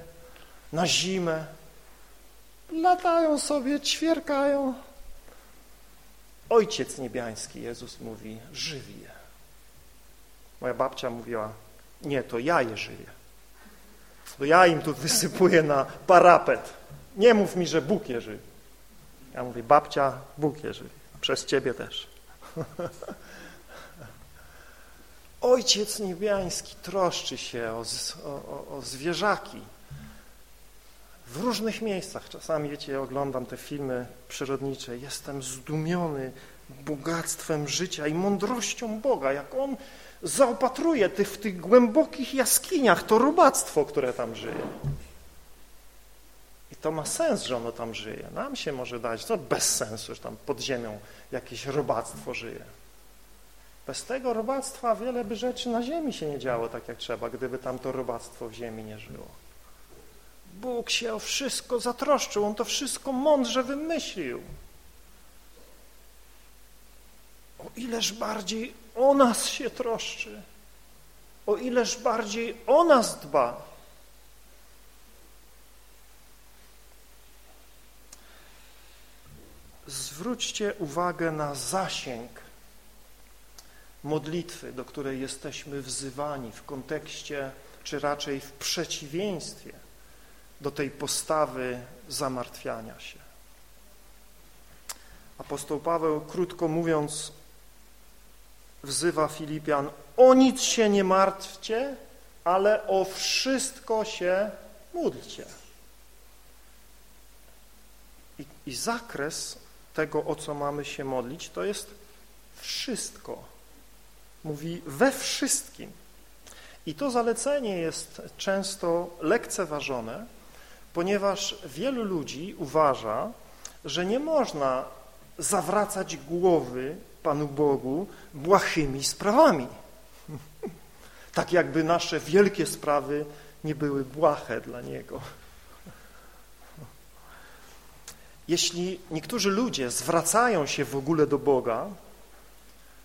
[SPEAKER 3] na zimę. Latają sobie, ćwierkają. Ojciec niebiański, Jezus mówi, żywi je. Moja babcia mówiła, nie, to ja je żywię. To ja im tu wysypuję na parapet. Nie mów mi, że Bóg je żywi. Ja mówię, babcia, Bóg je żywi. Przez ciebie też. Ojciec niebiański troszczy się o, o, o zwierzaki. W różnych miejscach, czasami, wiecie, oglądam te filmy przyrodnicze, jestem zdumiony bogactwem życia i mądrością Boga, jak On zaopatruje ty w tych głębokich jaskiniach to robactwo, które tam żyje. I to ma sens, że ono tam żyje. Nam się może dać, to bez sensu, że tam pod ziemią jakieś robactwo żyje. Bez tego robactwa wiele by rzeczy na ziemi się nie działo tak jak trzeba, gdyby tam to robactwo w ziemi nie żyło. Bóg się o wszystko zatroszczył, On to wszystko mądrze wymyślił. O ileż bardziej o nas się troszczy, o ileż bardziej o nas dba. Zwróćcie uwagę na zasięg modlitwy, do której jesteśmy wzywani w kontekście, czy raczej w przeciwieństwie do tej postawy zamartwiania się. Apostoł Paweł, krótko mówiąc, wzywa Filipian, o nic się nie martwcie, ale o wszystko się módlcie. I, I, zakres tego, o co mamy się modlić, to jest wszystko. Mówi we wszystkim. I to zalecenie jest często lekceważone, ponieważ wielu ludzi uważa, że nie można zawracać głowy Panu Bogu błahymi sprawami. Tak jakby nasze wielkie sprawy nie były błahe dla Niego. Jeśli niektórzy ludzie zwracają się w ogóle do Boga,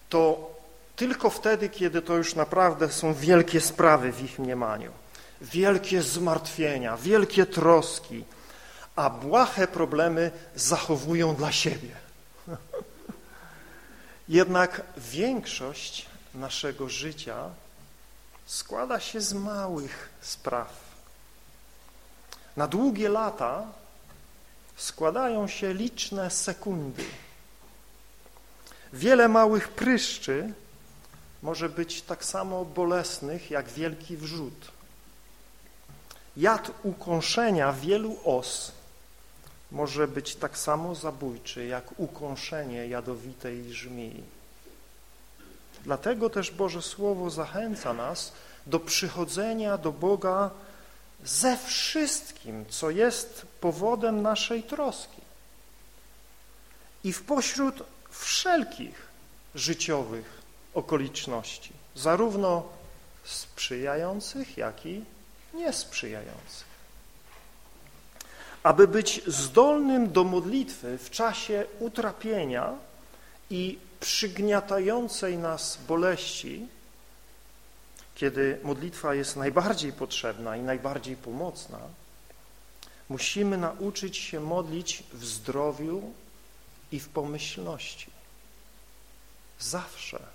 [SPEAKER 3] to tylko wtedy, kiedy to już naprawdę są wielkie sprawy w ich mniemaniu. Wielkie zmartwienia, wielkie troski, a błahe problemy zachowują dla siebie. Jednak większość naszego życia składa się z małych spraw. Na długie lata składają się liczne sekundy. Wiele małych pryszczy może być tak samo bolesnych jak wielki wrzód. Jad ukąszenia wielu os może być tak samo zabójczy jak ukąszenie jadowitej żmii. Dlatego też Boże Słowo zachęca nas do przychodzenia do Boga ze wszystkim, co jest powodem naszej troski. I w pośród wszelkich życiowych okoliczności, zarówno sprzyjających, jak i niesprzyjających. Aby być zdolnym do modlitwy w czasie utrapienia i przygniatającej nas boleści, kiedy modlitwa jest najbardziej potrzebna i najbardziej pomocna, musimy nauczyć się modlić w zdrowiu i w pomyślności. Zawsze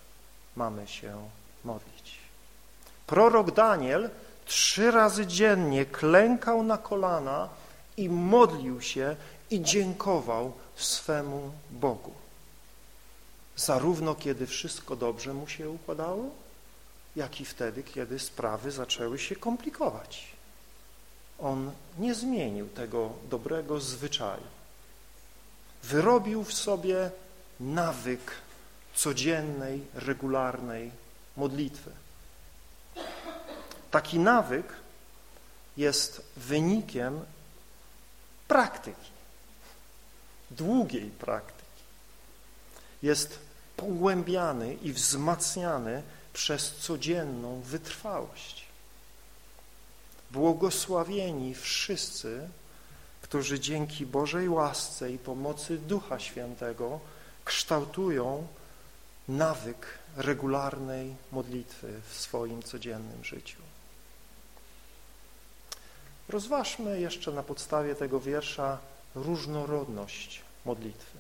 [SPEAKER 3] mamy się modlić. Prorok Daniel trzy razy dziennie klękał na kolana i modlił się i dziękował swemu Bogu. Zarówno kiedy wszystko dobrze mu się układało, jak i wtedy, kiedy sprawy zaczęły się komplikować. On nie zmienił tego dobrego zwyczaju. Wyrobił w sobie nawyk codziennej, regularnej modlitwy. Taki nawyk jest wynikiem praktyki, długiej praktyki. Jest pogłębiany i wzmacniany przez codzienną wytrwałość. Błogosławieni wszyscy, którzy dzięki Bożej łasce i pomocy Ducha Świętego kształtują nawyk regularnej modlitwy w swoim codziennym życiu. Rozważmy jeszcze na podstawie tego wiersza różnorodność modlitwy.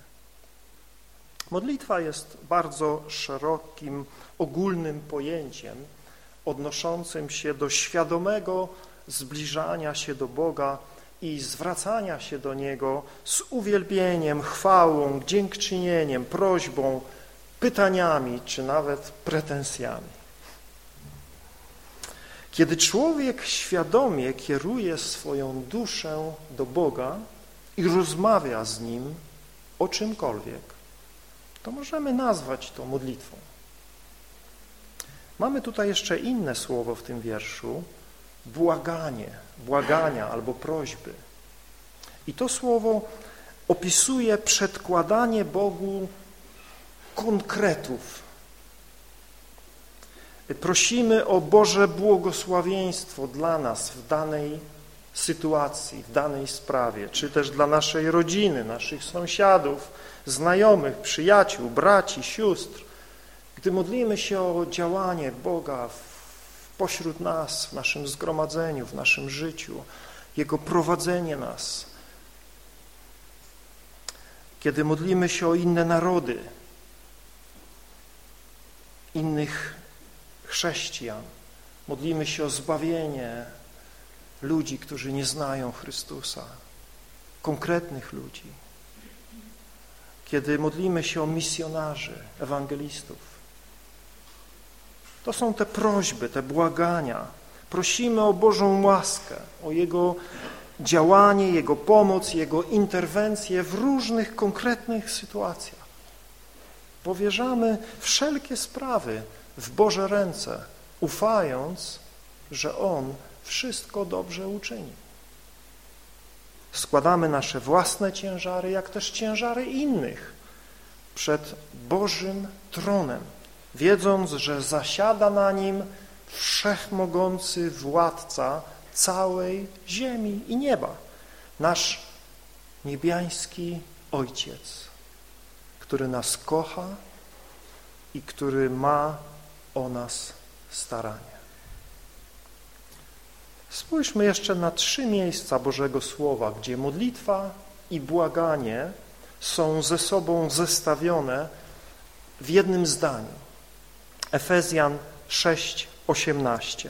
[SPEAKER 3] Modlitwa jest bardzo szerokim, ogólnym pojęciem odnoszącym się do świadomego zbliżania się do Boga i zwracania się do Niego z uwielbieniem, chwałą, dziękczynieniem, prośbą, pytaniami czy nawet pretensjami. Kiedy człowiek świadomie kieruje swoją duszę do Boga i rozmawia z Nim o czymkolwiek, to możemy nazwać to modlitwą. Mamy tutaj jeszcze inne słowo w tym wierszu, błaganie, błagania albo prośby. I to słowo opisuje przedkładanie Bogu konkretów. Prosimy o Boże błogosławieństwo dla nas w danej sytuacji, w danej sprawie, czy też dla naszej rodziny, naszych sąsiadów, znajomych, przyjaciół, braci, sióstr. Gdy modlimy się o działanie Boga pośród nas, w naszym zgromadzeniu, w naszym życiu, Jego prowadzenie nas, kiedy modlimy się o inne narody, innych chrześcijan, modlimy się o zbawienie ludzi, którzy nie znają Chrystusa, konkretnych ludzi, kiedy modlimy się o misjonarzy, ewangelistów. To są te prośby, te błagania. Prosimy o Bożą łaskę, o Jego działanie, Jego pomoc, Jego interwencję w różnych konkretnych sytuacjach. Powierzamy wszelkie sprawy w Boże ręce, ufając, że On wszystko dobrze uczyni. Składamy nasze własne ciężary, jak też ciężary innych przed Bożym tronem, wiedząc, że zasiada na nim wszechmogący władca całej ziemi i nieba, nasz niebiański Ojciec, który nas kocha i który ma o nas staranie. Spójrzmy jeszcze na trzy miejsca Bożego Słowa, gdzie modlitwa i błaganie są ze sobą zestawione w jednym zdaniu. Efezjan 6:18.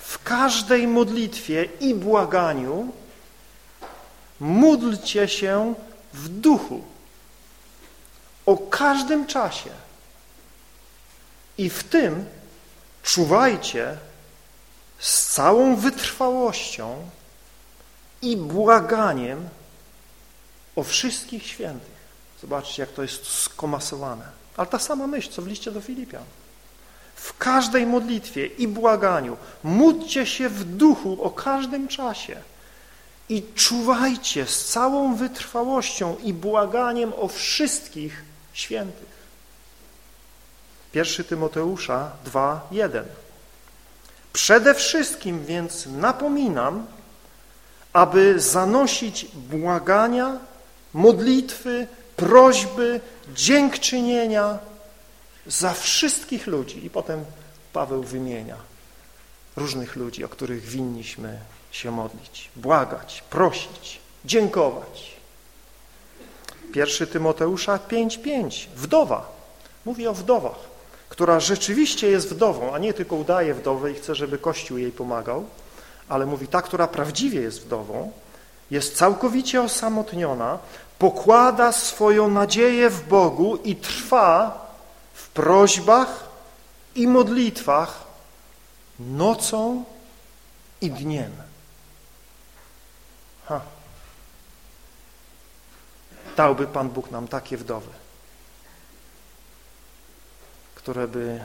[SPEAKER 3] W każdej modlitwie i błaganiu módlcie się w duchu o każdym czasie i w tym czuwajcie z całą wytrwałością i błaganiem o wszystkich świętych. Zobaczcie, jak to jest skomasowane. Ale ta sama myśl, co w liście do Filipian. W każdej modlitwie i błaganiu módlcie się w duchu o każdym czasie i czuwajcie z całą wytrwałością i błaganiem o wszystkich świętych. 1 Tymoteusza 2:1. Przede wszystkim więc napominam, aby zanosić błagania, modlitwy, prośby, dziękczynienia za wszystkich ludzi. I potem Paweł wymienia różnych ludzi, o których winniśmy się modlić, błagać, prosić, dziękować. 1 Tymoteusza 5:5. Wdowa. Mówi o wdowach, która rzeczywiście jest wdową, a nie tylko udaje wdowę i chce, żeby Kościół jej pomagał, ale mówi ta, która prawdziwie jest wdową, jest całkowicie osamotniona, pokłada swoją nadzieję w Bogu i trwa w prośbach i modlitwach nocą i dniem. Ha. Dałby Pan Bóg nam takie wdowy, które by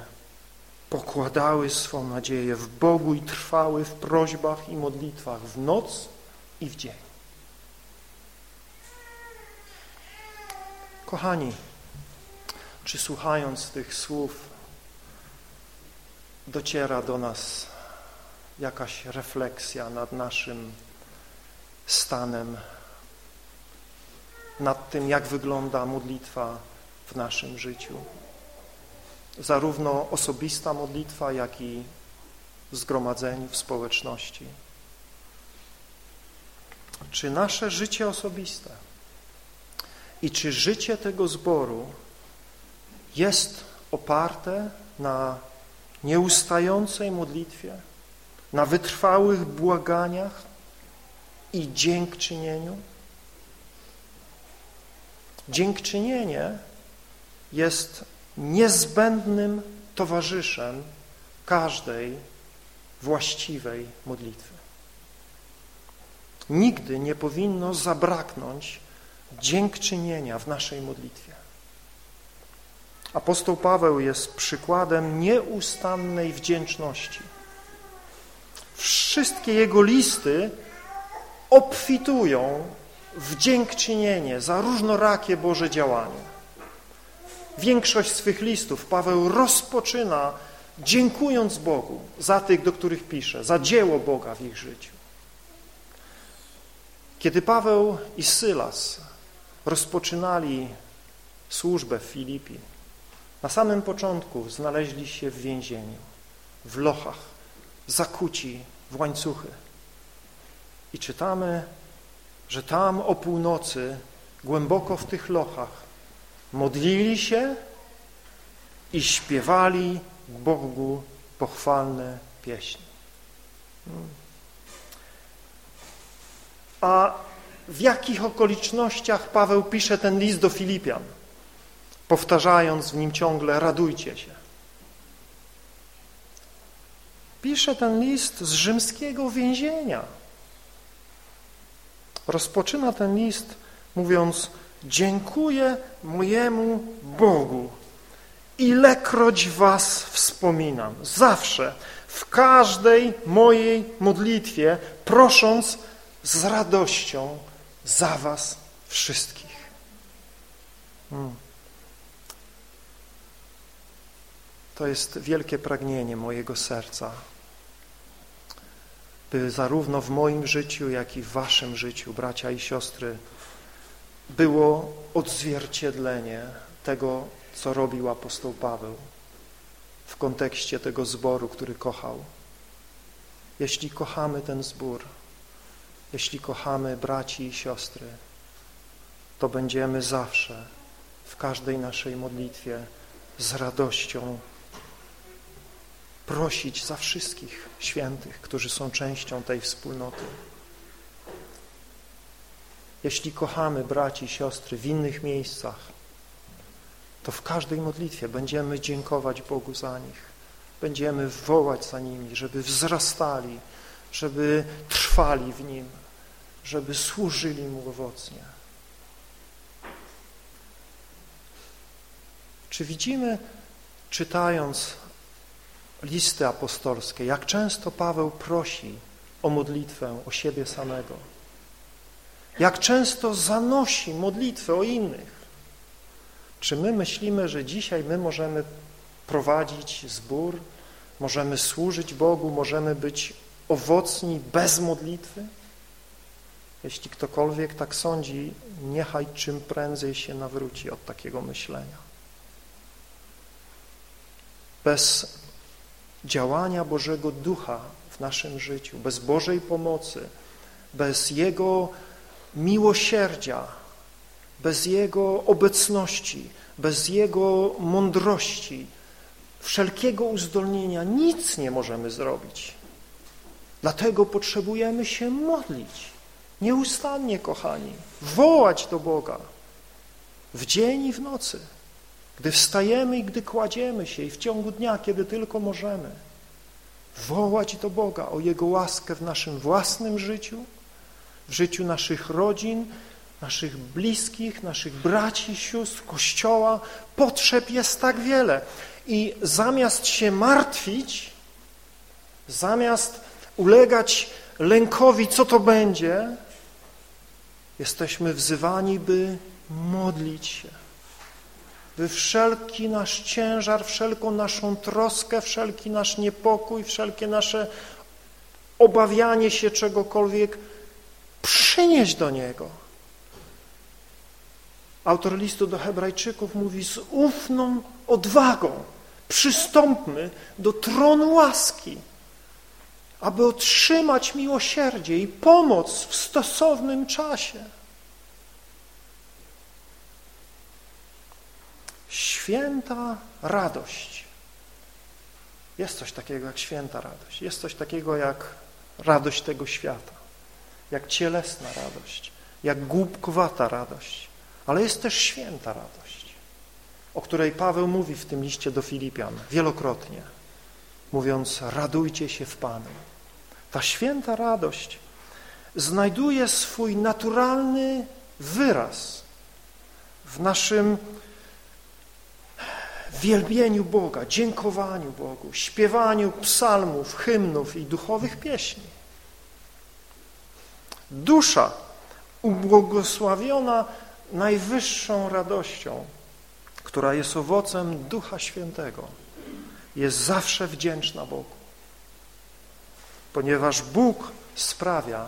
[SPEAKER 3] pokładały swą nadzieję w Bogu i trwały w prośbach i modlitwach w noc i w dzień. Kochani, czy słuchając tych słów dociera do nas jakaś refleksja nad naszym stanem, nad tym, jak wygląda modlitwa w naszym życiu? Zarówno osobista modlitwa, jak i w zgromadzeniu, w społeczności. Czy nasze życie osobiste i czy życie tego zboru jest oparte na nieustającej modlitwie, na wytrwałych błaganiach i dziękczynieniu? Dziękczynienie jest niezbędnym towarzyszem każdej właściwej modlitwy. Nigdy nie powinno zabraknąć dziękczynienia w naszej modlitwie. Apostoł Paweł jest przykładem nieustannej wdzięczności. Wszystkie jego listy obfitują w dziękczynienie za różnorakie Boże działanie. Większość swych listów Paweł rozpoczyna dziękując Bogu za tych, do których pisze, za dzieło Boga w ich życiu. Kiedy Paweł i Sylas rozpoczynali służbę w Filipi, na samym początku znaleźli się w więzieniu, w lochach, zakuci w łańcuchy. I czytamy, że tam o północy, głęboko w tych lochach, modlili się i śpiewali Bogu pochwalne pieśni. A w jakich okolicznościach Paweł pisze ten list do Filipian, powtarzając w nim ciągle radujcie się. Pisze ten list z rzymskiego więzienia. Rozpoczyna ten list mówiąc dziękuję mojemu Bogu, ilekroć was wspominam, zawsze, w każdej mojej modlitwie, prosząc z radością za was wszystkich. Hmm. To jest wielkie pragnienie mojego serca, by zarówno w moim życiu, jak i w waszym życiu, bracia i siostry, było odzwierciedlenie tego, co robił apostoł Paweł w kontekście tego zboru, który kochał. Jeśli kochamy ten zbór, jeśli kochamy braci i siostry, to będziemy zawsze w każdej naszej modlitwie z radością prosić za wszystkich świętych, którzy są częścią tej wspólnoty. Jeśli kochamy braci i siostry w innych miejscach, to w każdej modlitwie będziemy dziękować Bogu za nich. Będziemy wołać za nimi, żeby wzrastali, żeby trwali w Nim, żeby służyli Mu owocnie. Czy widzimy, czytając listy apostolskie, jak często Paweł prosi o modlitwę o siebie samego? Jak często zanosi modlitwę o innych? Czy my myślimy, że dzisiaj my możemy prowadzić zbór, możemy służyć Bogu, możemy być owocni bez modlitwy? Jeśli ktokolwiek tak sądzi, niechaj czym prędzej się nawróci od takiego myślenia. Bez działania Bożego Ducha w naszym życiu, bez Bożej pomocy, bez Jego miłosierdzia, bez Jego obecności, bez Jego mądrości, wszelkiego uzdolnienia nic nie możemy zrobić. Dlatego potrzebujemy się modlić, nieustannie, kochani, wołać do Boga w dzień i w nocy, gdy wstajemy i gdy kładziemy się i w ciągu dnia, kiedy tylko możemy. Wołać do Boga o Jego łaskę w naszym własnym życiu, w życiu naszych rodzin, naszych bliskich, naszych braci, sióstr, Kościoła. Potrzeb jest tak wiele. I zamiast się martwić, zamiast ulegać lękowi, co to będzie, jesteśmy wzywani, by modlić się, wszelki nasz ciężar, wszelką naszą troskę, wszelki nasz niepokój, wszelkie nasze obawianie się czegokolwiek przynieść do Niego. Autor listu do hebrajczyków mówi z ufną odwagą przystąpmy do tronu łaski, aby otrzymać miłosierdzie i pomoc w stosownym czasie. Święta radość. Jest coś takiego jak święta radość. Jest coś takiego jak radość tego świata. Jak cielesna radość. Jak głupkowata radość. Ale jest też święta radość, o której Paweł mówi w tym liście do Filipian wielokrotnie, mówiąc radujcie się w Panu. Ta święta radość znajduje swój naturalny wyraz w naszym wielbieniu Boga, dziękowaniu Bogu, śpiewaniu psalmów, hymnów i duchowych pieśni. Dusza ubłogosławiona najwyższą radością, która jest owocem Ducha Świętego, jest zawsze wdzięczna Bogu. Ponieważ Bóg sprawia,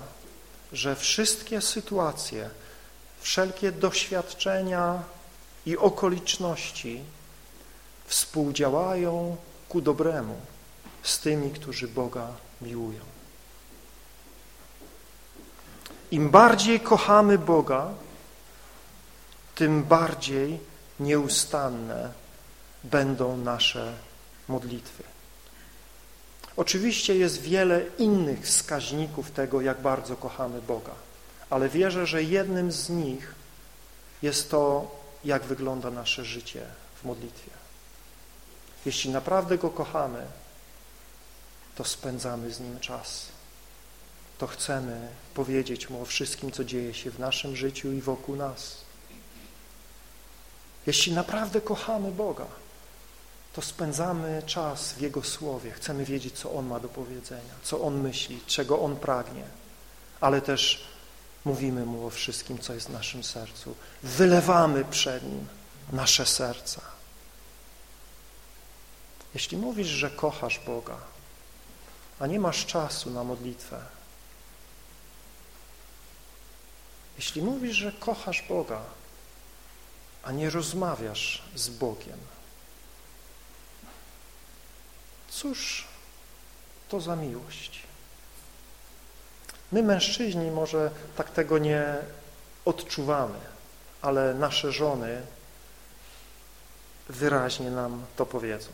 [SPEAKER 3] że wszystkie sytuacje, wszelkie doświadczenia i okoliczności współdziałają ku dobremu z tymi, którzy Boga miłują. Im bardziej kochamy Boga, tym bardziej nieustanne będą nasze modlitwy. Oczywiście jest wiele innych wskaźników tego, jak bardzo kochamy Boga, ale wierzę, że jednym z nich jest to, jak wygląda nasze życie w modlitwie. Jeśli naprawdę Go kochamy, to spędzamy z Nim czas. To chcemy powiedzieć Mu o wszystkim, co dzieje się w naszym życiu i wokół nas. Jeśli naprawdę kochamy Boga, to spędzamy czas w Jego Słowie. Chcemy wiedzieć, co On ma do powiedzenia, co On myśli, czego On pragnie, ale też mówimy Mu o wszystkim, co jest w naszym sercu. Wylewamy przed Nim nasze serca. Jeśli mówisz, że kochasz Boga, a nie masz czasu na modlitwę, jeśli mówisz, że kochasz Boga, a nie rozmawiasz z Bogiem. Cóż to za miłość? My mężczyźni może tak tego nie odczuwamy, ale nasze żony wyraźnie nam to powiedzą,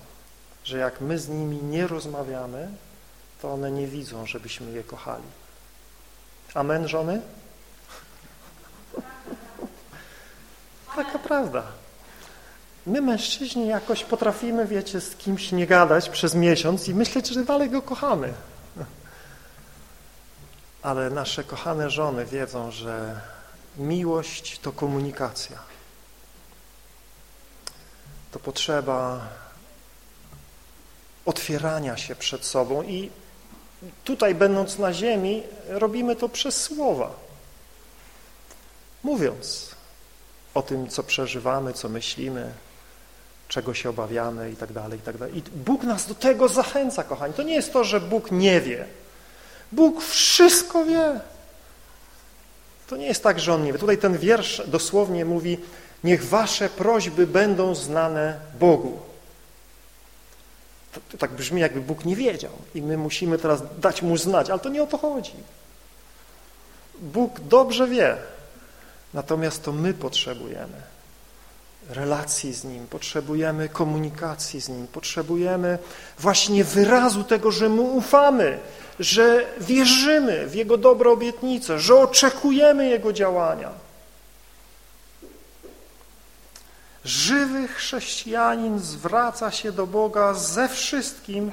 [SPEAKER 3] że jak my z nimi nie rozmawiamy, to one nie widzą, żebyśmy je kochali. Amen, żony? Taka prawda. My mężczyźni jakoś potrafimy, wiecie, z kimś nie gadać przez miesiąc i myśleć, że dalej go kochamy. ale nasze kochane żony wiedzą, że miłość to komunikacja. To potrzeba otwierania się przed sobą i tutaj będąc na ziemi robimy to przez słowa. Mówiąc o tym, co przeżywamy, co myślimy, czego się obawiamy i tak dalej, i tak dalej. I Bóg nas do tego zachęca, kochani. To nie jest to, że Bóg nie wie. Bóg wszystko wie. To nie jest tak, że On nie wie. Tutaj ten wiersz dosłownie mówi niech wasze prośby będą znane Bogu. To, to tak brzmi, jakby Bóg nie wiedział. I my musimy teraz dać Mu znać, ale to nie o to chodzi. Bóg dobrze wie, natomiast to my potrzebujemy relacji z Nim, potrzebujemy komunikacji z Nim, potrzebujemy właśnie wyrazu tego, że Mu ufamy, że wierzymy w Jego dobre obietnice, że oczekujemy Jego działania. Żywy chrześcijanin zwraca się do Boga ze wszystkim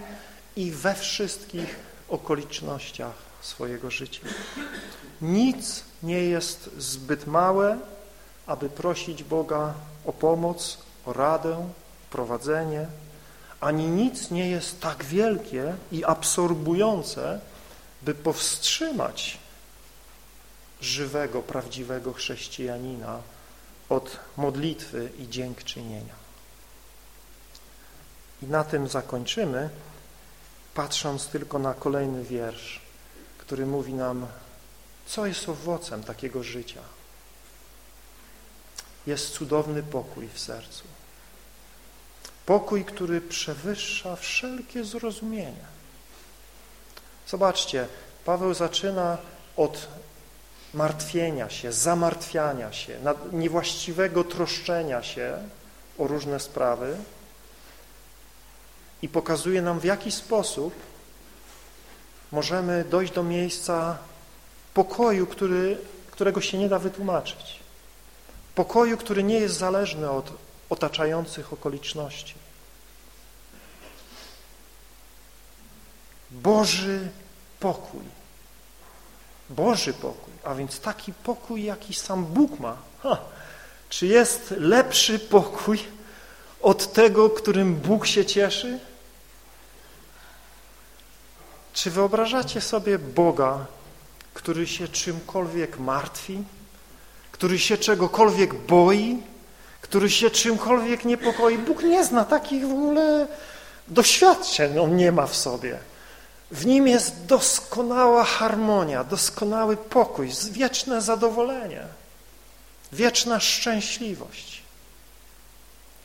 [SPEAKER 3] i we wszystkich okolicznościach swojego życia. Nic nie jest zbyt małe, aby prosić Boga o pomoc, o radę, prowadzenie, ani nic nie jest tak wielkie i absorbujące, by powstrzymać żywego, prawdziwego chrześcijanina od modlitwy i dziękczynienia. I na tym zakończymy, patrząc tylko na kolejny wiersz, który mówi nam, co jest owocem takiego życia. Jest cudowny pokój w sercu. Pokój, który przewyższa wszelkie zrozumienie. Zobaczcie, Paweł zaczyna od martwienia się, zamartwiania się, niewłaściwego troszczenia się o różne sprawy i pokazuje nam, w jaki sposób możemy dojść do miejsca pokoju, który, którego się nie da wytłumaczyć. Pokoju, który nie jest zależny od otaczających okoliczności. Boży pokój. Boży pokój, a więc taki pokój, jaki sam Bóg ma. Ha. Czy jest lepszy pokój od tego, którym Bóg się cieszy? Czy wyobrażacie sobie Boga, który się czymkolwiek martwi, który się czegokolwiek boi, który się czymkolwiek niepokoi? Bóg nie zna takich w ogóle doświadczeń, On nie ma w sobie. W nim jest doskonała harmonia, doskonały pokój, wieczne zadowolenie, wieczna szczęśliwość.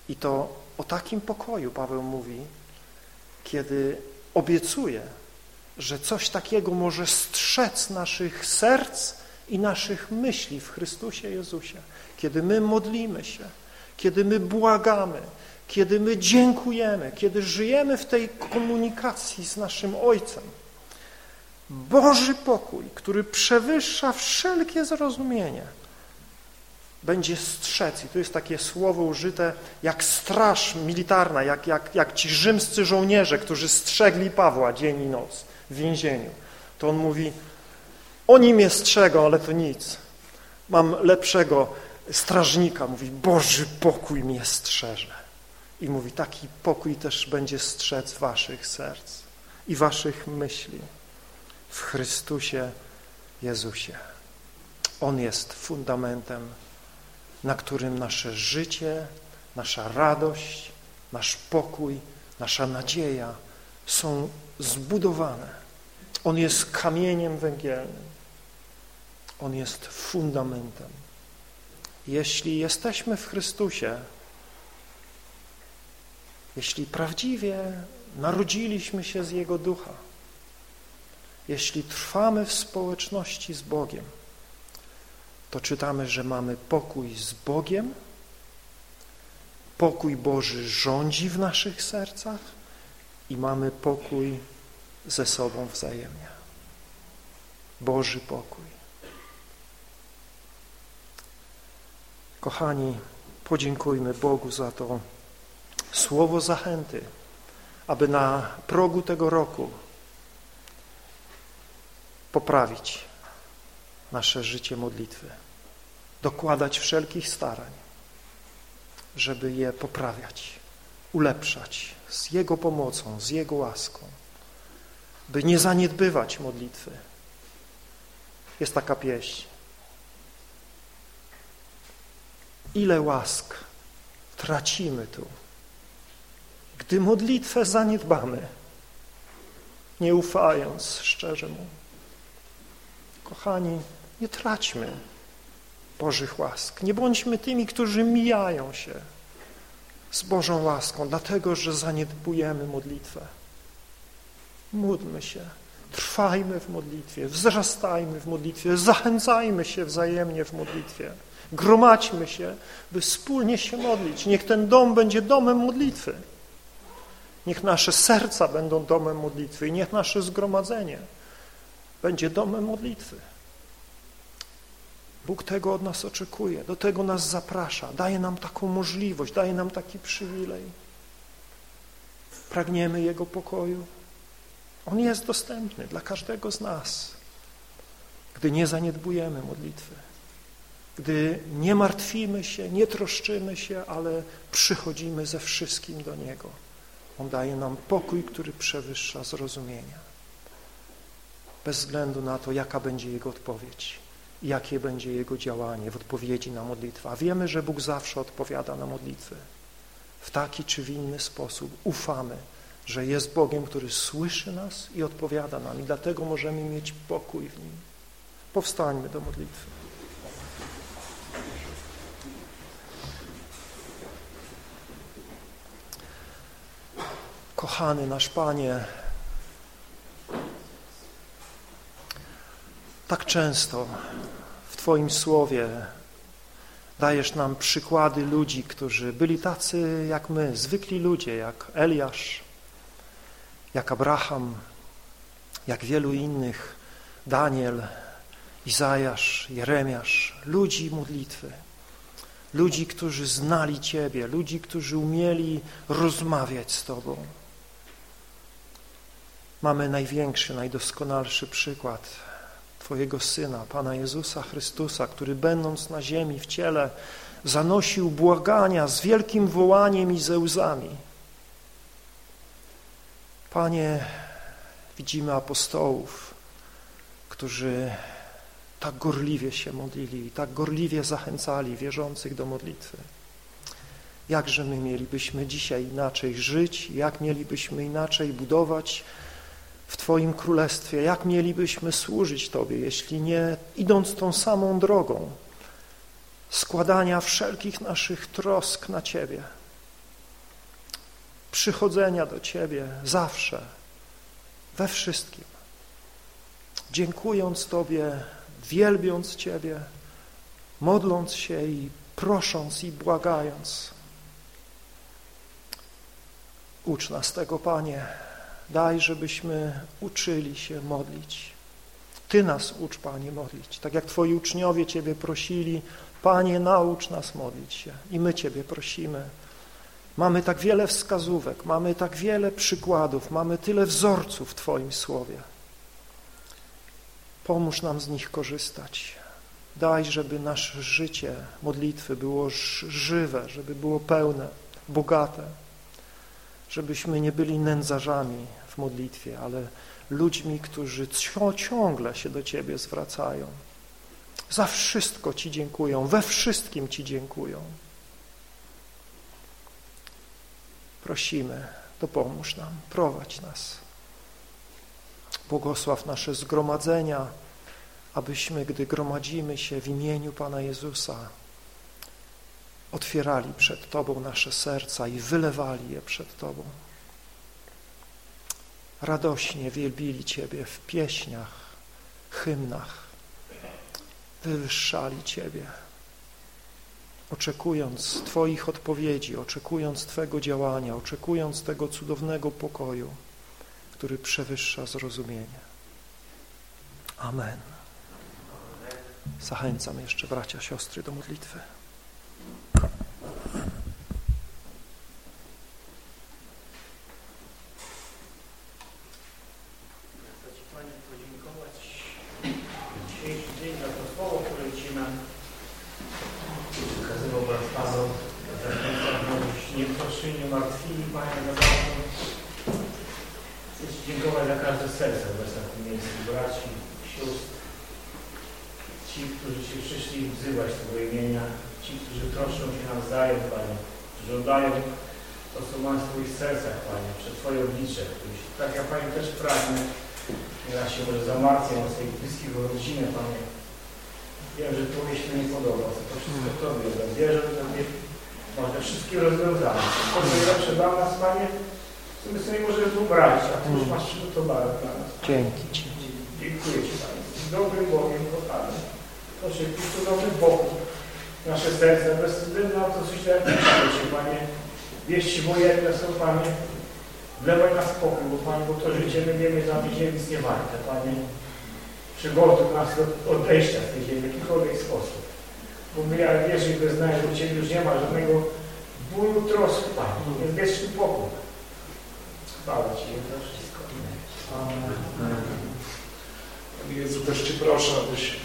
[SPEAKER 3] I to o takim pokoju Paweł mówi, kiedy obiecuje, że coś takiego może strzec naszych serc i naszych myśli w Chrystusie Jezusie. Kiedy my modlimy się, kiedy my błagamy, kiedy my dziękujemy, kiedy żyjemy w tej komunikacji z naszym Ojcem. Boży pokój, który przewyższa wszelkie zrozumienie, będzie strzec. I tu jest takie słowo użyte jak straż militarna, jak, jak, jak ci rzymscy żołnierze, którzy strzegli Pawła dzień i noc w więzieniu. To on mówi, oni mnie strzegą, ale to nic. Mam lepszego strażnika, mówi, Boży pokój mnie strzeże. I mówi, taki pokój też będzie strzec waszych serc i waszych myśli w Chrystusie Jezusie. On jest fundamentem, na którym nasze życie, nasza radość, nasz pokój, nasza nadzieja są zbudowane. On jest kamieniem węgielnym. On jest fundamentem. Jeśli jesteśmy w Chrystusie, jeśli prawdziwie narodziliśmy się z Jego ducha, jeśli trwamy w społeczności z Bogiem, to czytamy, że mamy pokój z Bogiem, pokój Boży rządzi w naszych sercach i mamy pokój ze sobą wzajemnie. Boży pokój. Kochani, podziękujmy Bogu za to słowo zachęty, aby na progu tego roku poprawić nasze życie modlitwy, dokładać wszelkich starań, żeby je poprawiać, ulepszać z Jego pomocą, z Jego łaską, by nie zaniedbywać modlitwy. Jest taka pieśń. Ile łask tracimy tu, gdy modlitwę zaniedbamy, nie ufając szczerze Mu. Kochani, nie traćmy Bożych łask. Nie bądźmy tymi, którzy mijają się z Bożą łaską, dlatego, że zaniedbujemy modlitwę. Módlmy się, trwajmy w modlitwie, wzrastajmy w modlitwie, zachęcajmy się wzajemnie w modlitwie. Gromadźmy się, by wspólnie się modlić. Niech ten dom będzie domem modlitwy. Niech nasze serca będą domem modlitwy i niech nasze zgromadzenie będzie domem modlitwy. Bóg tego od nas oczekuje, do tego nas zaprasza, daje nam taką możliwość, daje nam taki przywilej. Pragniemy Jego pokoju. On jest dostępny dla każdego z nas, gdy nie zaniedbujemy modlitwy, gdy nie martwimy się, nie troszczymy się, ale przychodzimy ze wszystkim do Niego. On daje nam pokój, który przewyższa zrozumienia. Bez względu na to, jaka będzie Jego odpowiedź jakie będzie Jego działanie w odpowiedzi na modlitwę. A wiemy, że Bóg zawsze odpowiada na modlitwy. W taki czy w inny sposób ufamy, że jest Bogiem, który słyszy nas i odpowiada nam i dlatego możemy mieć pokój w Nim. Powstańmy do modlitwy. Kochany nasz Panie, tak często w Twoim Słowie dajesz nam przykłady ludzi, którzy byli tacy jak my, zwykli ludzie, jak Eliasz, jak Abraham, jak wielu innych, Daniel, Izajasz, Jeremiasz, ludzi modlitwy, ludzi, którzy znali Ciebie, ludzi, którzy umieli rozmawiać z Tobą. Mamy największy, najdoskonalszy przykład Twojego Syna, Pana Jezusa Chrystusa, który będąc na ziemi w ciele zanosił błagania z wielkim wołaniem i ze łzami. Panie, widzimy apostołów, którzy tak gorliwie się modlili i tak gorliwie zachęcali wierzących do modlitwy. Jakże my mielibyśmy dzisiaj inaczej żyć, jak mielibyśmy inaczej budować w Twoim Królestwie, jak mielibyśmy służyć Tobie, jeśli nie idąc tą samą drogą składania wszelkich naszych trosk na Ciebie, przychodzenia do Ciebie zawsze, we wszystkim, dziękując Tobie, wielbiąc Ciebie, modląc się i prosząc i błagając. Ucz nas tego, Panie, Daj, żebyśmy uczyli się modlić. Ty nas ucz, Panie, modlić. Tak jak Twoi uczniowie Ciebie prosili, Panie, naucz nas modlić się. I my Ciebie prosimy. Mamy tak wiele wskazówek, mamy tak wiele przykładów, mamy tyle wzorców w Twoim Słowie. Pomóż nam z nich korzystać. Daj, żeby nasze życie modlitwy było żywe, żeby było pełne, bogate, żebyśmy nie byli nędzarzami, w modlitwie, ale ludźmi, którzy ciągle się do Ciebie zwracają. Za wszystko Ci dziękują, we wszystkim Ci dziękują. Prosimy, dopomóż nam, prowadź nas. Błogosław nasze zgromadzenia, abyśmy, gdy gromadzimy się w imieniu Pana Jezusa, otwierali przed Tobą nasze serca i wylewali je przed Tobą radośnie wielbili Ciebie w pieśniach, hymnach, wywyższali Ciebie, oczekując Twoich odpowiedzi, oczekując Twego działania, oczekując tego cudownego pokoju, który przewyższa zrozumienie. Amen. Zachęcam jeszcze bracia, siostry do modlitwy.
[SPEAKER 2] Panie podziękować dzisiejszy dzień za to
[SPEAKER 10] chwili, Panie, za bardzo chcę Ci dziękować za każde serce obecne w tym miejscu, braci, sióstr, ci, którzy Ci przyszli wzywać Twojego imienia, ci, którzy troszczą się nawzajem, Panie, oddają to, co mają w swoich sercach, Panie, przed Twoje oblicze. Tak ja, Panie, też pragnę, nieraz się może zamartwiam o swoich bliskich, o rodzinę, Panie. Wiem, że Tobie się to nie podoba, chcę to wszystko Tobie oddać. Wierzę, że Tobie te wszystkie rozwiązania. To, co najlepsze dla nas, Panie, co my sobie możemy pobrać, a Ty już masz przygotowane dla nas.
[SPEAKER 3] Dzięki Ci.
[SPEAKER 10] Dziękuję Ci, Panie. Dobrym Bogiem, kochany. Proszę, Ty cudowny Bogu. Nasze serca, bez względu na to, co się dzieje, Cię, Panie. Wieści wojenne są, Panie. Wlewaj na spokój, bo Panie, bo to życie my wiemy, że na tej ziemi jest niewarte, Panie. Przygotuj nas do odejścia z tej ziemi w jakikolwiek sposób. Bo my, jak wiesz, i wyznaję, że u Ciebie już nie ma żadnego bólu, troski, Panie. Jest wieczny pokój. Chwała Ci za wszystko. Amen.
[SPEAKER 5] Panie Jezu, też Cię proszę, abyś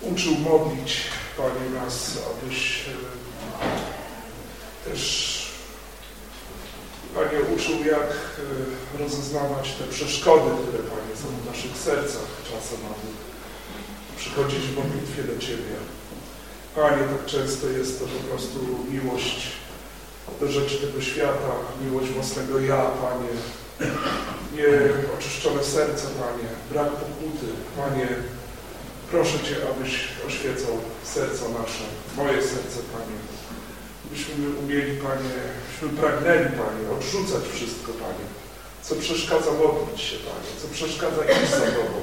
[SPEAKER 5] uczył modlić, Panie, nas, abyś e, też, Panie, uczył, jak e, rozeznawać te przeszkody, które, Panie, są w naszych sercach czasem, aby przychodzić w modlitwie do Ciebie. Panie, tak często jest to po prostu miłość do rzeczy tego świata, miłość własnego ja, Panie, nieoczyszczone serce, Panie, brak pokuty, Panie, proszę Cię, abyś oświecał serca nasze, moje serce, Panie, byśmy umieli, Panie, byśmy pragnęli, Panie, odrzucać wszystko, Panie, co przeszkadza modlić się, Panie, co przeszkadza iść za Tobą.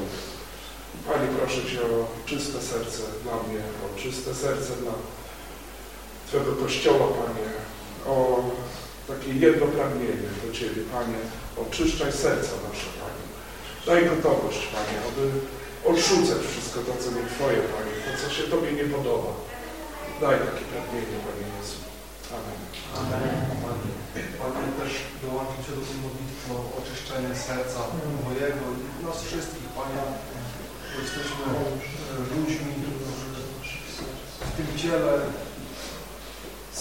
[SPEAKER 5] Panie, proszę Cię o czyste serce dla mnie, o czyste serce dla Twojego Kościoła, Panie, o takie jedno pragnienie do Ciebie, Panie, oczyszczaj serca nasze, Panie. Daj gotowość, Panie, aby odrzucać wszystko to, co nie Twoje, Panie, to, co się Tobie nie podoba. Daj takie pragnienie, Panie Jezu. Amen.
[SPEAKER 9] Amen. Panie, też dołączam się do tej modlitwy o oczyszczenie serca mojego i nas wszystkich, Panie, bo jesteśmy ludźmi, w tym ciele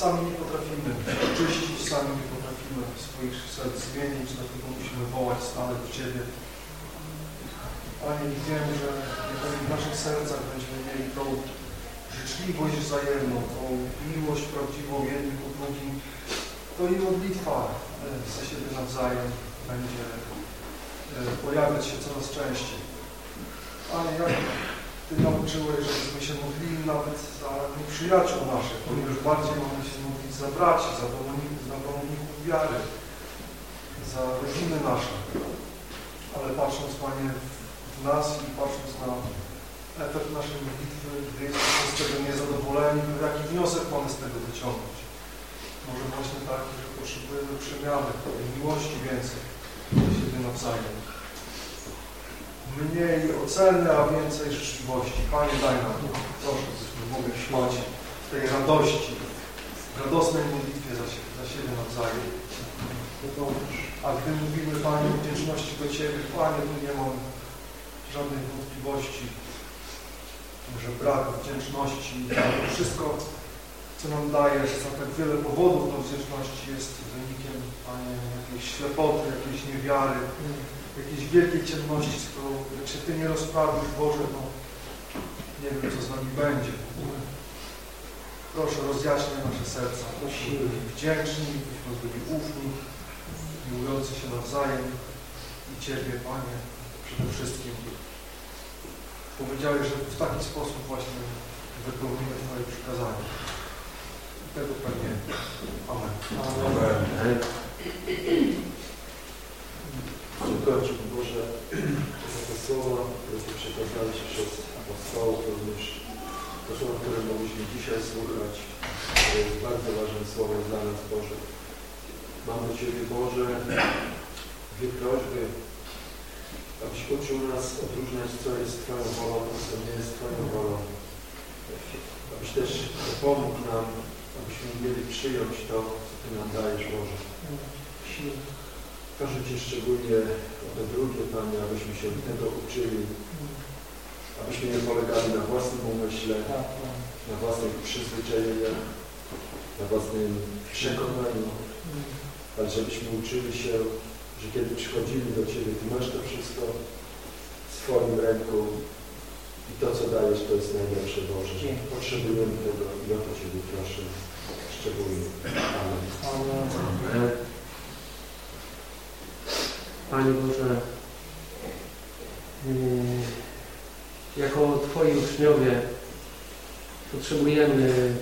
[SPEAKER 9] sami nie potrafimy oczyścić, sami nie potrafimy swoich serc zmienić, dlatego musimy wołać stale do Ciebie. Panie, i wiem, że jeżeli w naszych sercach będziemy mieli tą życzliwość wzajemną, tą miłość prawdziwą jednym ku drugim, to i modlitwa e, za siebie nawzajem będzie e, pojawiać się coraz częściej. Panie, jak Ty nauczyłeś, żebyśmy się modlili nawet za nieprzyjaciół naszych, ponieważ bardziej mamy się modlić za braci, za domowników wiary, za rodziny nasze. Ale patrząc, Panie, w nas i patrząc na efekt naszej modlitwy, gdy jesteśmy z tego niezadowoleni, to jaki wniosek mamy z tego wyciągnąć? Może właśnie taki, że potrzebujemy przemiany, miłości więcej siebie nawzajem. Mniej oceny, a więcej życzliwości. Panie, daj nam to. Proszę, byśmy mogli śmiać w tej radości, w radosnej modlitwie za, siebie, za siebie nawzajem. A gdy mówimy, Panie, wdzięczności do Ciebie, Panie, tu nie mam żadnej wątpliwości, że brak wdzięczności, to wszystko, co nam dajesz, za tak wiele powodów do wdzięczności jest wynikiem, Panie, jakiejś ślepoty, jakiejś niewiary, jakiejś wielkiej ciemności, z którą jak się Ty nie rozprawisz, Boże, no nie wiem, co z nami będzie. Proszę, rozjaśnij nasze serca, byśmy byli wdzięczni, byśmy byli ufni, miłujący się nawzajem i Ciebie, Panie, przede wszystkim. Powiedziałeś, że w taki sposób właśnie wypełnimy Twoje przykazania. I tego pragniemy. Amen.
[SPEAKER 5] Amen.
[SPEAKER 11] Dziękuję Ci Boże za te słowa, które Ty przekazałeś przez apostołów, również to słowa, które mogliśmy dzisiaj słuchać. To jest bardzo ważne słowo dla nas, Boże. Mam do Ciebie, Boże, dwie prośby, abyś uczył nas odróżniać, co jest Twoją wolą, co nie jest Twoją wolą. Abyś też pomógł nam, abyśmy mieli przyjąć to, co Ty nam dajesz, Boże. Proszę Cię szczególnie o to drugie, Panie, abyśmy się tego uczyli, abyśmy nie polegali na własnym umyśle, na własnych przyzwyczajeniach, na własnym przekonaniu, ale żebyśmy uczyli się, że kiedy przychodzimy do Ciebie, Ty masz to wszystko w swoim ręku i to, co dajesz, to jest najlepsze Boże. Że potrzebujemy tego i o to Ciebie proszę szczególnie. Amen.
[SPEAKER 12] E, Panie Boże, y, jako Twoi uczniowie potrzebujemy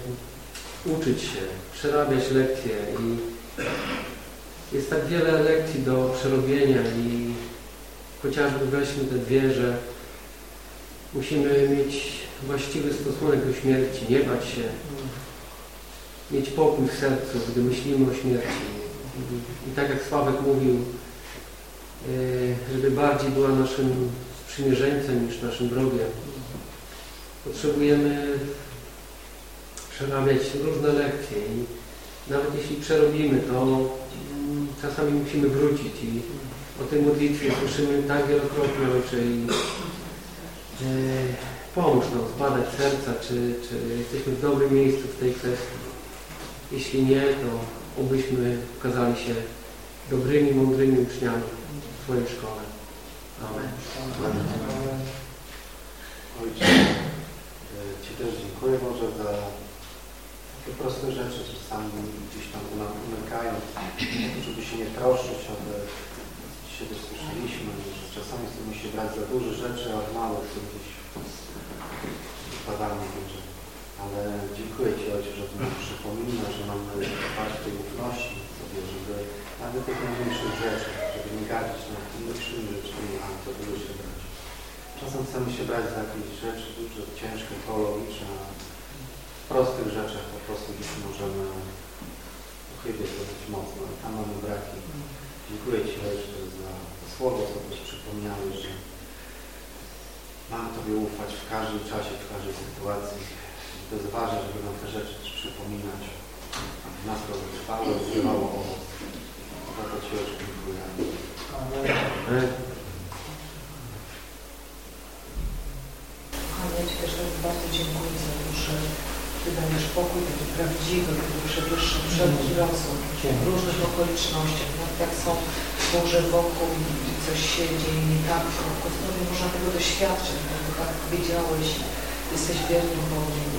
[SPEAKER 12] uczyć się, przerabiać lekcje i jest tak wiele lekcji do przerobienia i chociażby weźmy te dwie, że musimy mieć właściwy stosunek do śmierci, nie bać się, mieć pokój w sercu, gdy myślimy o śmierci. I, tak jak Sławek mówił, y, żeby bardziej była naszym sprzymierzeńcem niż naszym wrogiem. Potrzebujemy przerabiać różne lekcje i nawet jeśli przerobimy, to czasami musimy wrócić i o tej modlitwie słyszymy tak wielokrotnie, Ojcze, i e, pomóż nam zbadać serca, czy, czy jesteśmy w dobrym miejscu w tej kwestii. Jeśli nie, to obyśmy okazali się dobrymi, mądrymi uczniami w Twojej szkole. Amen.
[SPEAKER 7] Ojcze, e, Ci też dziękuję może za takie proste rzeczy, czasami gdzieś tam umykają, żeby się nie troszczyć o te, dzisiaj też słyszeliśmy, że czasami chcemy się brać za duże rzeczy, a małe to gdzieś wypadamy że Ale dziękuję Ci Ojcze, że Ty nam przypomina, że mamy w tej ufności sobie, żeby nawet tych najmniejszych rzeczy, żeby nie gardzić nad najmniejszymi rzeczami, a to dużo się brać. Czasem chcemy się brać za jakieś rzeczy duże, ciężkie, teologiczne, prostych rzeczach po prostu gdzieś możemy uchybić dosyć mocno i tam mamy braki. Dziękuję Ci Ojcze za to słowo, co też przypomniałeś, że mamy Tobie ufać w każdym czasie, w każdej sytuacji. I to jest ważne, żeby nam te rzeczy też przypominać, aby nas to trwało, zrywało owoc. Za to Ci Ojcze dziękuję.
[SPEAKER 6] Ci też bardzo dziękuję za to, że Ty dajesz pokój taki prawdziwy, który przewyższa wszelki rozum w różnych okolicznościach. Nawet jak są burze wokół i coś się dzieje nie tak, to w Kościele można tego doświadczyć, bo tak powiedziałeś, jesteś wiernym Bogiem.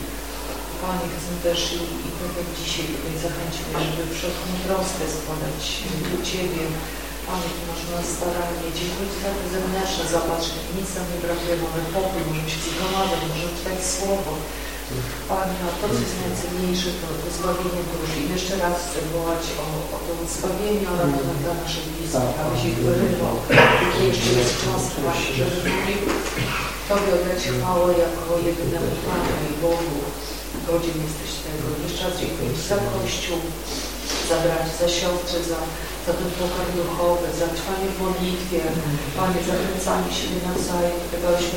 [SPEAKER 6] Panie, chcę też i, i tak jak dzisiaj tutaj zachęciłeś, żeby wszelką troskę składać do Ciebie. Panie, Ty masz nas staranie. Dziękuję Ci za te zewnętrzne zobaczki. Nic nam nie brakuje, mamy pokój, możemy się zgromadzać, możemy czytać Słowo. Panie, to, co jest najcenniejsze, to, to zbawienie duszy. I jeszcze raz chcę wołać o, o to zbawienie, o ratunek dla naszych bliskich, abyś ich wyrywał. Jakie jeszcze jest czas, Panie, żeby mogli Tobie oddać chwałę jako jedynemu Panu i Bogu. Godzien jesteś tego. Jeszcze raz dziękuję Ci za Kościół, za braci, za siostry, za, za ten pokarm duchowy, za trwanie w modlitwie. Panie, zachęcanie siebie nawzajem,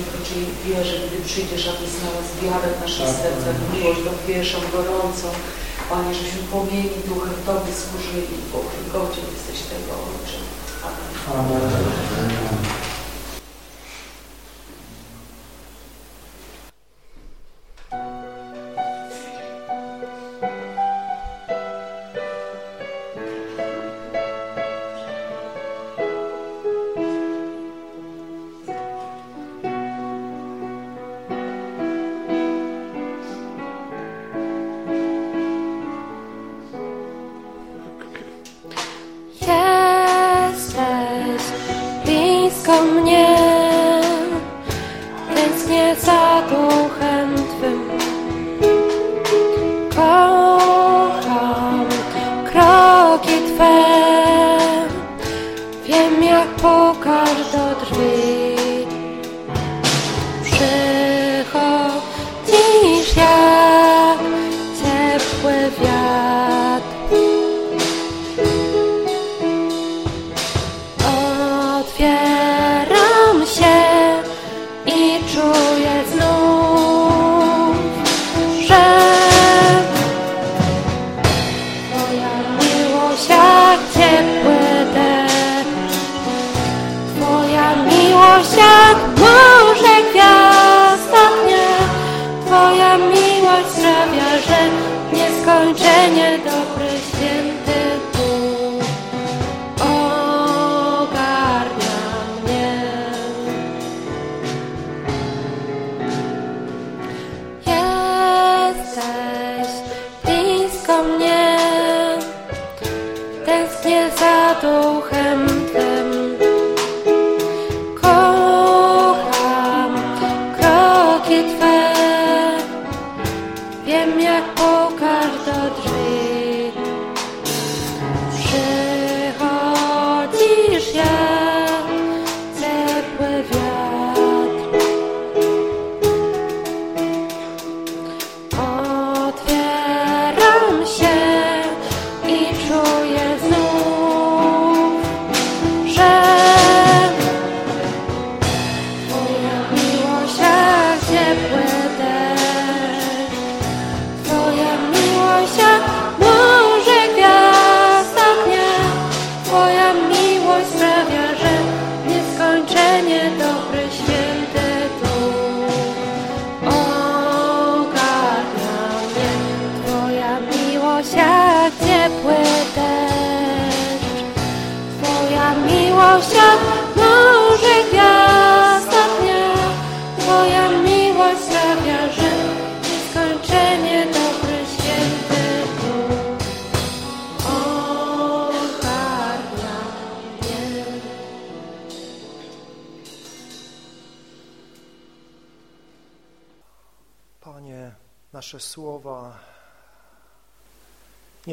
[SPEAKER 6] kroczyli w wierze, gdy przyjdziesz, aby znalazł wiarę w naszych sercach, miłość dopierzą, gorącą. Panie, żebyśmy płomieni duchem Tobie służyli, bo godzien jesteś tego, Ojcze. Amen.
[SPEAKER 8] Jesteś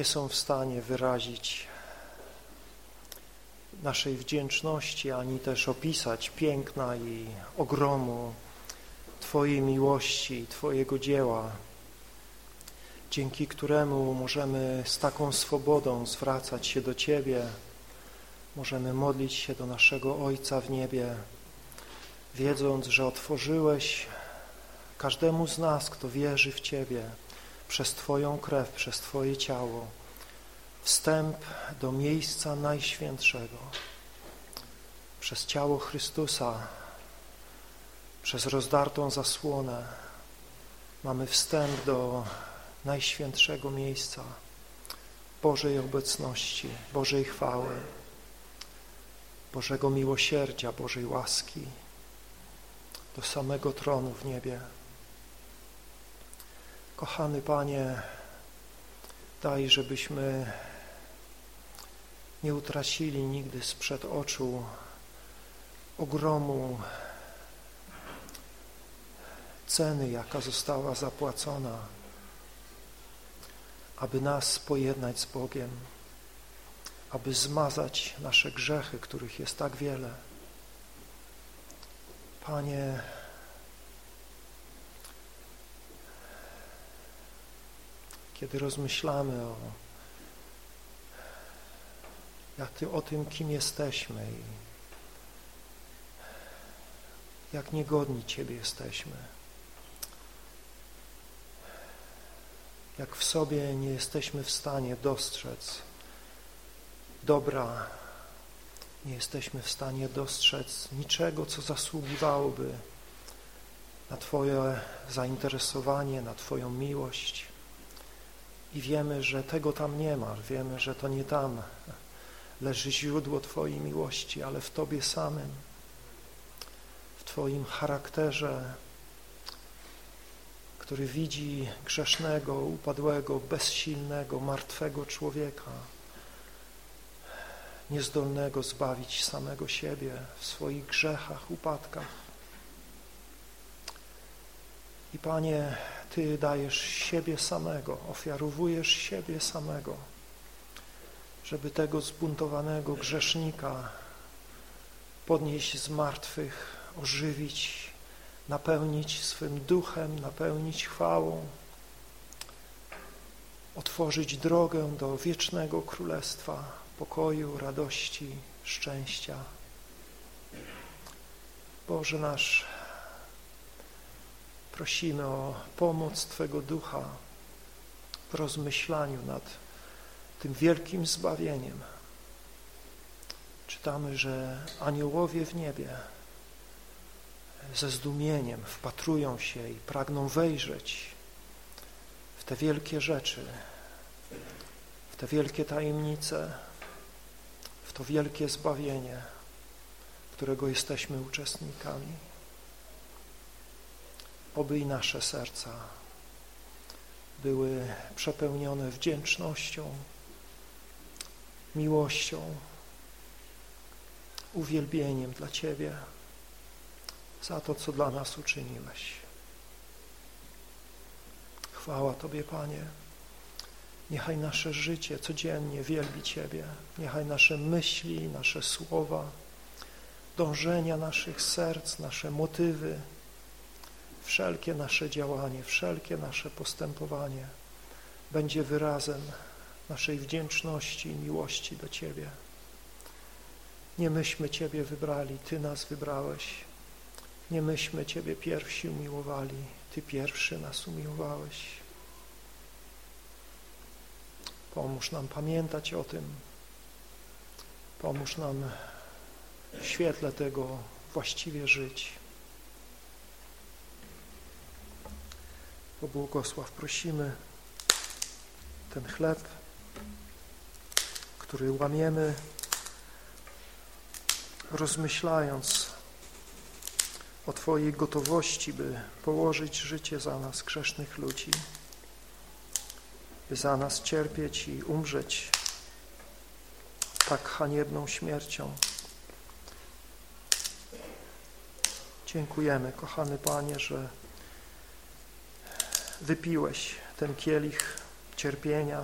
[SPEAKER 3] nie są w stanie wyrazić naszej wdzięczności, ani też opisać piękna i ogromu Twojej miłości, Twojego dzieła, dzięki któremu możemy z taką swobodą zwracać się do Ciebie, możemy modlić się do naszego Ojca w niebie, wiedząc, że otworzyłeś każdemu z nas, kto wierzy w Ciebie, przez Twoją krew, przez Twoje ciało, wstęp do miejsca najświętszego. Przez ciało Chrystusa, przez rozdartą zasłonę mamy wstęp do najświętszego miejsca Bożej obecności, Bożej chwały, Bożego miłosierdzia, Bożej łaski, do samego tronu w niebie. Kochany Panie, daj, żebyśmy nie utracili nigdy sprzed oczu ogromu ceny, jaka została zapłacona, aby nas pojednać z Bogiem, aby zmazać nasze grzechy, których jest tak wiele. Panie, kiedy rozmyślamy o, jak ty, o tym, kim jesteśmy i jak niegodni Ciebie jesteśmy, jak w sobie nie jesteśmy w stanie dostrzec dobra, nie jesteśmy w stanie dostrzec niczego, co zasługiwałoby na Twoje zainteresowanie, na Twoją miłość. I wiemy, że tego tam nie ma, wiemy, że to nie tam leży źródło Twojej miłości, ale w Tobie samym, w Twoim charakterze, który widzi grzesznego, upadłego, bezsilnego, martwego człowieka, niezdolnego zbawić samego siebie w swoich grzechach, upadkach. I Panie, Ty dajesz siebie samego, ofiarowujesz siebie samego, żeby tego zbuntowanego grzesznika podnieść z martwych, ożywić, napełnić swym duchem, napełnić chwałą, otworzyć drogę do wiecznego królestwa, pokoju, radości, szczęścia. Boże nasz, prosimy o pomoc Twego Ducha w rozmyślaniu nad tym wielkim zbawieniem. Czytamy, że aniołowie w niebie ze zdumieniem wpatrują się i pragną wejrzeć w te wielkie rzeczy, w te wielkie tajemnice, w to wielkie zbawienie, którego jesteśmy uczestnikami. Oby i nasze serca były przepełnione wdzięcznością, miłością, uwielbieniem dla Ciebie za to, co dla nas uczyniłeś. Chwała Tobie, Panie. Niechaj nasze życie codziennie wielbi Ciebie. Niechaj nasze myśli, nasze słowa, dążenia naszych serc, nasze motywy, wszelkie nasze działanie, wszelkie nasze postępowanie będzie wyrazem naszej wdzięczności i miłości do Ciebie. Nie myśmy Ciebie wybrali, Ty nas wybrałeś. Nie myśmy Ciebie pierwsi umiłowali, Ty pierwszy nas umiłowałeś. Pomóż nam pamiętać o tym. Pomóż nam w świetle tego właściwie żyć. Pobłogosław prosimy ten chleb, który łamiemy, rozmyślając o Twojej gotowości, by położyć życie za nas, grzesznych ludzi, by za nas cierpieć i umrzeć tak haniebną śmiercią. Dziękujemy, kochany Panie, że wypiłeś ten kielich cierpienia,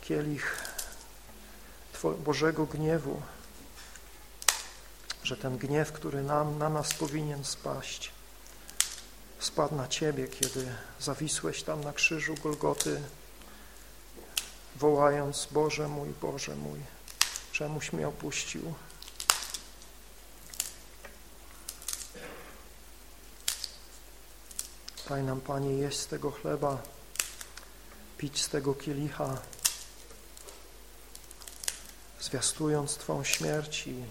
[SPEAKER 3] kielich Bożego gniewu, że ten gniew, który nam, na nas powinien spaść, spadł na Ciebie, kiedy zawisłeś tam na krzyżu Golgoty, wołając Boże mój, Boże mój, czemuś mnie opuścił. Daj nam, Panie, jeść z tego chleba, pić z tego kielicha, zwiastując Twą śmierć i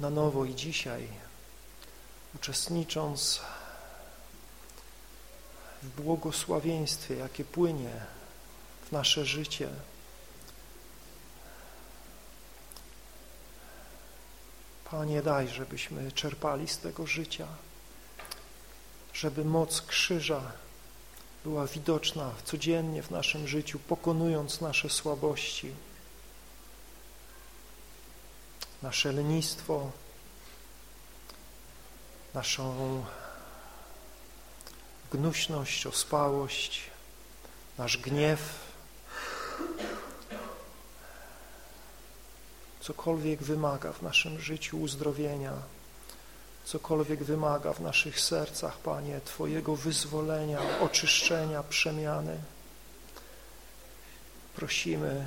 [SPEAKER 3] na nowo i dzisiaj, uczestnicząc w błogosławieństwie, jakie płynie w nasze życie. Panie, daj, żebyśmy czerpali z tego życia, żeby moc krzyża była widoczna codziennie w naszym życiu, pokonując nasze słabości, nasze lenistwo, naszą gnuśność, ospałość, nasz gniew, cokolwiek wymaga w naszym życiu uzdrowienia, cokolwiek wymaga w naszych sercach, Panie, Twojego wyzwolenia, oczyszczenia, przemiany. Prosimy,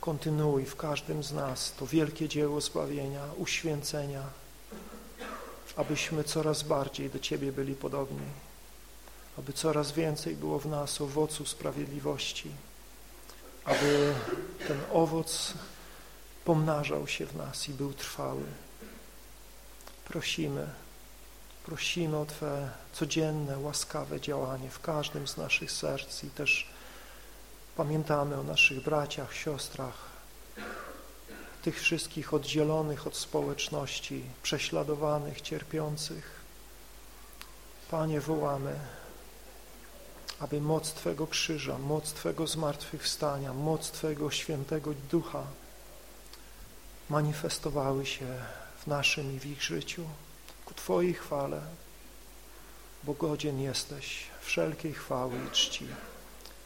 [SPEAKER 3] kontynuuj w każdym z nas to wielkie dzieło zbawienia, uświęcenia, abyśmy coraz bardziej do Ciebie byli podobni, aby coraz więcej było w nas owocu sprawiedliwości, aby ten owoc pomnażał się w nas i był trwały. Prosimy, prosimy o Twe codzienne, łaskawe działanie w każdym z naszych serc i też pamiętamy o naszych braciach, siostrach, tych wszystkich oddzielonych od społeczności, prześladowanych, cierpiących. Panie, wołamy, aby moc Twego krzyża, moc Twego zmartwychwstania, moc Twego świętego ducha manifestowały się naszym i w ich życiu, ku Twojej chwale, bo godzien jesteś wszelkiej chwały i czci.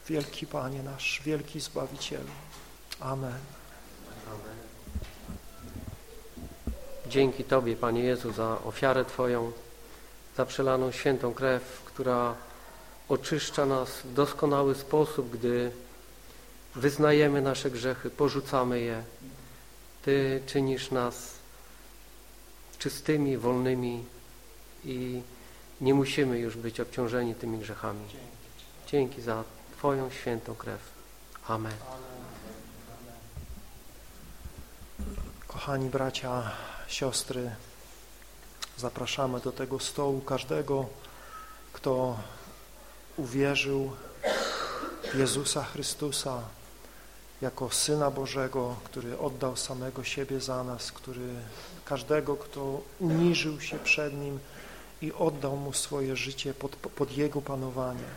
[SPEAKER 3] Wielki Panie nasz, wielki Zbawicielu. Amen.
[SPEAKER 12] Dzięki Tobie, Panie Jezu, za ofiarę Twoją, za przelaną świętą krew, która oczyszcza nas w doskonały sposób, gdy wyznajemy nasze grzechy, porzucamy je. Ty czynisz nas czystymi, wolnymi i nie musimy już być obciążeni tymi grzechami. Dzięki za Twoją świętą krew. Amen.
[SPEAKER 3] Kochani bracia, siostry, zapraszamy do tego stołu każdego, kto uwierzył w Jezusa Chrystusa jako Syna Bożego, który oddał samego siebie za nas, który każdego, kto uniżył się przed Nim i oddał Mu swoje życie pod, pod Jego panowanie.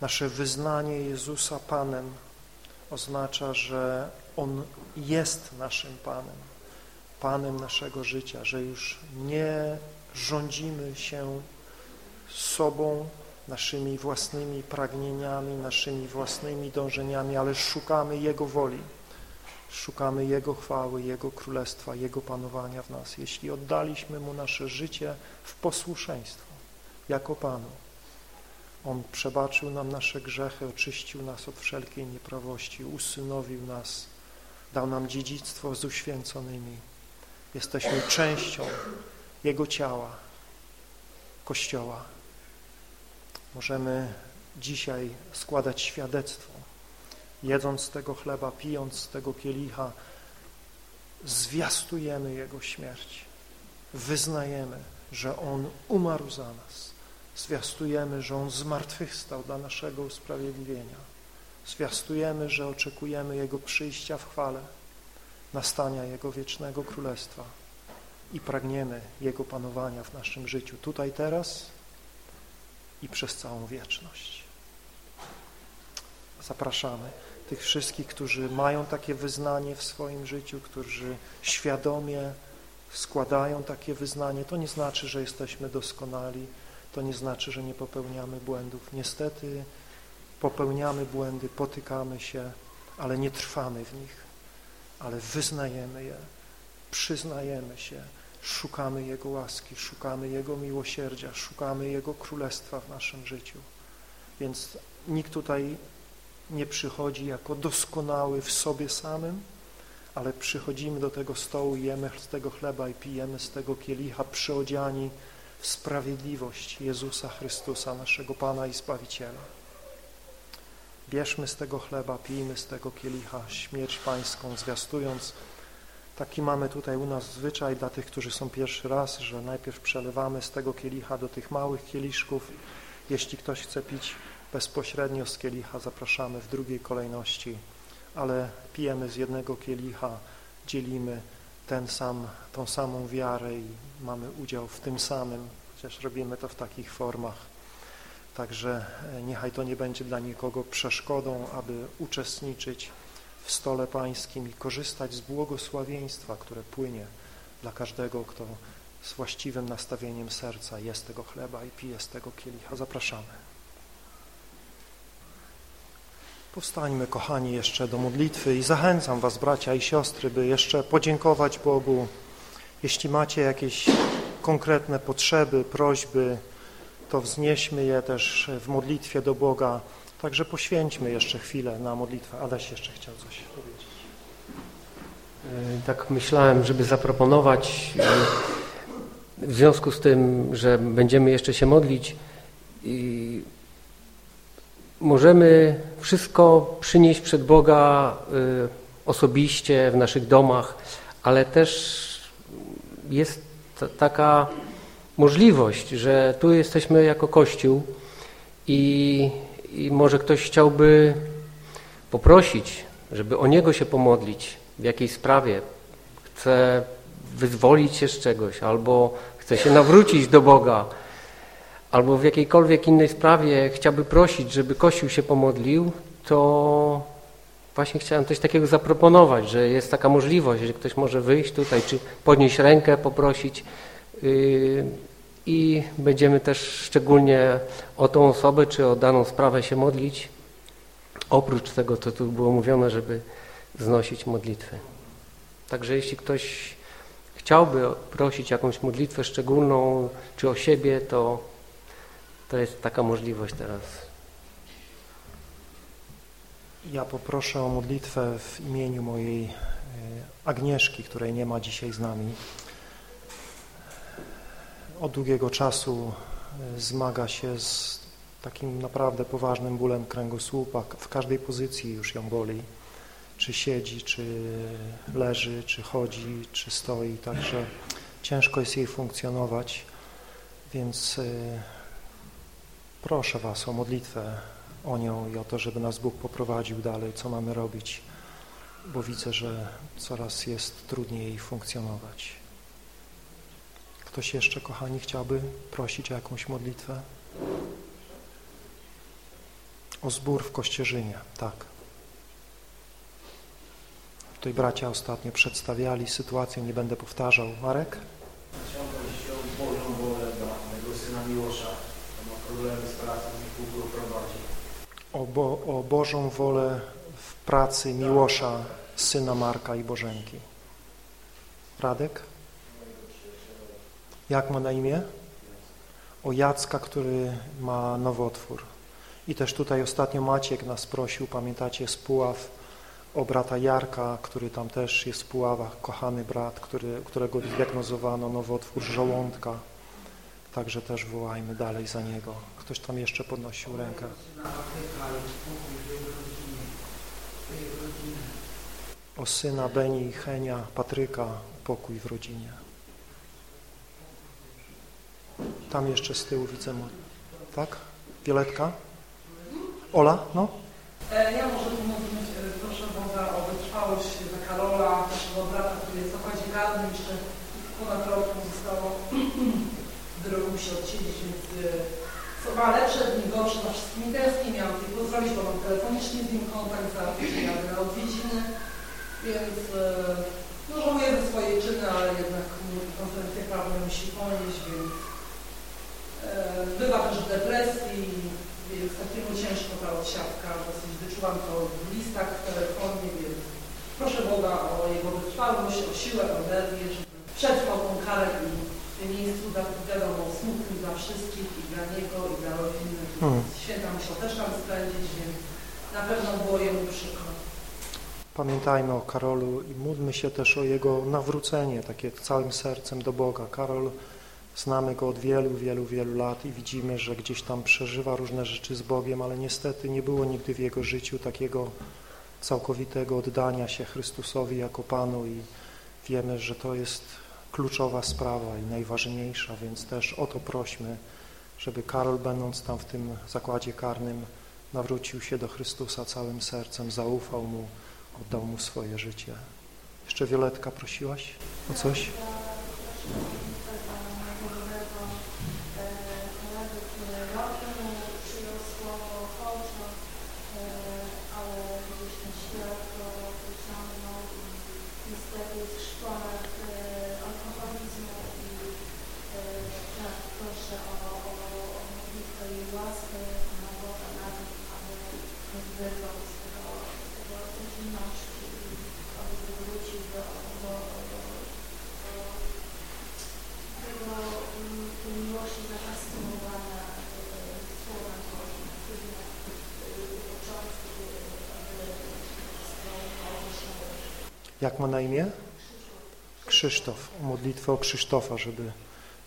[SPEAKER 3] Nasze wyznanie Jezusa Panem oznacza, że On jest naszym Panem, Panem naszego życia, że już nie rządzimy się sobą, naszymi własnymi pragnieniami, naszymi własnymi dążeniami, ale szukamy Jego woli, szukamy Jego chwały, Jego królestwa, Jego panowania w nas. Jeśli oddaliśmy Mu nasze życie w posłuszeństwo, jako Panu, On przebaczył nam nasze grzechy, oczyścił nas od wszelkiej nieprawości, usynowił nas, dał nam dziedzictwo z uświęconymi. Jesteśmy częścią Jego ciała, Kościoła. Możemy dzisiaj składać świadectwo, jedząc tego chleba, pijąc tego kielicha, zwiastujemy Jego śmierć, wyznajemy, że On umarł za nas, zwiastujemy, że On zmartwychwstał dla naszego usprawiedliwienia, zwiastujemy, że oczekujemy Jego przyjścia w chwale, nastania Jego wiecznego królestwa i pragniemy Jego panowania w naszym życiu, tutaj, teraz i przez całą wieczność. Zapraszamy tych wszystkich, którzy mają takie wyznanie w swoim życiu, którzy świadomie składają takie wyznanie. To nie znaczy, że jesteśmy doskonali, to nie znaczy, że nie popełniamy błędów. Niestety popełniamy błędy, potykamy się, ale nie trwamy w nich, ale wyznajemy je, przyznajemy się, szukamy Jego łaski, szukamy Jego miłosierdzia, szukamy Jego królestwa w naszym życiu. Więc nikt tutaj nie przychodzi jako doskonały w sobie samym, ale przychodzimy do tego stołu, jemy z tego chleba i pijemy z tego kielicha, przyodziani w sprawiedliwość Jezusa Chrystusa, naszego Pana i Zbawiciela. Bierzmy z tego chleba, pijmy z tego kielicha śmierć pańską, zwiastując. Taki mamy tutaj u nas zwyczaj dla tych, którzy są pierwszy raz, że najpierw przelewamy z tego kielicha do tych małych kieliszków. Jeśli ktoś chce pić bezpośrednio z kielicha, zapraszamy w drugiej kolejności, ale pijemy z jednego kielicha, dzielimy ten sam, tą samą wiarę i mamy udział w tym samym, chociaż robimy to w takich formach. Także niechaj to nie będzie dla nikogo przeszkodą, aby uczestniczyć w stole pańskim i korzystać z błogosławieństwa, które płynie dla każdego, kto z właściwym nastawieniem serca jest tego chleba i pije z tego kielicha. Zapraszamy. Powstańmy, kochani, jeszcze do modlitwy i zachęcam was, bracia i siostry, by jeszcze podziękować Bogu. Jeśli macie jakieś konkretne potrzeby, prośby, to wznieśmy je też w modlitwie do Boga. Także poświęćmy jeszcze chwilę na modlitwę. Adaś jeszcze chciał coś powiedzieć.
[SPEAKER 12] Tak myślałem, żeby zaproponować w związku z tym, że będziemy jeszcze się modlić możemy wszystko przynieść przed Boga osobiście w naszych domach, ale też jest taka możliwość, że tu jesteśmy jako Kościół i, i może ktoś chciałby poprosić, żeby o Niego się pomodlić w jakiejś sprawie, chce wyzwolić się z czegoś, albo chce się nawrócić do Boga, albo w jakiejkolwiek innej sprawie chciałby prosić, żeby Kościół się pomodlił, to właśnie chciałem coś takiego zaproponować, że jest taka możliwość, że ktoś może wyjść tutaj, czy podnieść rękę, poprosić yy, i będziemy też szczególnie o tą osobę, czy o daną sprawę się modlić, oprócz tego, co tu było mówione, żeby znosić modlitwę. Także jeśli ktoś chciałby prosić jakąś modlitwę szczególną, czy o siebie, to, to jest taka możliwość teraz.
[SPEAKER 3] Ja poproszę o modlitwę w imieniu mojej Agnieszki, której nie ma dzisiaj z nami. Od długiego czasu zmaga się z takim naprawdę poważnym bólem kręgosłupa. W każdej pozycji już ją boli. Czy siedzi, czy leży, czy chodzi, czy stoi. Także ciężko jest jej funkcjonować. Więc proszę Was o modlitwę o nią i o to, żeby nas Bóg poprowadził dalej, co mamy robić, bo widzę, że coraz jest trudniej funkcjonować. Ktoś jeszcze, kochani, chciałby prosić o jakąś modlitwę? O zbór w Kościerzynie, tak. Tutaj bracia ostatnio przedstawiali sytuację, nie będę powtarzał. Marek?
[SPEAKER 10] Chciałbym się o Bożą
[SPEAKER 3] Bo, o Bożą wolę w pracy Miłosza, syna Marka i Bożenki. Radek? Jak ma na imię? O Jacka, który ma nowotwór. I też tutaj ostatnio Maciek nas prosił, pamiętacie, z Puław, o brata Jarka, który tam też jest w Puławach, kochany brat, który, którego zdiagnozowano nowotwór żołądka. Także też wołajmy dalej za niego. Ktoś tam jeszcze podnosił rękę. O syna Beni, Henia, Patryka, pokój w rodzinie. Tam jeszcze z tyłu widzę, tak? Violetka? Ola, no?
[SPEAKER 13] E, Ja może pomówić, e, proszę Boga o wytrwałość za Karola, naszego brata, który jest w zakładzie karnym, jeszcze ponad rok mu zostało, wyrok musi odsiedzieć, więc e, co ma lepsze dni, gorsze, na wszystkim tęsknię, miałam tylko zrobić, bo mam telefonicznie z nim kontakt, za tydzień jadę na odwiedziny, więc e, no żałuję za swoje czyny, ale jednak konferencję prawną musi ponieść, więc e, bywa też w depresji, więc takiego ciężko ta odsiadka, dosyć wyczułam to w listach, w telefonie, więc proszę Boga o jego wytrwałość, o siłę, o energię, żeby przetrwał tą karę i miejscu, dla- wiadomo, smutnym dla wszystkich i dla niego, i dla rodziny.
[SPEAKER 3] Hmm.
[SPEAKER 13] Święta musiał też tam spędzić, więc na pewno było jemu przykro.
[SPEAKER 3] Pamiętajmy o Karolu i módlmy się też o jego nawrócenie, takie całym sercem do Boga. Karol, znamy go od wielu, wielu, wielu lat i widzimy, że gdzieś tam przeżywa różne rzeczy z Bogiem, ale niestety nie było nigdy w jego życiu takiego całkowitego oddania się Chrystusowi jako Panu i wiemy, że to jest kluczowa sprawa i najważniejsza, więc też o to prośmy, żeby Karol, będąc tam w tym zakładzie karnym, nawrócił się do Chrystusa całym sercem, zaufał Mu, oddał Mu swoje życie. Jeszcze Wioletka prosiłaś o coś? Jak ma na imię? Krzysztof. Modlitwę o Krzysztofa, żeby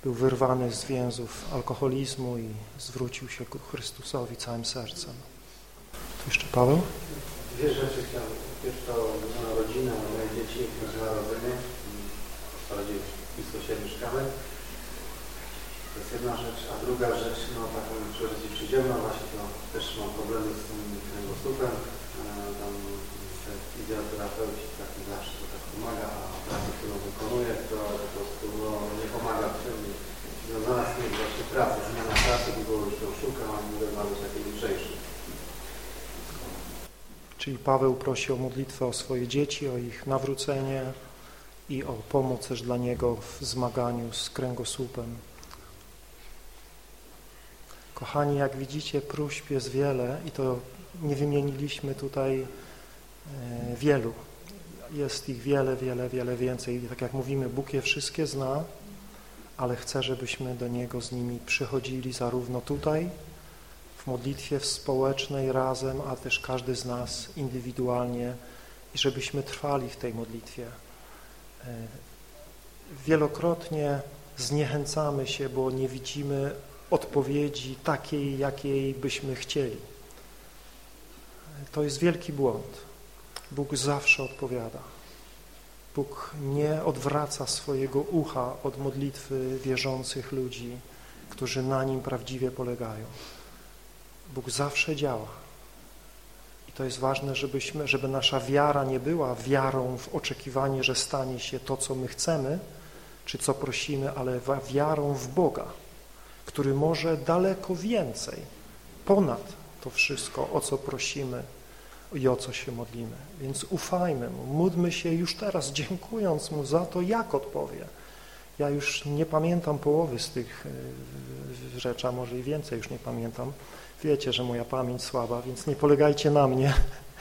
[SPEAKER 3] był wyrwany z więzów alkoholizmu i zwrócił się ku Chrystusowi całym sercem. Tu jeszcze Paweł?
[SPEAKER 7] Dwie rzeczy chciałem. Pierwsza rodzina, moje dzieci, rodziny. Bardziej blisko się mieszkamy. To jest jedna rzecz. A druga rzecz, no taką bardziej przyziemną właśnie, to też mam problemy z tym kręgosłupem. E, Tam fizjoterapeuci tak nie zawsze to tak pomaga, a praca, którą wykonuję, to po prostu no, nie pomaga w tym. Związana z tym właśnie praca, zmiana pracy, bo już to szukam, a nie znaleźć takiej lżejszej.
[SPEAKER 3] Czyli Paweł prosi o modlitwę o swoje dzieci, o ich nawrócenie i o pomoc też dla niego w zmaganiu z kręgosłupem. Kochani, jak widzicie, próśb jest wiele i to nie wymieniliśmy tutaj wielu. Jest ich wiele, wiele, wiele więcej. I tak jak mówimy, Bóg je wszystkie zna, ale chce, żebyśmy do Niego z nimi przychodzili zarówno tutaj, w modlitwie społecznej razem, a też każdy z nas indywidualnie i żebyśmy trwali w tej modlitwie. E, Wielokrotnie zniechęcamy się, bo nie widzimy odpowiedzi takiej, jakiej byśmy chcieli. To jest wielki błąd. Bóg zawsze odpowiada. Bóg nie odwraca swojego ucha od modlitwy wierzących ludzi, którzy na Nim prawdziwie polegają. Bóg zawsze działa. I to jest ważne, żebyśmy, żeby nasza wiara nie była wiarą w oczekiwanie, że stanie się to, co my chcemy, czy co prosimy, ale wiarą w Boga, który może daleko więcej, ponad to wszystko, o co prosimy i o co się modlimy. Więc ufajmy Mu, módlmy się już teraz, dziękując Mu za to, jak odpowie. Ja już nie pamiętam połowy z tych y, rzeczy, a może i więcej już nie pamiętam. Wiecie, że moja pamięć słaba, więc nie polegajcie na mnie,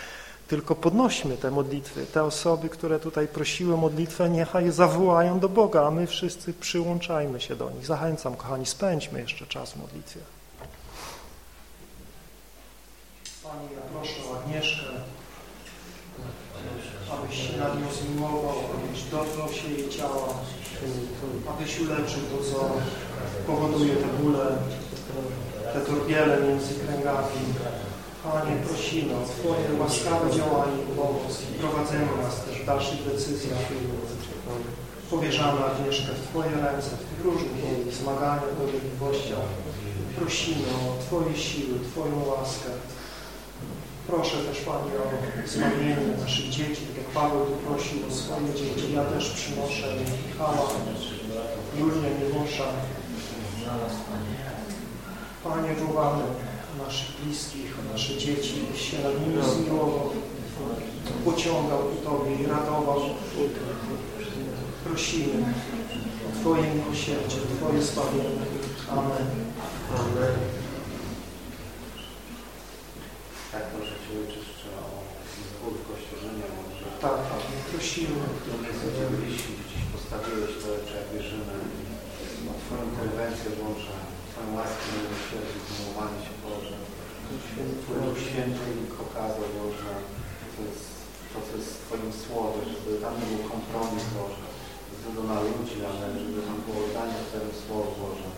[SPEAKER 3] tylko podnośmy te modlitwy. Te osoby, które tutaj prosiły modlitwę, niechaj zawołają do Boga, a my wszyscy przyłączajmy się do nich. Zachęcam, kochani, spędźmy jeszcze czas w modlitwie. Panie, ja proszę o Agnieszkę, abyś się nad nią zmiłował, abyś dotknął się jej ciała, abyś uleczył to, co powoduje te bóle, te torbiele między kręgami. Panie, prosimy o Twoje łaskawe działanie i pomoc i prowadzenie nas też w dalszych decyzjach. Powierzamy Agnieszkę w Twoje ręce, w tych różnych jej zmaganiach, dolegliwościach. Prosimy o Twoje siły, Twoją łaskę. Proszę też Panie o zbawienie naszych dzieci, tak jak Paweł tu prosił o swoje dzieci. Ja też przynoszę Michała, Julię, Miłosza. Panie, wołamy o naszych bliskich, o nasze dzieci, się nad nimi zmiłował, pociągał ku Tobie i radował. Prosimy o Twoje miłosierdzie, Twoje zbawienie. Amen. Amen.
[SPEAKER 7] Tak, proszę Cię Ojcze jeszcze o zbór w Kościelnie może.
[SPEAKER 3] Tak, tak, prosimy.
[SPEAKER 7] Które zdzieliliśmy, gdzieś postawiłeś to, Ojcze, jak wierzymy. O Twoją interwencję, Boże, Twoją łaskę, miłosierdzie, zmiłowanie się, Boże. Twój Święty im pokazał, Boże, to, jest, to, co jest Twoim Słowie, żeby tam nie był kompromis, Boże, ze względu na ludzi, ale żeby tam było oddanie Twojemu Słowu, Boże.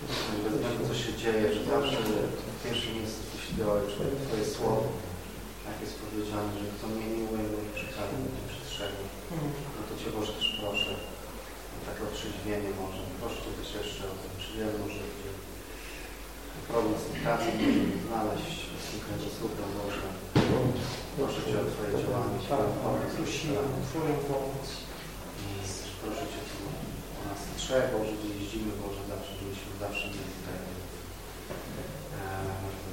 [SPEAKER 7] Bez względu co się dzieje, że zawsze w pierwszym miejscu Ty, Ojcze, Twoje Słowo. Jak jest powiedziane, że kto mnie miłuje, mój przykazał, będzie przestrzegał. No to Cię Boże też proszę o takie otrzeźwienie może. Proszę Cię też jeszcze o ten przydzielną życie. Problem z pracą możemy znaleźć z tym kręgosłupem Boże. Proszę Cię o Twoje działanie, Twoją pomoc.
[SPEAKER 3] Prosimy o Twoją pomoc.
[SPEAKER 7] Proszę Cię o trzech, Boże, gdzie jeździmy, Boże, zawsze, żebyśmy zawsze mieli tutaj e,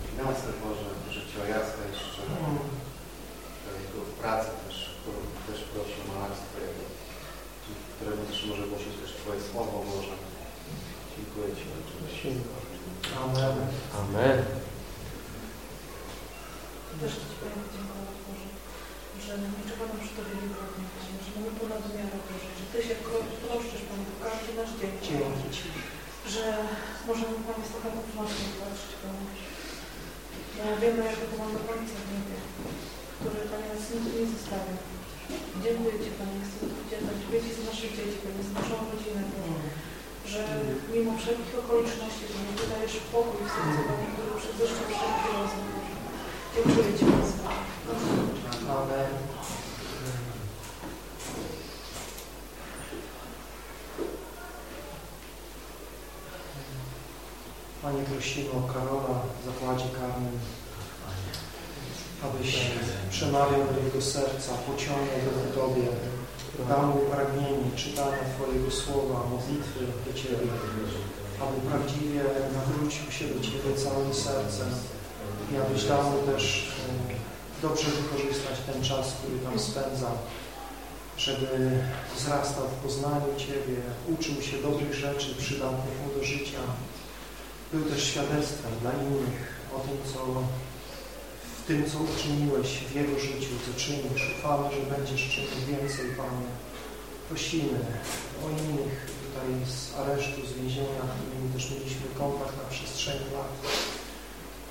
[SPEAKER 7] finanse, Boże, proszę Cię o Jacka jeszcze, jego w pracy też, którą też prosi o malarstwo jego, któremu też może głosić też Twoje słowo, Boże. Dziękuję Ci, Ojcze.
[SPEAKER 3] Amen.
[SPEAKER 12] Amen.
[SPEAKER 14] Też Ci Panie podziękować Boże, że niczego nam przy Tobie nie Panie, że mamy ponad miarę Boże, że Ty się Panie każdy nasz dzień, Panie, że możemy Panie z taką Panie. Bo wiemy, jak to końca w niebie, który Panie nas nigdy nie zostawia. Dziękuję Ci Panie, chcę wdzięczać dzieci z naszych dzieci, Panie, z naszą rodzinę, Boże, że mimo wszelkich okoliczności, Panie, Ty pokój w sercu, Panie, który przewyższa wszelki rozum. Dziękuję Ci bardzo.
[SPEAKER 3] Amen. Panie, prosimy o Karola w zakładzie karnym, abyś przemawiał do jego serca, pociągnął go do Tobie, dał mu pragnienie czytania Twojego słowa, modlitwy do Ciebie, aby prawdziwie nawrócił się do Ciebie całym sercem i abyś dał mu też e, dobrze wykorzystać ten czas, który tam spędza, żeby wzrastał w poznaniu Ciebie, uczył się dobrych rzeczy przydatnych mu do życia. Był też świadectwem dla innych o tym, co w tym, co uczyniłeś w jego życiu, co czynisz. Ufamy, że będziesz czynił więcej, Panie. Prosimy o innych tutaj z aresztu, z więzienia, którymi też mieliśmy kontakt na przestrzeni lat.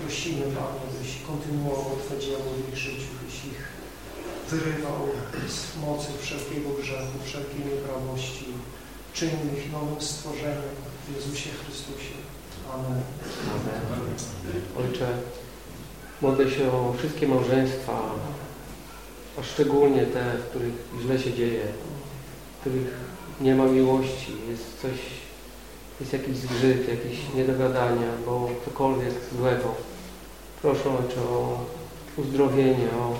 [SPEAKER 3] Prosimy, Panie, byś kontynuował Twe dzieło w ich życiu, byś ich wyrywał z mocy wszelkiego grzechu, wszelkiej nieprawości, czynił ich nowym stworzeniem w Jezusie Chrystusie. Amen.
[SPEAKER 12] Ojcze, modlę się o wszystkie małżeństwa, a szczególnie te, w których źle się dzieje, w których nie ma miłości, jest coś, jest jakiś zgrzyt, jakieś niedogadania, bo cokolwiek złego. Proszę Ojcze o uzdrowienie, o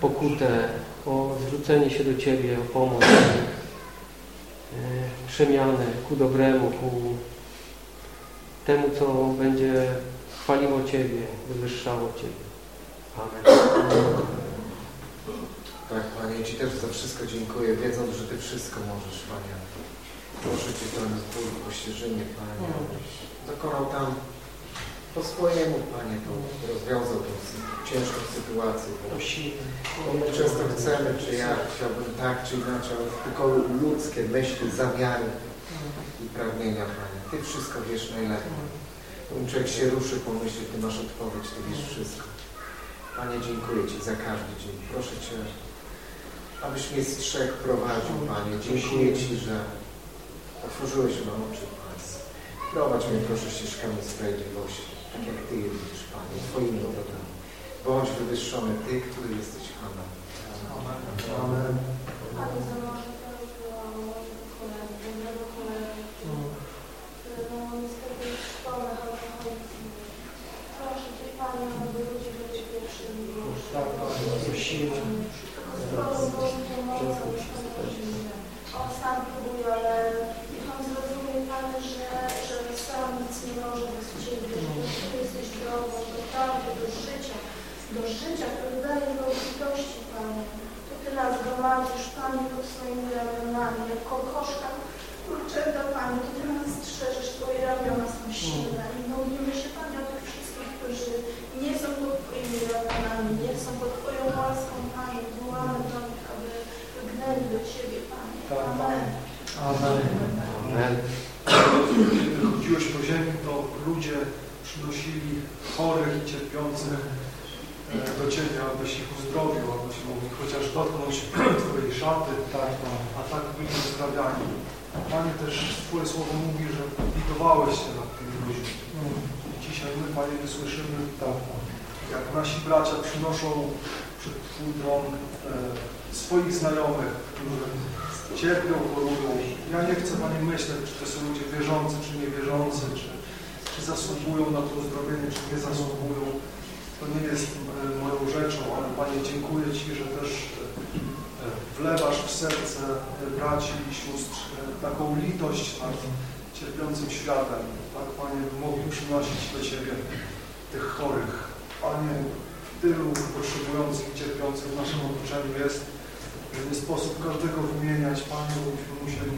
[SPEAKER 12] pokutę, o zwrócenie się do Ciebie, o pomoc, e, przemianę ku dobremu, ku temu, co będzie chwaliło Ciebie, wywyższało Ciebie. Amen.
[SPEAKER 15] Tak, Panie, Ci też za wszystko dziękuję, wiedząc, że Ty wszystko możesz, Panie. Proszę Cię tam w ból pościerzynie, Panie, dokonał tam po swojemu, Panie, to rozwiązał tę sy- ciężką sytuację. Bo, bo my często chcemy, czy ja chciałbym tak, czy inaczej, ale tylko ludzkie myśli, zamiary pragnienia, Panie. Ty wszystko wiesz najlepiej. Zanim człowiek się ruszy, pomyśli, Ty masz odpowiedź, Ty wiesz wszystko. Panie, dziękuję Ci za każdy dzień. Proszę Cię, abyś mnie strzegł, prowadził, Panie. Dziękuję Ci, że otworzyłeś nam oczy, Panie. Prowadź mnie, proszę, ścieżkami sprawiedliwości, tak jak Ty je widzisz, Panie, Twoimi drogami. Bądź wywyższony Ty, który jesteś Panem. Amen.
[SPEAKER 14] Panie, za może prosiła o może kolegi, dobrego kolegi, który no niestety w szkole alkoholicy. Proszę Cię, Panie, aby ludzie byli pierwszymi już.
[SPEAKER 3] Tak, Panie, prosimy.
[SPEAKER 14] Skoro Boże pomocą, już Pan prosimy. On sam próbuje, ale niech on zrozumie, Panie, że, że sam nic nie może bez Ciebie, że Ty jesteś drogą do prawdy, do życia, do życia, które daje do obfitości, Panie. To Ty nas gromadzisz, Panie, pod swoimi ramionami, jak kokoszka kurczęta, Panie, to Ty nas strzeżesz, Twoje ramiona są silne i modlimy się, Panie, o tych wszystkich, którzy nie są pod Twoimi ramionami, nie są pod Twoją łaską, Panie, wołamy do nich, aby wygnęli do Ciebie, Panie. Amen.
[SPEAKER 15] Amen.
[SPEAKER 9] Kiedy chodziłeś po ziemi, ludzie przynosili chorych i cierpiących e, do Ciebie, abyś ich uzdrowił, abyś mógł chociaż dotknąć Twojej szaty, a tak byli uzdrawiani. Panie też Twoje słowo mówi, że litowałeś się nad tymi ludźmi. I dzisiaj my, Panie, wysłyszymy, jak nasi bracia przynoszą przed Twój tron e, swoich znajomych, którzy cierpią, chorują. Ja nie chcę, Panie, myśleć, czy to są ludzie wierzący, czy niewierzący, czy, czy zasługują na to uzdrowienie, czy nie zasługują. To nie jest e, moją rzeczą, ale Panie, dziękuję Ci, że też e, wlewasz w serce e, braci i sióstr e, taką litość nad cierpiącym światem. Tak, Panie, by mogli przynosić do Ciebie tych chorych. Panie, tylu potrzebujących i cierpiących w naszym otoczeniu jest, że nie sposób każdego wymieniać, Panie, byśmy musieli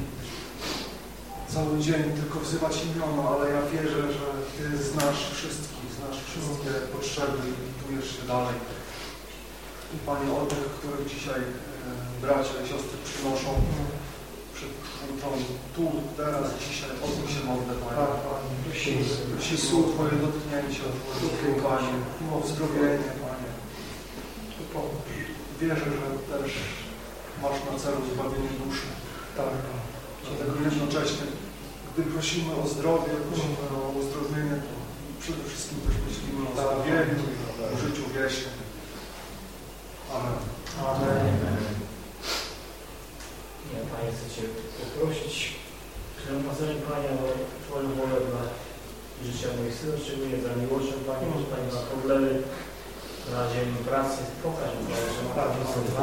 [SPEAKER 9] cały dzień tylko wzywać imiona, ale ja wierzę, że Ty znasz wszystkich, znasz wszystkie potrzeby i litujesz się dalej. I Panie, o tych, których dzisiaj e, bracia i siostry przynoszą przed Twój tron, tu, teraz, dzisiaj, o tym się modlę, Panie. Prosi słów Twoje dotknięcie, Twoje Panie, o zdrowienie, Panie. Wierzę, że też masz na celu zbawienie duszy. Tak. Dlatego jednocześnie, gdy prosimy o zdrowie, prosimy o uzdrowienie, to przede wszystkim też myślimy o zbawieniu, o życiu wiecznym. Amen.
[SPEAKER 10] Amen. Ja Panie chcę Cię poprosić, że ocenię Panie o Twoją wolę dla życia moich synów, szczególnie za miłością Panie, że Panie ma problemy na ziemi pracy. Pokaż mi Panie, że ma są dwa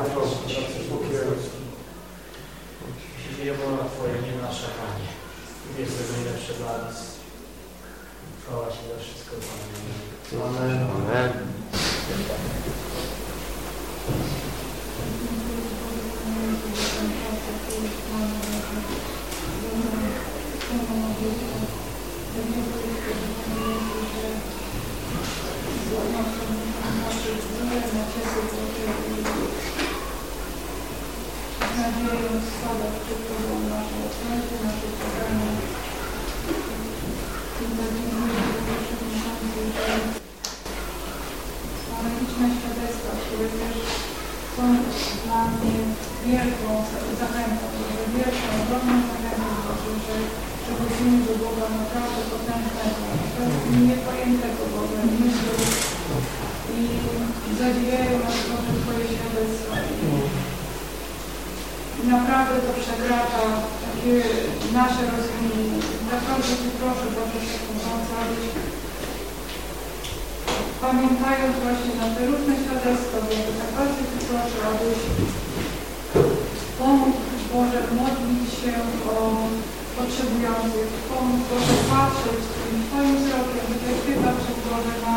[SPEAKER 10] Jeśli dzieje wola Twoja, nie nasza Panie. Jest tego najlepsze dla nas. Chwała Ci za wszystko Panie.
[SPEAKER 15] Amen. Amen.
[SPEAKER 14] nadzieją składa przed Tobą nasze okręty, nasze że przewodniczący, że mamy liczne świadectwa, które też są dla mnie wielką zachętą, że wielką, ogromną zachętą, że przechodzimy do Boga naprawdę potężnego, niepojętego Boga, myślą i zadziwiają nas Twoje świadectwa. I naprawdę to przekracza takie nasze rozumienie. Naprawdę Cię proszę, Boże, Wszechmogący, abyś pamiętając właśnie na te różne świadectwa, Boże, tak bardzo Cię proszę, abyś pomógł, Boże, modlić się o potrzebujących, pomógł, Boże, patrzeć tym Twoim wzrokiem, Ty patrzysz, Boże, na,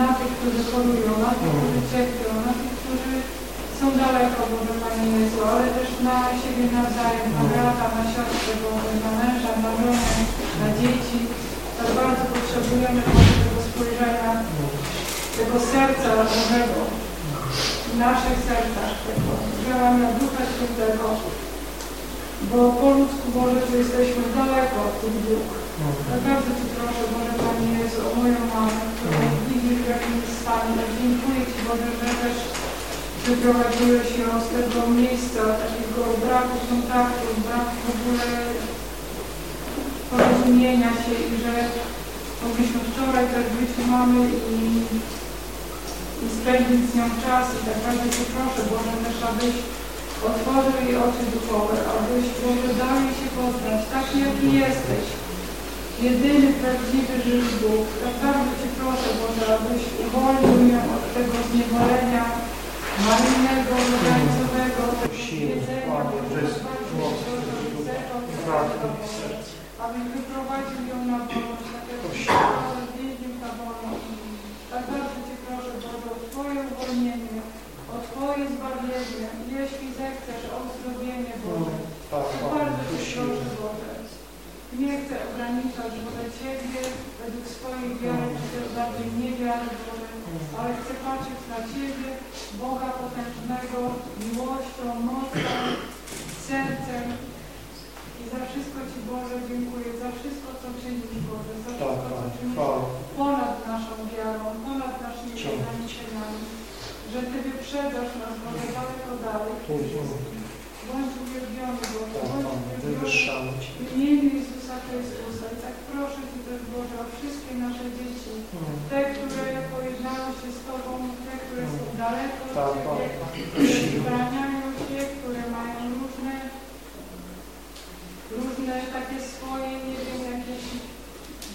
[SPEAKER 14] na tych, którzy chorują, na tych, którzy cierpią, na tych, którzy są daleko, Boże Panie Jezu, ale też na siebie nawzajem, na brata, na siostrę, Boże, na męża, na żonę, na dzieci. Tak bardzo potrzebujemy tego spojrzenia, tego serca Bożego, w naszych sercach, tego działania Ducha Świętego, bo po ludzku Boże, to jesteśmy daleko od tych dróg. Tak bardzo Ci proszę, Boże Panie Jezu, o moją mamę, która widzisz w jakim jest stanie. Tak dziękuję Ci, Boże, że też wyprowadziłeś ją z tego miejsca, takiego braku kontaktu, braku w ogóle porozumienia się i że mogliśmy wczoraj też być mamy i, i spędzić z nią czas i tak bardzo Cię proszę, Boże, też abyś otworzył jej oczy duchowe, abyś Boże dał jej się poznać, tak jaki jesteś. Jedyny prawdziwy żywy Bóg. Tak bardzo Cię proszę, Boże, abyś uwolnił ją od tego zniewolenia maryjnego, organizowego, tego jedzenia, abyś wyprowadził ją na wolność, tak jak z więźniem na wolność. Tak bardzo Cię proszę, Boże, o Twoje uwolnienie, o Twoje zbawienie, jeśli zechcesz, o uzdrowienie, Boże. Tak bardzo Cię proszę, Boże. Nie chcę ograniczać Boże Ciebie według swojej wiary, czy też bardziej niewiary Boże, ale chcę patrzeć na Ciebie, Boga potężnego, miłością, mocą, sercem. I za wszystko Ci Boże dziękuję, za wszystko co czynisz Boże, za wszystko co czynisz ponad naszą wiarą, ponad naszymi ograniczeniami, że Ty wyprzedzasz nas Boże daleko dalej. Bądź uwielbiony Boże, bądź uwielbiony w imieniu Jezusa Chrystusa. I tak proszę Cię też Boże o wszystkie nasze dzieci, te, które pojednały się z Tobą, które są daleko od Ciebie, które wzbraniają się, które mają różne, różne takie swoje, nie wiem, jakieś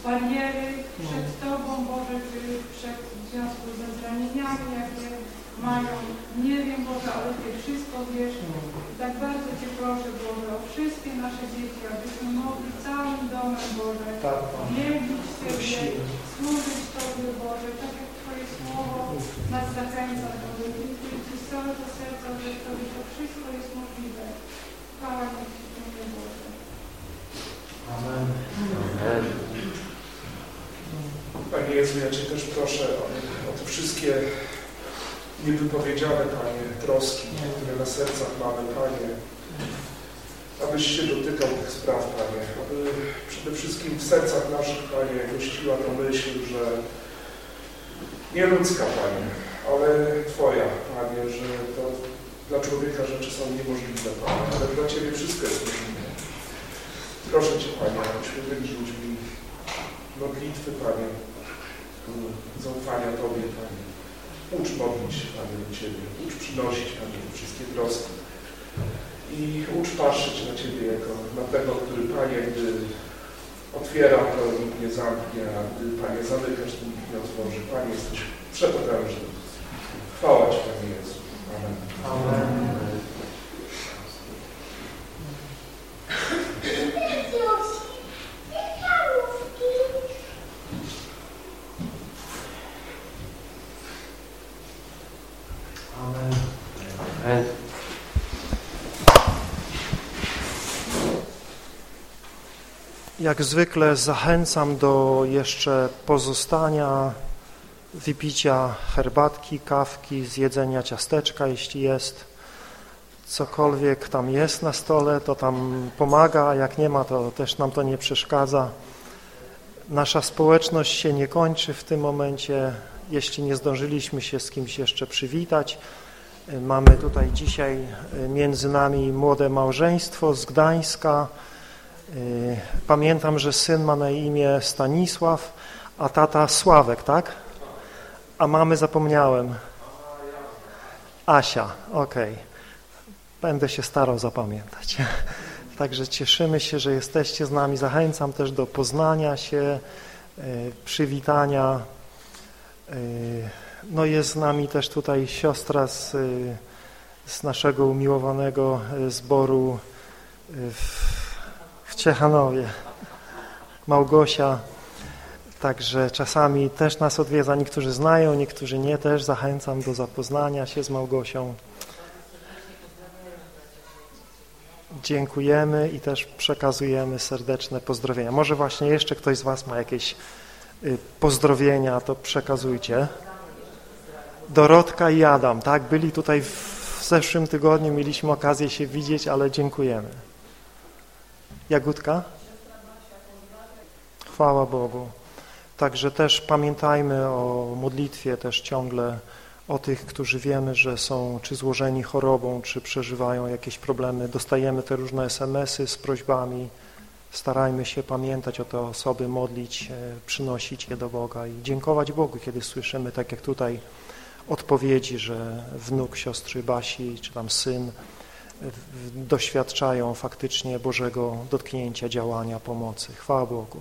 [SPEAKER 14] bariery przed Tobą, Boże, czy przed w związku ze zranieniami, jakie mają, nie wiem Boże, ale Ty wszystko wiesz. I tak bardzo Cię proszę Boże o wszystkie nasze dzieci, abyśmy mogli całym domem Boże wielbić Ciebie, służyć Tobie Boże, tak jak słowo Boże. Dziękuję Ci z całego serca, że Tobie to wszystko jest możliwe. Chwała Ci Tobie Boże.
[SPEAKER 5] Amen. Panie Jezu, ja Cię też proszę o, o te wszystkie niewypowiedziane, Panie, troski, które na sercach mamy, Panie. Abyś się dotykał tych spraw, Panie. Aby przede wszystkim w sercach naszych, Panie, gościła ta myśl, że nie ludzka, Panie, ale Twoja, Panie, że to dla człowieka rzeczy są niemożliwe, Panie, ale dla Ciebie wszystko jest możliwe. Proszę Cię, Panie, abyśmy byli ludźmi modlitwy, Panie, zaufania Tobie, Panie. Ucz modlić się, Panie, do Ciebie. Ucz przynosić, Panie, wszystkie troski. I ucz patrzeć na Ciebie jako na tego, który, Panie, gdy otwiera, to nikt nie zamknie, a gdy, Panie, zamykasz, to nikt nie otworzy. Panie, jesteś przepotężny. Chwała Ci, Panie Jezu. Amen. Amen.
[SPEAKER 3] Amen.
[SPEAKER 12] Amen.
[SPEAKER 3] Jak zwykle zachęcam do jeszcze pozostania, wypicia herbatki, kawki, zjedzenia ciasteczka, jeśli jest. Cokolwiek tam jest na stole, to tam pomaga, a jak nie ma, to też nam to nie przeszkadza. Nasza społeczność się nie kończy w tym momencie, jeśli nie zdążyliśmy się z kimś jeszcze przywitać. Mamy tutaj dzisiaj między nami młode małżeństwo z Gdańska. Pamiętam, że syn ma na imię Stanisław, a tata Sławek, tak? A mamy zapomniałem. Asia, okej. Okay. Będę się starał zapamiętać. Także cieszymy się, że jesteście z nami. Zachęcam też do poznania się, przywitania. No jest z nami też tutaj siostra z, z naszego umiłowanego zboru w, w Ciechanowie, Małgosia. Także czasami też nas odwiedza, niektórzy znają, niektórzy nie też. Zachęcam do zapoznania się z Małgosią. Dziękujemy i też przekazujemy serdeczne pozdrowienia. Może właśnie jeszcze ktoś z Was ma jakieś y, pozdrowienia, to przekazujcie. Dorotka i Adam, tak, byli tutaj w zeszłym tygodniu, mieliśmy okazję się widzieć, ale dziękujemy. Jagódka? Chwała Bogu. Także też pamiętajmy o modlitwie też ciągle o tych, którzy wiemy, że są czy złożeni chorobą, czy przeżywają jakieś problemy. Dostajemy te różne SMS-y z prośbami. Starajmy się pamiętać o te osoby, modlić, przynosić je do Boga i dziękować Bogu, kiedy słyszymy, tak jak tutaj, odpowiedzi, że wnuk siostry Basi, czy tam syn doświadczają faktycznie Bożego dotknięcia, działania, pomocy. Chwała Bogu.